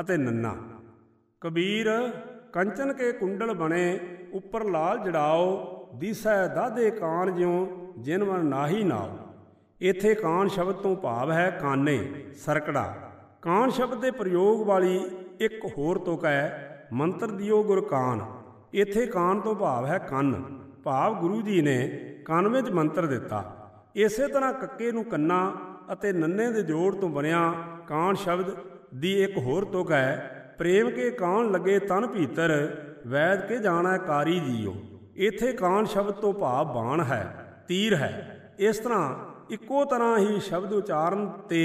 ਅਤੇ ਨੰਨਾ। ਕਬੀਰ, ਕੰਚਨ ਕੇ ਕੁੰਡਲ ਬਣੇ, ਉੱਪਰ ਲਾਲ ਜੜਾਓ, ਦਿਸੈ ਦਾਦੇ ਕਾਨ ਜਿਉ, ਜਿਨ ਮਨ ਨਾਹੀ ਨਾਉ ਇੱਥੇ ਕਾਨ ਸ਼ਬਦ ਤੋਂ ਭਾਵ ਹੈ ਕਾਨੇ, ਸਰਕੜਾ। ਕਾਨ ਸ਼ਬਦ ਦੇ ਪ੍ਰਯੋਗ ਵਾਲੀ ਇੱਕ ਹੋਰ ਤੁਕ ਹੈ, ਮੰਤਰ ਦਿਓ ਗੁਰ ਕਾਨ। ਇੱਥੇ ਕਾਨ ਤੋਂ ਭਾਵ ਹੈ ਕੰਨ। ਭਾਵ ਗੁਰੂ ਜੀ ਨੇ ਕੰਨ ਵਿੱਚ ਮੰਤਰ ਦਿੱਤਾ। ਇਸੇ ਤਰ੍ਹਾਂ ਕੱਕੇ ਨੂੰ ਕੰਨਾ ਅਤੇ ਨੰਨੇ ਦੇ ਜੋੜ ਤੋਂ ਬਣਿਆ ਕਾਨ ਸ਼ਬਦ ਦੀ ਇੱਕ ਹੋਰ ਤੁਕ ਹੈ, ਪ੍ਰੇਮ ਕੇ ਕਾਨ ਲੱਗੇ ਤਨ ਭੀਤਰ, ਵੈਦ ਕੇ ਜਾਣਾ ਕਾਰੀ ਜੀਓ ਇੱਥੇ ਕਾਨ ਸ਼ਬਦ ਤੋਂ ਭਾਵ ਬਾਣ ਹੈ, ਤੀਰ ਹੈ। ਇਸ ਤਰ੍ਹਾਂ ਇੱਕੋ ਤਰ੍ਹਾਂ ਹੀ ਸ਼ਬਦ ਉਚਾਰਨ ਤੇ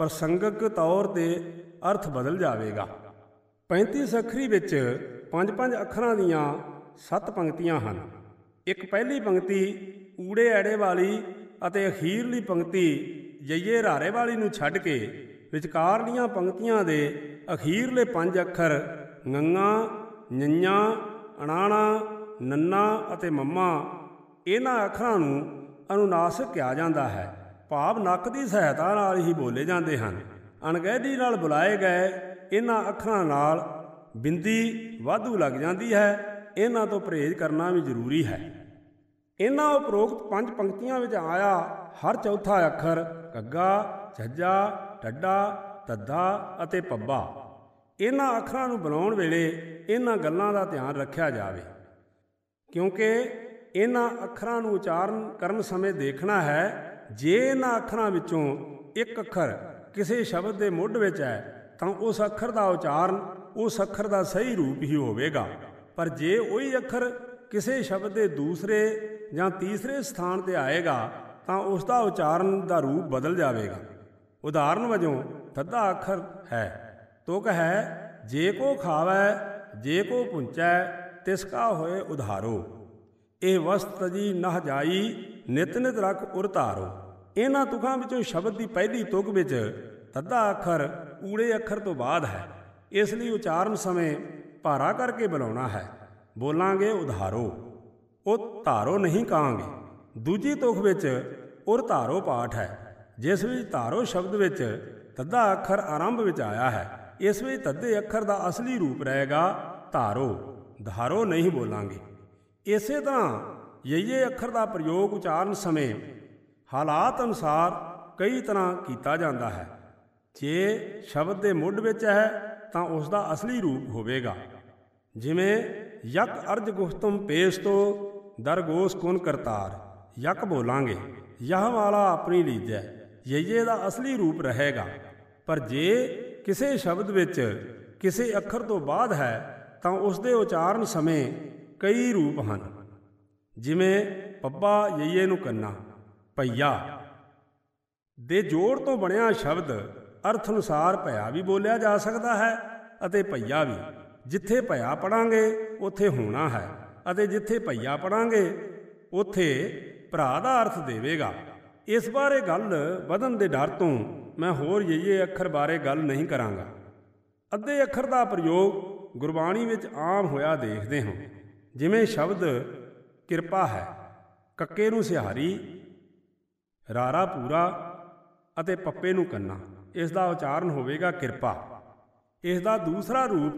ਪ੍ਰਸੰਗਕ ਤੌਰ ਤੇ ਅਰਥ ਬਦਲ ਜਾਵੇਗਾ। 35 ਸਖਰੀ ਵਿੱਚ ਪੰਜ ਪੰਜ ਅੱਖਰਾਂ ਦੀਆਂ ਸੱਤ ਪੰਕਤੀਆਂ ਹਨ। ਇੱਕ ਪਹਿਲੀ ਪੰਕਤੀ ਊੜੇ ਐੜੇ ਵਾਲੀ ਅਤੇ ਅਖੀਰਲੀ ਪੰਕਤੀ ਜਈਏ ਰਾਰੇ ਵਾਲੀ ਨੂੰ ਛੱਡ ਕੇ ਵਿਚਕਾਰਲੀਆਂ ਪੰਕਤੀਆਂ ਦੇ ਅਖੀਰਲੇ ਪੰਜ ਅੱਖਰ ਗੰਗਾ ਨੰਨਾ ਅਣਾਣਾ, ਨੰਨਾ ਅਤੇ ਮੰਮਾ ਇਹਨਾਂ ਅੱਖਰਾਂ ਨੂੰ ਅਨੁਨਾਸਿਕ ਕਿਹਾ ਜਾਂਦਾ ਹੈ। ਭਾਵ ਨੱਕ ਦੀ ਸਹਾਇਤਾ ਨਾਲ ਹੀ ਬੋਲੇ ਜਾਂਦੇ ਹਨ। ਅਣਗਹਿਲੀ ਨਾਲ ਬੁਲਾਏ ਗਏ ਇਹਨਾਂ ਅੱਖਰਾਂ ਨਾਲ ਬਿੰਦੀ ਵਾਧੂ ਲੱਗ ਜਾਂਦੀ ਹੈ। ਇਹਨਾਂ ਤੋਂ ਪਰਹੇਜ਼ ਕਰਨਾ ਵੀ ਜ਼ਰੂਰੀ ਹੈ। ਇਹਨਾਂ ਉਪਰੋਕਤ ਪੰਜ ਪੰਕਤੀਆਂ ਵਿੱਚ ਆਇਆ ਹਰ ਚੌਥਾ ਅੱਖਰ ਕੱਗਾ ਝੱਜਾ ਟੱਡਾ ਤੱਦਾ ਅਤੇ ਪੱਬਾ। ਇਹਨਾਂ ਅੱਖਰਾਂ ਨੂੰ ਬਣਾਉਣ ਵੇਲੇ ਇਹਨਾਂ ਗੱਲਾਂ ਦਾ ਧਿਆਨ ਰੱਖਿਆ ਜਾਵੇ। ਕਿਉਂਕਿ ਇਹਨਾਂ ਅੱਖਰਾਂ ਨੂੰ ਉਚਾਰਨ ਕਰਨ ਸਮੇਂ ਦੇਖਣਾ ਹੈ ਜੇ ਇਹਨਾਂ ਅੱਖਰਾਂ ਵਿੱਚੋਂ ਇੱਕ ਅੱਖਰ ਕਿਸੇ ਸ਼ਬਦ ਦੇ ਮੁੱਢ ਵਿੱਚ ਹੈ, ਤਾਂ ਉਸ ਅੱਖਰ ਦਾ ਉਚਾਰਨ ਉਸ ਅੱਖਰ ਦਾ ਸਹੀ ਰੂਪ ਹੀ ਹੋਵੇਗਾ। ਪਰ ਜੇ ਉਹੀ ਅੱਖਰ ਕਿਸੇ ਸ਼ਬਦ ਦੇ ਦੂਸਰੇ ਜਾਂ ਤੀਸਰੇ ਸਥਾਨ ਤੇ ਆਏਗਾ, ਤਾਂ ਉਸ ਦਾ ਉਚਾਰਨ ਦਾ ਰੂਪ ਬਦਲ ਜਾਵੇਗਾ। ਉਦਾਹਰਨ ਵਜੋਂ ਥੱਦਾ ਅੱਖਰ ਹੈ। ਤੁਕ ਹੈ, ਜੇ ਕੋ ਖਾਵੈ, ਜੇ ਕੋ ਪੁੰਚੈ ਤਿਸ ਕਾ ਹੋਏ ਉਧਾਰੋ। ਇਹ ਵਸਤ ਜੀ ਨਹ ਜਾਈ, ਨਿਤ ਨਿਤ ਰਖ ਉਰ ਧਾਰੋ ਇਹਨਾਂ ਤੁਕਾਂ ਵਿੱਚੋਂ ਸ਼ਬਦ ਦੀ ਪਹਿਲੀ ਤੁਕ ਵਿੱਚ ਤੱਦਾ ਅੱਖਰ, ਊੜੇ ਅੱਖਰ ਤੋਂ ਬਾਅਦ ਹੈ। ਇਸ ਲਈ ਉਚਾਰਨ ਸਮੇਂ ਭਾਰਾ ਕਰਕੇ ਬੁਲਾਉਣਾ ਹੈ। ਬੋਲਾਂਗੇ ਉਧਾਰੋ। ਉਹ ਧਾਰੋ ਨਹੀਂ ਕਹਾਂਗੇ। ਦੂਜੀ ਤੁਕ ਵਿੱਚ ਉਰ ਧਾਰੋ ਪਾਠ ਹੈ। ਜਿਸ ਵਿੱਚ ਧਾਰੋ ਸ਼ਬਦ ਵਿੱਚ ਤੱਦਾ ਅੱਖਰ ਆਰੰਭ ਵਿੱਚ ਆਇਆ ਹੈ, ਇਸ ਵਿੱਚ ਤੱਦੇ ਅੱਖਰ ਦਾ ਅਸਲੀ ਰੂਪ ਰਹੇਗਾ ਧਾਰੋ। ਧਾਰੋ ਨਹੀਂ ਬੋਲਾਂਗੇ। ਇਸੇ ਤਰ੍ਹਾਂ ਯਈਏ ਅੱਖਰ ਦਾ ਪ੍ਰਯੋਗ ਉਚਾਰਨ ਸਮੇਂ ਹਾਲਾਤ ਅਨੁਸਾਰ ਕਈ ਤਰ੍ਹਾਂ ਕੀਤਾ ਜਾਂਦਾ ਹੈ। ਜੇ ਸ਼ਬਦ ਦੇ ਮੁੱਢ ਵਿੱਚ ਹੈ, ਤਾਂ ਉਸ ਦਾ ਅਸਲੀ ਰੂਪ ਹੋਵੇਗਾ। ਜਿਵੇਂ, ਯਕ ਅਰਜ ਗੁਫਤਮ ਪੇਸ਼ ਤੋ ਦਰਗੋਸ ਕੁਨ ਕਰਤਾਰ। ਯਕ ਬੋਲਾਂਗੇ, ਯਹ ਵਾਲਾ ਆਪਣੀ ਲੀਜੈ ਯਈਏ ਦਾ ਅਸਲੀ ਰੂਪ ਰਹੇਗਾ। ਪਰ ਜੇ ਕਿਸੇ ਸ਼ਬਦ ਵਿੱਚ ਕਿਸੇ ਅੱਖਰ ਤੋਂ ਬਾਅਦ ਹੈ, ਤਾਂ ਉਸ ਦੇ ਉਚਾਰਨ ਸਮੇਂ ਕਈ ਰੂਪ ਹਨ। ਜਿਵੇਂ, ਪੱਬਾ ਯਈਏ ਨੂੰ ਕੰਨਾ। ਪਈਆ ਦੇ ਜੋੜ ਤੋਂ ਬਣਿਆ ਸ਼ਬਦ ਅਰਥ ਅਨੁਸਾਰ ਭਇਆ ਵੀ ਬੋਲਿਆ ਜਾ ਸਕਦਾ ਹੈ ਅਤੇ ਭਈਆ ਵੀ। ਜਿੱਥੇ ਭਇਆ ਪੜਾਂਗੇ, ਉੱਥੇ ਹੋਣਾ ਹੈ ਅਤੇ ਜਿੱਥੇ ਭਈਆ ਪੜਾਂਗੇ, ਉੱਥੇ ਭਰਾ ਦਾ ਅਰਥ ਦੇਵੇਗਾ। ਇਸ ਬਾਰੇ ਗੱਲ ਵਧਨ ਦੇ ਡਰ ਤੋਂ ਮੈਂ ਹੋਰ ਯਈਏ ਅੱਖਰ ਬਾਰੇ ਗੱਲ ਨਹੀਂ ਕਰਾਂਗਾ। ਅੱਧੇ ਅੱਖਰ ਦਾ ਪ੍ਰਯੋਗ ਗੁਰਬਾਣੀ ਵਿੱਚ ਆਮ ਹੋਇਆ ਦੇਖਦੇ ਹਾਂ। ਜਿਵੇਂ ਸ਼ਬਦ ਕਿਰਪਾ ਹੈ, ਕੱਕੇ ਨੂੰ ਸਿਹਾਰੀ ਰਾਰਾ ਪੂਰਾ ਅਤੇ ਪੱਪੇ ਨੂੰ ਕੰਨਾ। ਇਸ ਦਾ ਉਚਾਰਨ ਹੋਵੇਗਾ ਕਿਰਪਾ। ਇਸ ਦਾ ਦੂਸਰਾ ਰੂਪ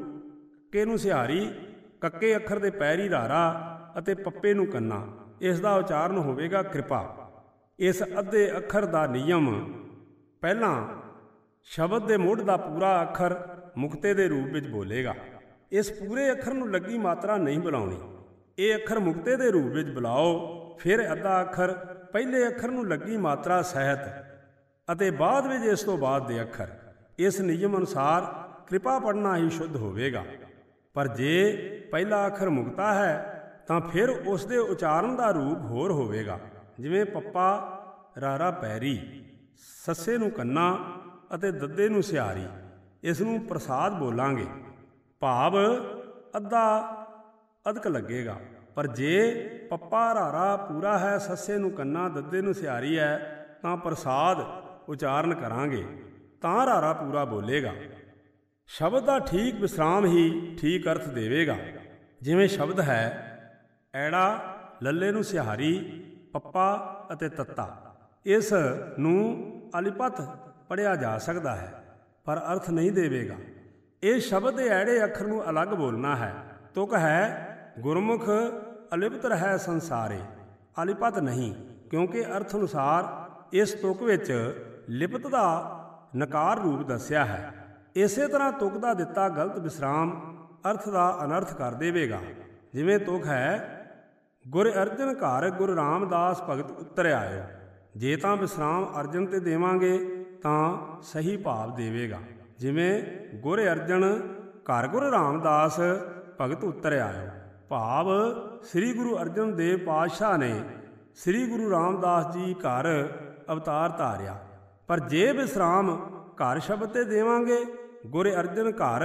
ਕੇ ਨੂੰ ਸਿਹਾਰੀ, ਕੱਕੇ ਅੱਖਰ ਦੇ ਪੈਰੀ ਰਾਰਾ ਅਤੇ ਪੱਪੇ ਨੂੰ ਕੰਨਾ। ਇਸ ਦਾ ਉਚਾਰਨ ਹੋਵੇਗਾ ਕਿਰਪਾ। ਇਸ ਅੱਧੇ ਅੱਖਰ ਦਾ ਨਿਯਮ ਪਹਿਲਾਂ ਸ਼ਬਦ ਦੇ ਮੁੱਢ ਦਾ ਪੂਰਾ ਅੱਖਰ ਮੁਕਤੇ ਦੇ ਰੂਪ ਵਿੱਚ ਬੋਲੇਗਾ। ਇਸ ਪੂਰੇ ਅੱਖਰ ਨੂੰ ਲੱਗੀ ਮਾਤਰਾ ਨਹੀਂ ਬੁਲਾਉਣੀ। ਇਹ ਅੱਖਰ ਮੁਕਤੇ ਦੇ ਰੂਪ ਵਿੱਚ ਬੁਲਾਓ, ਫਿਰ ਅੱਧਾ ਅੱਖਰ ਪਹਿਲੇ ਅੱਖਰ ਨੂੰ ਲੱਗੀ ਮਾਤਰਾ ਸਹਿਤ ਅਤੇ ਬਾਅਦ ਵਿੱਚ ਇਸ ਤੋਂ ਬਾਅਦ ਦੇ ਅੱਖਰ। ਇਸ ਨਿਯਮ ਅਨੁਸਾਰ ਕਿਰਪਾ ਪੜਨਾ ਹੀ ਸ਼ੁੱਧ ਹੋਵੇਗਾ। ਪਰ ਜੇ ਪਹਿਲਾ ਅੱਖਰ ਮੁਕਤਾ ਹੈ, ਤਾਂ ਫਿਰ ਉਸ ਦੇ ਉਚਾਰਨ ਦਾ ਰੂਪ ਹੋਰ ਹੋਵੇਗਾ। ਜਿਵੇਂ ਪੱਪਾ, ਰਾਰਾ ਪੈਰੀ, ਸੱਸੇ ਨੂੰ ਕੰਨਾ ਅਤੇ ਦੱਦੇ ਨੂੰ ਸਿਆਰੀ। ਇਸ ਨੂੰ ਪ੍ਰਸਾਦ ਬੋਲਾਂਗੇ। ਭਾਵ ਅੱਧਾ ਅਧਕ ਲੱਗੇਗਾ। ਪਰ ਜੇ ਪੱਪਾ ਰਾਰਾ ਪੂਰਾ ਹੈ, ਸੱਸੇ ਨੂੰ ਕੰਨਾ, ਦੱਦੇ ਨੂੰ ਸਿਆਰੀ ਹੈ, ਤਾਂ ਪ੍ਰਸਾਦ ਉਚਾਰਨ ਕਰਾਂਗੇ, ਤਾਂ ਰਾਰਾ ਪੂਰਾ ਬੋਲੇਗਾ। ਸ਼ਬਦ ਦਾ ਠੀਕ ਵਿਸਰਾਮ ਹੀ ਠੀਕ ਅਰਥ ਦੇਵੇਗਾ। ਜਿਵੇਂ ਸ਼ਬਦ ਹੈ, ਐੜਾ, ਲੱਲੇ ਨੂੰ ਸਿਹਾਰੀ, ਪੱਪਾ ਅਤੇ ਤੱਤਾ। ਇਸ ਨੂੰ ਅਲਿਪਤ ਪੜਿਆ ਜਾ ਸਕਦਾ ਹੈ, ਪਰ ਅਰਥ ਨਹੀਂ ਦੇਵੇਗਾ। ਇਹ ਸ਼ਬਦ ਦੇ ਐੜੇ ਅੱਖਰ ਨੂੰ ਅਲੱਗ ਬੋਲਣਾ ਹੈ, ਤੁਕ ਹੈ ਗੁਰਮੁਖ ਅਲਿਪਤ ਰਹਿ ਸੰਸਾਰੇ, ਅਲਿਪਤ ਨਹੀਂ, ਕਿਉਂਕਿ ਅਰਥ ਅਨੁਸਾਰ ਇਸ ਤੁਕ ਵਿੱਚ ਲਿਪਤ ਦਾ ਨਕਾਰ ਰੂਪ ਦੱਸਿਆ ਹੈ। ਇਸੇ ਤਰ੍ਹਾਂ ਤੁਕ ਦਾ ਦਿੱਤਾ ਗਲਤ ਵਿਸਰਾਮ ਅਰਥ ਦਾ ਅਨਰਥ ਕਰ ਦੇਵੇਗਾ। ਜਿਵੇਂ ਤੁਕ ਹੈ, ਗੁਰ ਅਰਜਨ ਘਰ ਗੁਰੂ ਰਾਮਦਾਸ ਭਗਤ ਉਤਰ ਆਇਓ। ਜੇ ਤਾਂ ਵਿਸਰਾਮ ਅਰਜਨ ਤੇ ਦੇਵਾਂਗੇ, ਤਾਂ ਸਹੀ ਭਾਵ ਦੇਵੇਗਾ। ਜਿਵੇਂ, ਗੁਰ ਅਰਜਨ ਘਰ ਗੁਰੂ ਰਾਮਦਾਸ ਭਗਤ ਉਤਰ ਆਇਓ। ਭਾਵ ਸ੍ਰੀ ਗੁਰੂ ਅਰਜਨ ਦੇਵ ਪਾਤਸ਼ਾਹ ਨੇ ਸ੍ਰੀ ਗੁਰੂ ਰਾਮਦਾਸ ਜੀ ਘਰ ਅਵਤਾਰ ਧਾਰਿਆ। ਪਰ ਜੇ ਵਿਸਰਾਮ ਘਰ ਸ਼ਬਦ ਤੇ ਦੇਵਾਂਗੇ, ਗੁਰ ਅਰਜਨ ਘਰ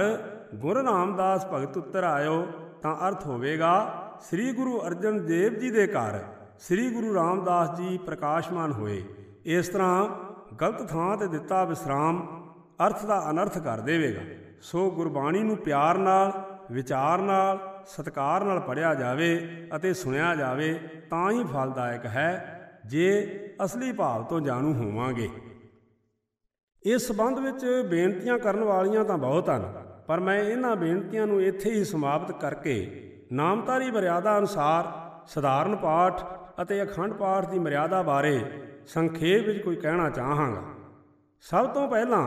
ਗੁਰ ਰਾਮਦਾਸ ਭਗਤ ਉੱਤਰ ਆਇਓ, ਤਾਂ ਅਰਥ ਹੋਵੇਗਾ ਸ੍ਰੀ ਗੁਰੂ ਅਰਜਨ ਦੇਵ ਜੀ ਦੇ ਘਰ ਸ੍ਰੀ ਗੁਰੂ ਰਾਮਦਾਸ ਜੀ ਪ੍ਰਕਾਸ਼ਮਾਨ ਹੋਏ। ਇਸ ਤਰ੍ਹਾਂ ਗਲਤ ਥਾਂ ਤੇ ਦਿੱਤਾ ਵਿਸਰਾਮ ਅਰਥ ਦਾ ਅਨਰਥ ਕਰ ਦੇਵੇਗਾ। ਸੋ ਗੁਰਬਾਣੀ ਨੂੰ ਪਿਆਰ ਨਾਲ, ਵਿਚਾਰ ਨਾਲ ਸਤਕਾਰ ਨਾਲ ਪੜਿਆ ਜਾਵੇ ਅਤੇ ਸੁਣਿਆ ਜਾਵੇ, ਤਾਂ ਹੀ ਫਲਦਾਇਕ ਹੈ, ਜੇ ਅਸਲੀ ਭਾਵ ਤੋਂ ਜਾਣੂ ਹੋਵਾਂਗੇ। ਇਸ ਸਬੰਧ ਵਿੱਚ ਬੇਨਤੀਆਂ ਕਰਨ ਵਾਲੀਆਂ ਤਾਂ ਬਹੁਤ ਹਨ, ਪਰ ਮੈਂ ਇਹਨਾਂ ਬੇਨਤੀਆਂ ਨੂੰ ਇੱਥੇ ਹੀ ਸਮਾਪਤ ਕਰਕੇ ਨਾਮਤਾਰੀ ਮਰਿਆਦਾ ਅਨੁਸਾਰ ਸਧਾਰਨ ਪਾਠ ਅਤੇ ਅਖੰਡ ਪਾਠ ਦੀ ਮਰਿਆਦਾ ਬਾਰੇ ਸੰਖੇਪ ਵਿੱਚ ਕੋਈ ਕਹਿਣਾ ਚਾਹਾਂਗਾ। ਸਭ ਤੋਂ ਪਹਿਲਾਂ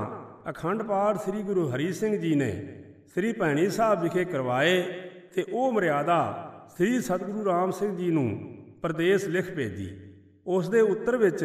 ਅਖੰਡ ਪਾਠ ਸ੍ਰੀ ਗੁਰੂ ਹਰੀ ਸਿੰਘ ਜੀ ਨੇ ਸ੍ਰੀ ਭੈਣੀ ਸਾਹਿਬ ਵਿਖੇ ਕਰਵਾਏ ਤੇ ਉਹ ਮਰਿਆਦਾ ਸ੍ਰੀ ਸਤਿਗੁਰੂ ਰਾਮ ਸਿੰਘ ਜੀ ਨੂੰ ਪ੍ਰਦੇਸ਼ ਲਿਖ ਭੇਜੀ। ਉਸ ਦੇ ਉੱਤਰ ਵਿੱਚ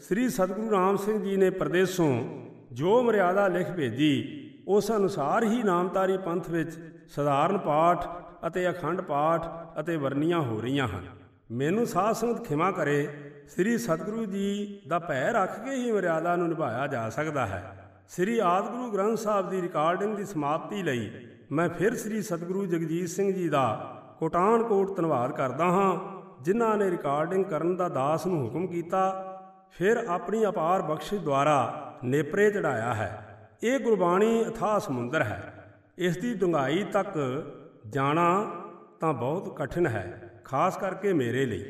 ਸ੍ਰੀ ਸਤਿਗੁਰੂ ਰਾਮ ਸਿੰਘ ਜੀ ਨੇ ਪ੍ਰਦੇਸ਼ੋਂ ਜੋ ਮਰਿਆਦਾ ਲਿਖ ਭੇਜੀ, ਉਸ ਅਨੁਸਾਰ ਹੀ ਨਾਮਤਾਰੀ ਪੰਥ ਵਿੱਚ ਸਧਾਰਨ ਪਾਠ ਅਤੇ ਅਖੰਡ ਪਾਠ ਅਤੇ ਵਰਨੀਆਂ ਹੋ ਰਹੀਆਂ ਹਨ। ਮੈਨੂੰ ਸਾਧ ਸੰਗਤ ਖਿਮਾ ਕਰੇ, ਸ੍ਰੀ ਸਤਿਗੁਰੂ ਜੀ ਦਾ ਭੈ ਰੱਖ ਕੇ ਹੀ ਮਰਿਆਦਾ ਨੂੰ ਨਿਭਾਇਆ ਜਾ ਸਕਦਾ ਹੈ। ਸ੍ਰੀ ਆਦਿਗੁਰੂ ਗ੍ਰੰਥ ਸਾਹਿਬ ਦੀ ਰਿਕਾਰਡਿੰਗ ਦੀ ਸਮਾਪਤੀ ਲਈ ਮੈਂ ਫਿਰ ਸ੍ਰੀ ਸਤਿਗੁਰੂ ਜਗਜੀਤ ਸਿੰਘ ਜੀ ਦਾ ਕੋਟਾਨਕੋਟ ਧੰਨਵਾਦ ਕਰਦਾ ਹਾਂ, ਜਿਨ੍ਹਾਂ ਨੇ ਰਿਕਾਰਡਿੰਗ ਕਰਨ ਦਾ ਦਾਸ ਨੂੰ ਹੁਕਮ ਕੀਤਾ, ਫਿਰ ਆਪਣੀ ਅਪਾਰ ਬਖਸ਼ਿਸ਼ ਦੁਆਰਾ ਨੇਪਰੇ ਚੜਾਇਆ ਹੈ। ਇਹ ਗੁਰਬਾਣੀ ਅਥਾਹ ਸਮੁੰਦਰ ਹੈ। ਇਸ ਦੀ ਡੂੰਘਾਈ ਤੱਕ ਜਾਣਾ ਤਾਂ ਬਹੁਤ ਕਠਿਨ ਹੈ, ਖਾਸ ਕਰਕੇ ਮੇਰੇ ਲਈ।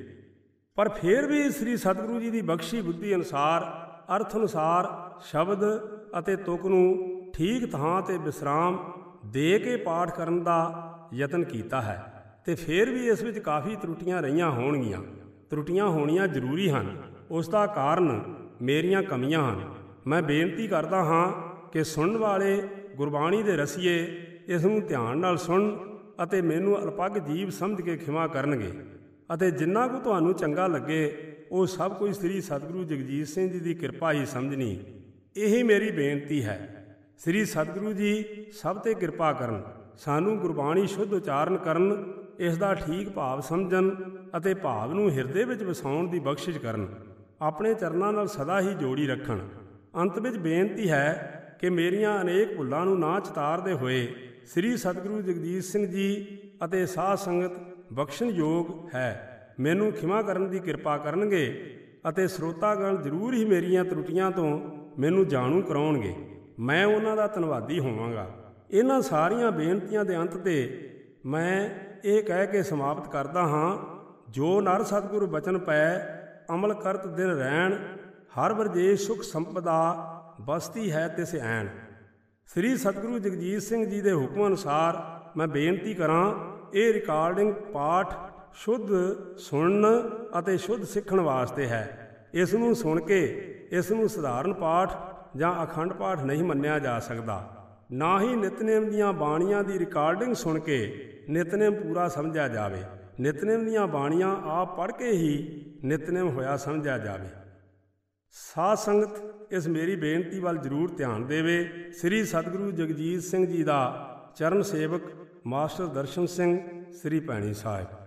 ਪਰ ਫਿਰ ਵੀ ਸ੍ਰੀ ਸਤਿਗੁਰੂ ਜੀ ਦੀ ਬਖਸ਼ੀ ਬੁੱਧੀ ਅਨੁਸਾਰ, ਅਰਥ ਅਨੁਸਾਰ, ਸ਼ਬਦ ਅਤੇ ਤੁਕ ਨੂੰ ਠੀਕ ਥਾਂ ਤੇ ਵਿਸਰਾਮ ਦੇ ਕੇ ਪਾਠ ਕਰਨ ਦਾ ਯਤਨ ਕੀਤਾ ਹੈ ਤੇ ਫਿਰ ਵੀ ਇਸ ਵਿੱਚ ਕਾਫੀ ਤਰੁੱਟੀਆਂ ਰਹੀਆਂ ਹੋਣਗੀਆਂ। ਤਰੁੱਟੀਆਂ ਹੋਣੀਆਂ ਜ਼ਰੂਰੀ ਹਨ। ਉਸ ਦਾ ਕਾਰਨ ਮੇਰੀਆਂ ਕਮੀਆਂ ਹਨ। ਮੈਂ ਬੇਨਤੀ ਕਰਦਾ ਹਾਂ ਕਿ ਸੁਣਨ ਵਾਲੇ ਗੁਰਬਾਣੀ ਦੇ ਰਸੀਏ ਇਸ ਨੂੰ ਧਿਆਨ ਨਾਲ ਸੁਣਨ ਅਤੇ ਮੈਨੂੰ ਅਲਪੱਗ ਜੀਵ ਸਮਝ ਕੇ ਖਿਮਾ ਕਰਨਗੇ ਅਤੇ ਜਿੰਨਾ ਕੁ ਤੁਹਾਨੂੰ ਚੰਗਾ ਲੱਗੇ, ਉਹ ਸਭ ਕੁਝ ਸ੍ਰੀ ਸਤਿਗੁਰੂ ਜਗਜੀਤ ਸਿੰਘ ਜੀ ਦੀ ਕਿਰਪਾ ਹੀ ਸਮਝਣੀ। ਇਹੀ ਮੇਰੀ ਬੇਨਤੀ ਹੈ। ਸ੍ਰੀ ਸਤਿਗੁਰੂ ਜੀ ਸਭ ਤੇ ਕਿਰਪਾ ਕਰਨ, ਸਾਨੂੰ ਗੁਰਬਾਣੀ ਸ਼ੁੱਧ ਉਚਾਰਨ ਕਰਨ, ਇਸ ਦਾ ਠੀਕ ਭਾਵ ਸਮਝਣ ਅਤੇ ਭਾਵ ਨੂੰ ਹਿਰਦੇ ਵਿੱਚ ਵਸਾਉਣ ਦੀ ਬਖਸ਼ਿਸ਼ ਕਰਨ, ਆਪਣੇ ਚਰਨਾਂ ਨਾਲ ਸਦਾ ਹੀ ਜੋੜੀ ਰੱਖਣ। ਅੰਤ ਵਿੱਚ ਬੇਨਤੀ ਹੈ ਕਿ ਮੇਰੀਆਂ ਅਨੇਕ ਭੁੱਲਾਂ ਨੂੰ ਨਾ ਚਤਾਰਦੇ ਹੋਏ ਸ੍ਰੀ ਸਤਿਗੁਰੂ ਜਗਦੀਸ਼ ਸਿੰਘ ਜੀ ਅਤੇ ਸਾਧ ਸੰਗਤ ਬਖਸ਼ਣ ਯੋਗ ਹੈ। ਮੈਨੂੰ ਖਿਮਾ ਕਰਨ ਦੀ ਕਿਰਪਾ ਕਰਨਗੇ ਅਤੇ ਸਰੋਤਾਗਣ ਜ਼ਰੂਰ ਹੀ ਮੇਰੀਆਂ ਤਰੁੱਟੀਆਂ ਤੋਂ ਮੈਨੂੰ ਜਾਣੂ ਕਰਾਉਣਗੇ। ਮੈਂ ਉਹਨਾਂ ਦਾ ਧੰਨਵਾਦੀ ਹੋਵਾਂਗਾ। ਇਹਨਾਂ ਸਾਰੀਆਂ ਬੇਨਤੀਆਂ ਦੇ ਅੰਤ ਤੇ ਮੈਂ ਇਹ ਕਹਿ ਕੇ ਸਮਾਪਤ ਕਰਦਾ ਹਾਂ, ਜੋ ਨਰ ਸਤਿਗੁਰੂ ਬਚਨ ਪੈ, ਅਮਲ ਕਰਤ ਦਿਨ ਰਹਿਣ ਹਰ ਵਰਜੇ ਸੁਖ ਸੰਪਦਾ ਬਸਤੀ ਹੈ ਤਿਸ ਐਨ ਸ੍ਰੀ ਸਤਿਗੁਰੂ ਜਗਜੀਤ ਸਿੰਘ ਜੀ ਦੇ ਹੁਕਮ ਅਨੁਸਾਰ ਮੈਂ ਬੇਨਤੀ ਕਰਾਂ, ਇਹ ਰਿਕਾਰਡਿੰਗ ਪਾਠ ਸ਼ੁੱਧ ਸੁਣਨ ਅਤੇ ਸ਼ੁੱਧ ਸਿੱਖਣ ਵਾਸਤੇ ਹੈ। ਇਸ ਨੂੰ ਸੁਣ ਕੇ, ਇਸ ਨੂੰ ਸਧਾਰਨ ਪਾਠ ਜਾਂ ਅਖੰਡ ਪਾਠ ਨਹੀਂ ਮੰਨਿਆ ਜਾ ਸਕਦਾ। ਨਾ ਹੀ ਨਿਤਨੇਮ ਦੀਆਂ ਬਾਣੀਆਂ ਦੀ ਰਿਕਾਰਡਿੰਗ ਸੁਣ ਕੇ ਨਿਤਨੇਮ ਪੂਰਾ ਸਮਝਿਆ ਜਾਵੇ। ਨਿਤਨੇਮ ਦੀਆਂ ਬਾਣੀਆਂ ਆਪ ਪੜ੍ਹ ਕੇ ਹੀ ਨਿਤਨੇਮ ਹੋਇਆ ਸਮਝਿਆ ਜਾਵੇ। ਸਾਧ ਸੰਗਤ ਇਸ ਮੇਰੀ ਬੇਨਤੀ ਵੱਲ ਜ਼ਰੂਰ ਧਿਆਨ ਦੇਵੇ। ਸ੍ਰੀ ਸਤਿਗੁਰੂ ਜਗਜੀਤ ਸਿੰਘ ਜੀ ਦਾ ਚਰਨ ਸੇਵਕ, ਮਾਸਟਰ ਦਰਸ਼ਨ ਸਿੰਘ, ਸ੍ਰੀ ਭੈਣੀ ਸਾਹਿਬ।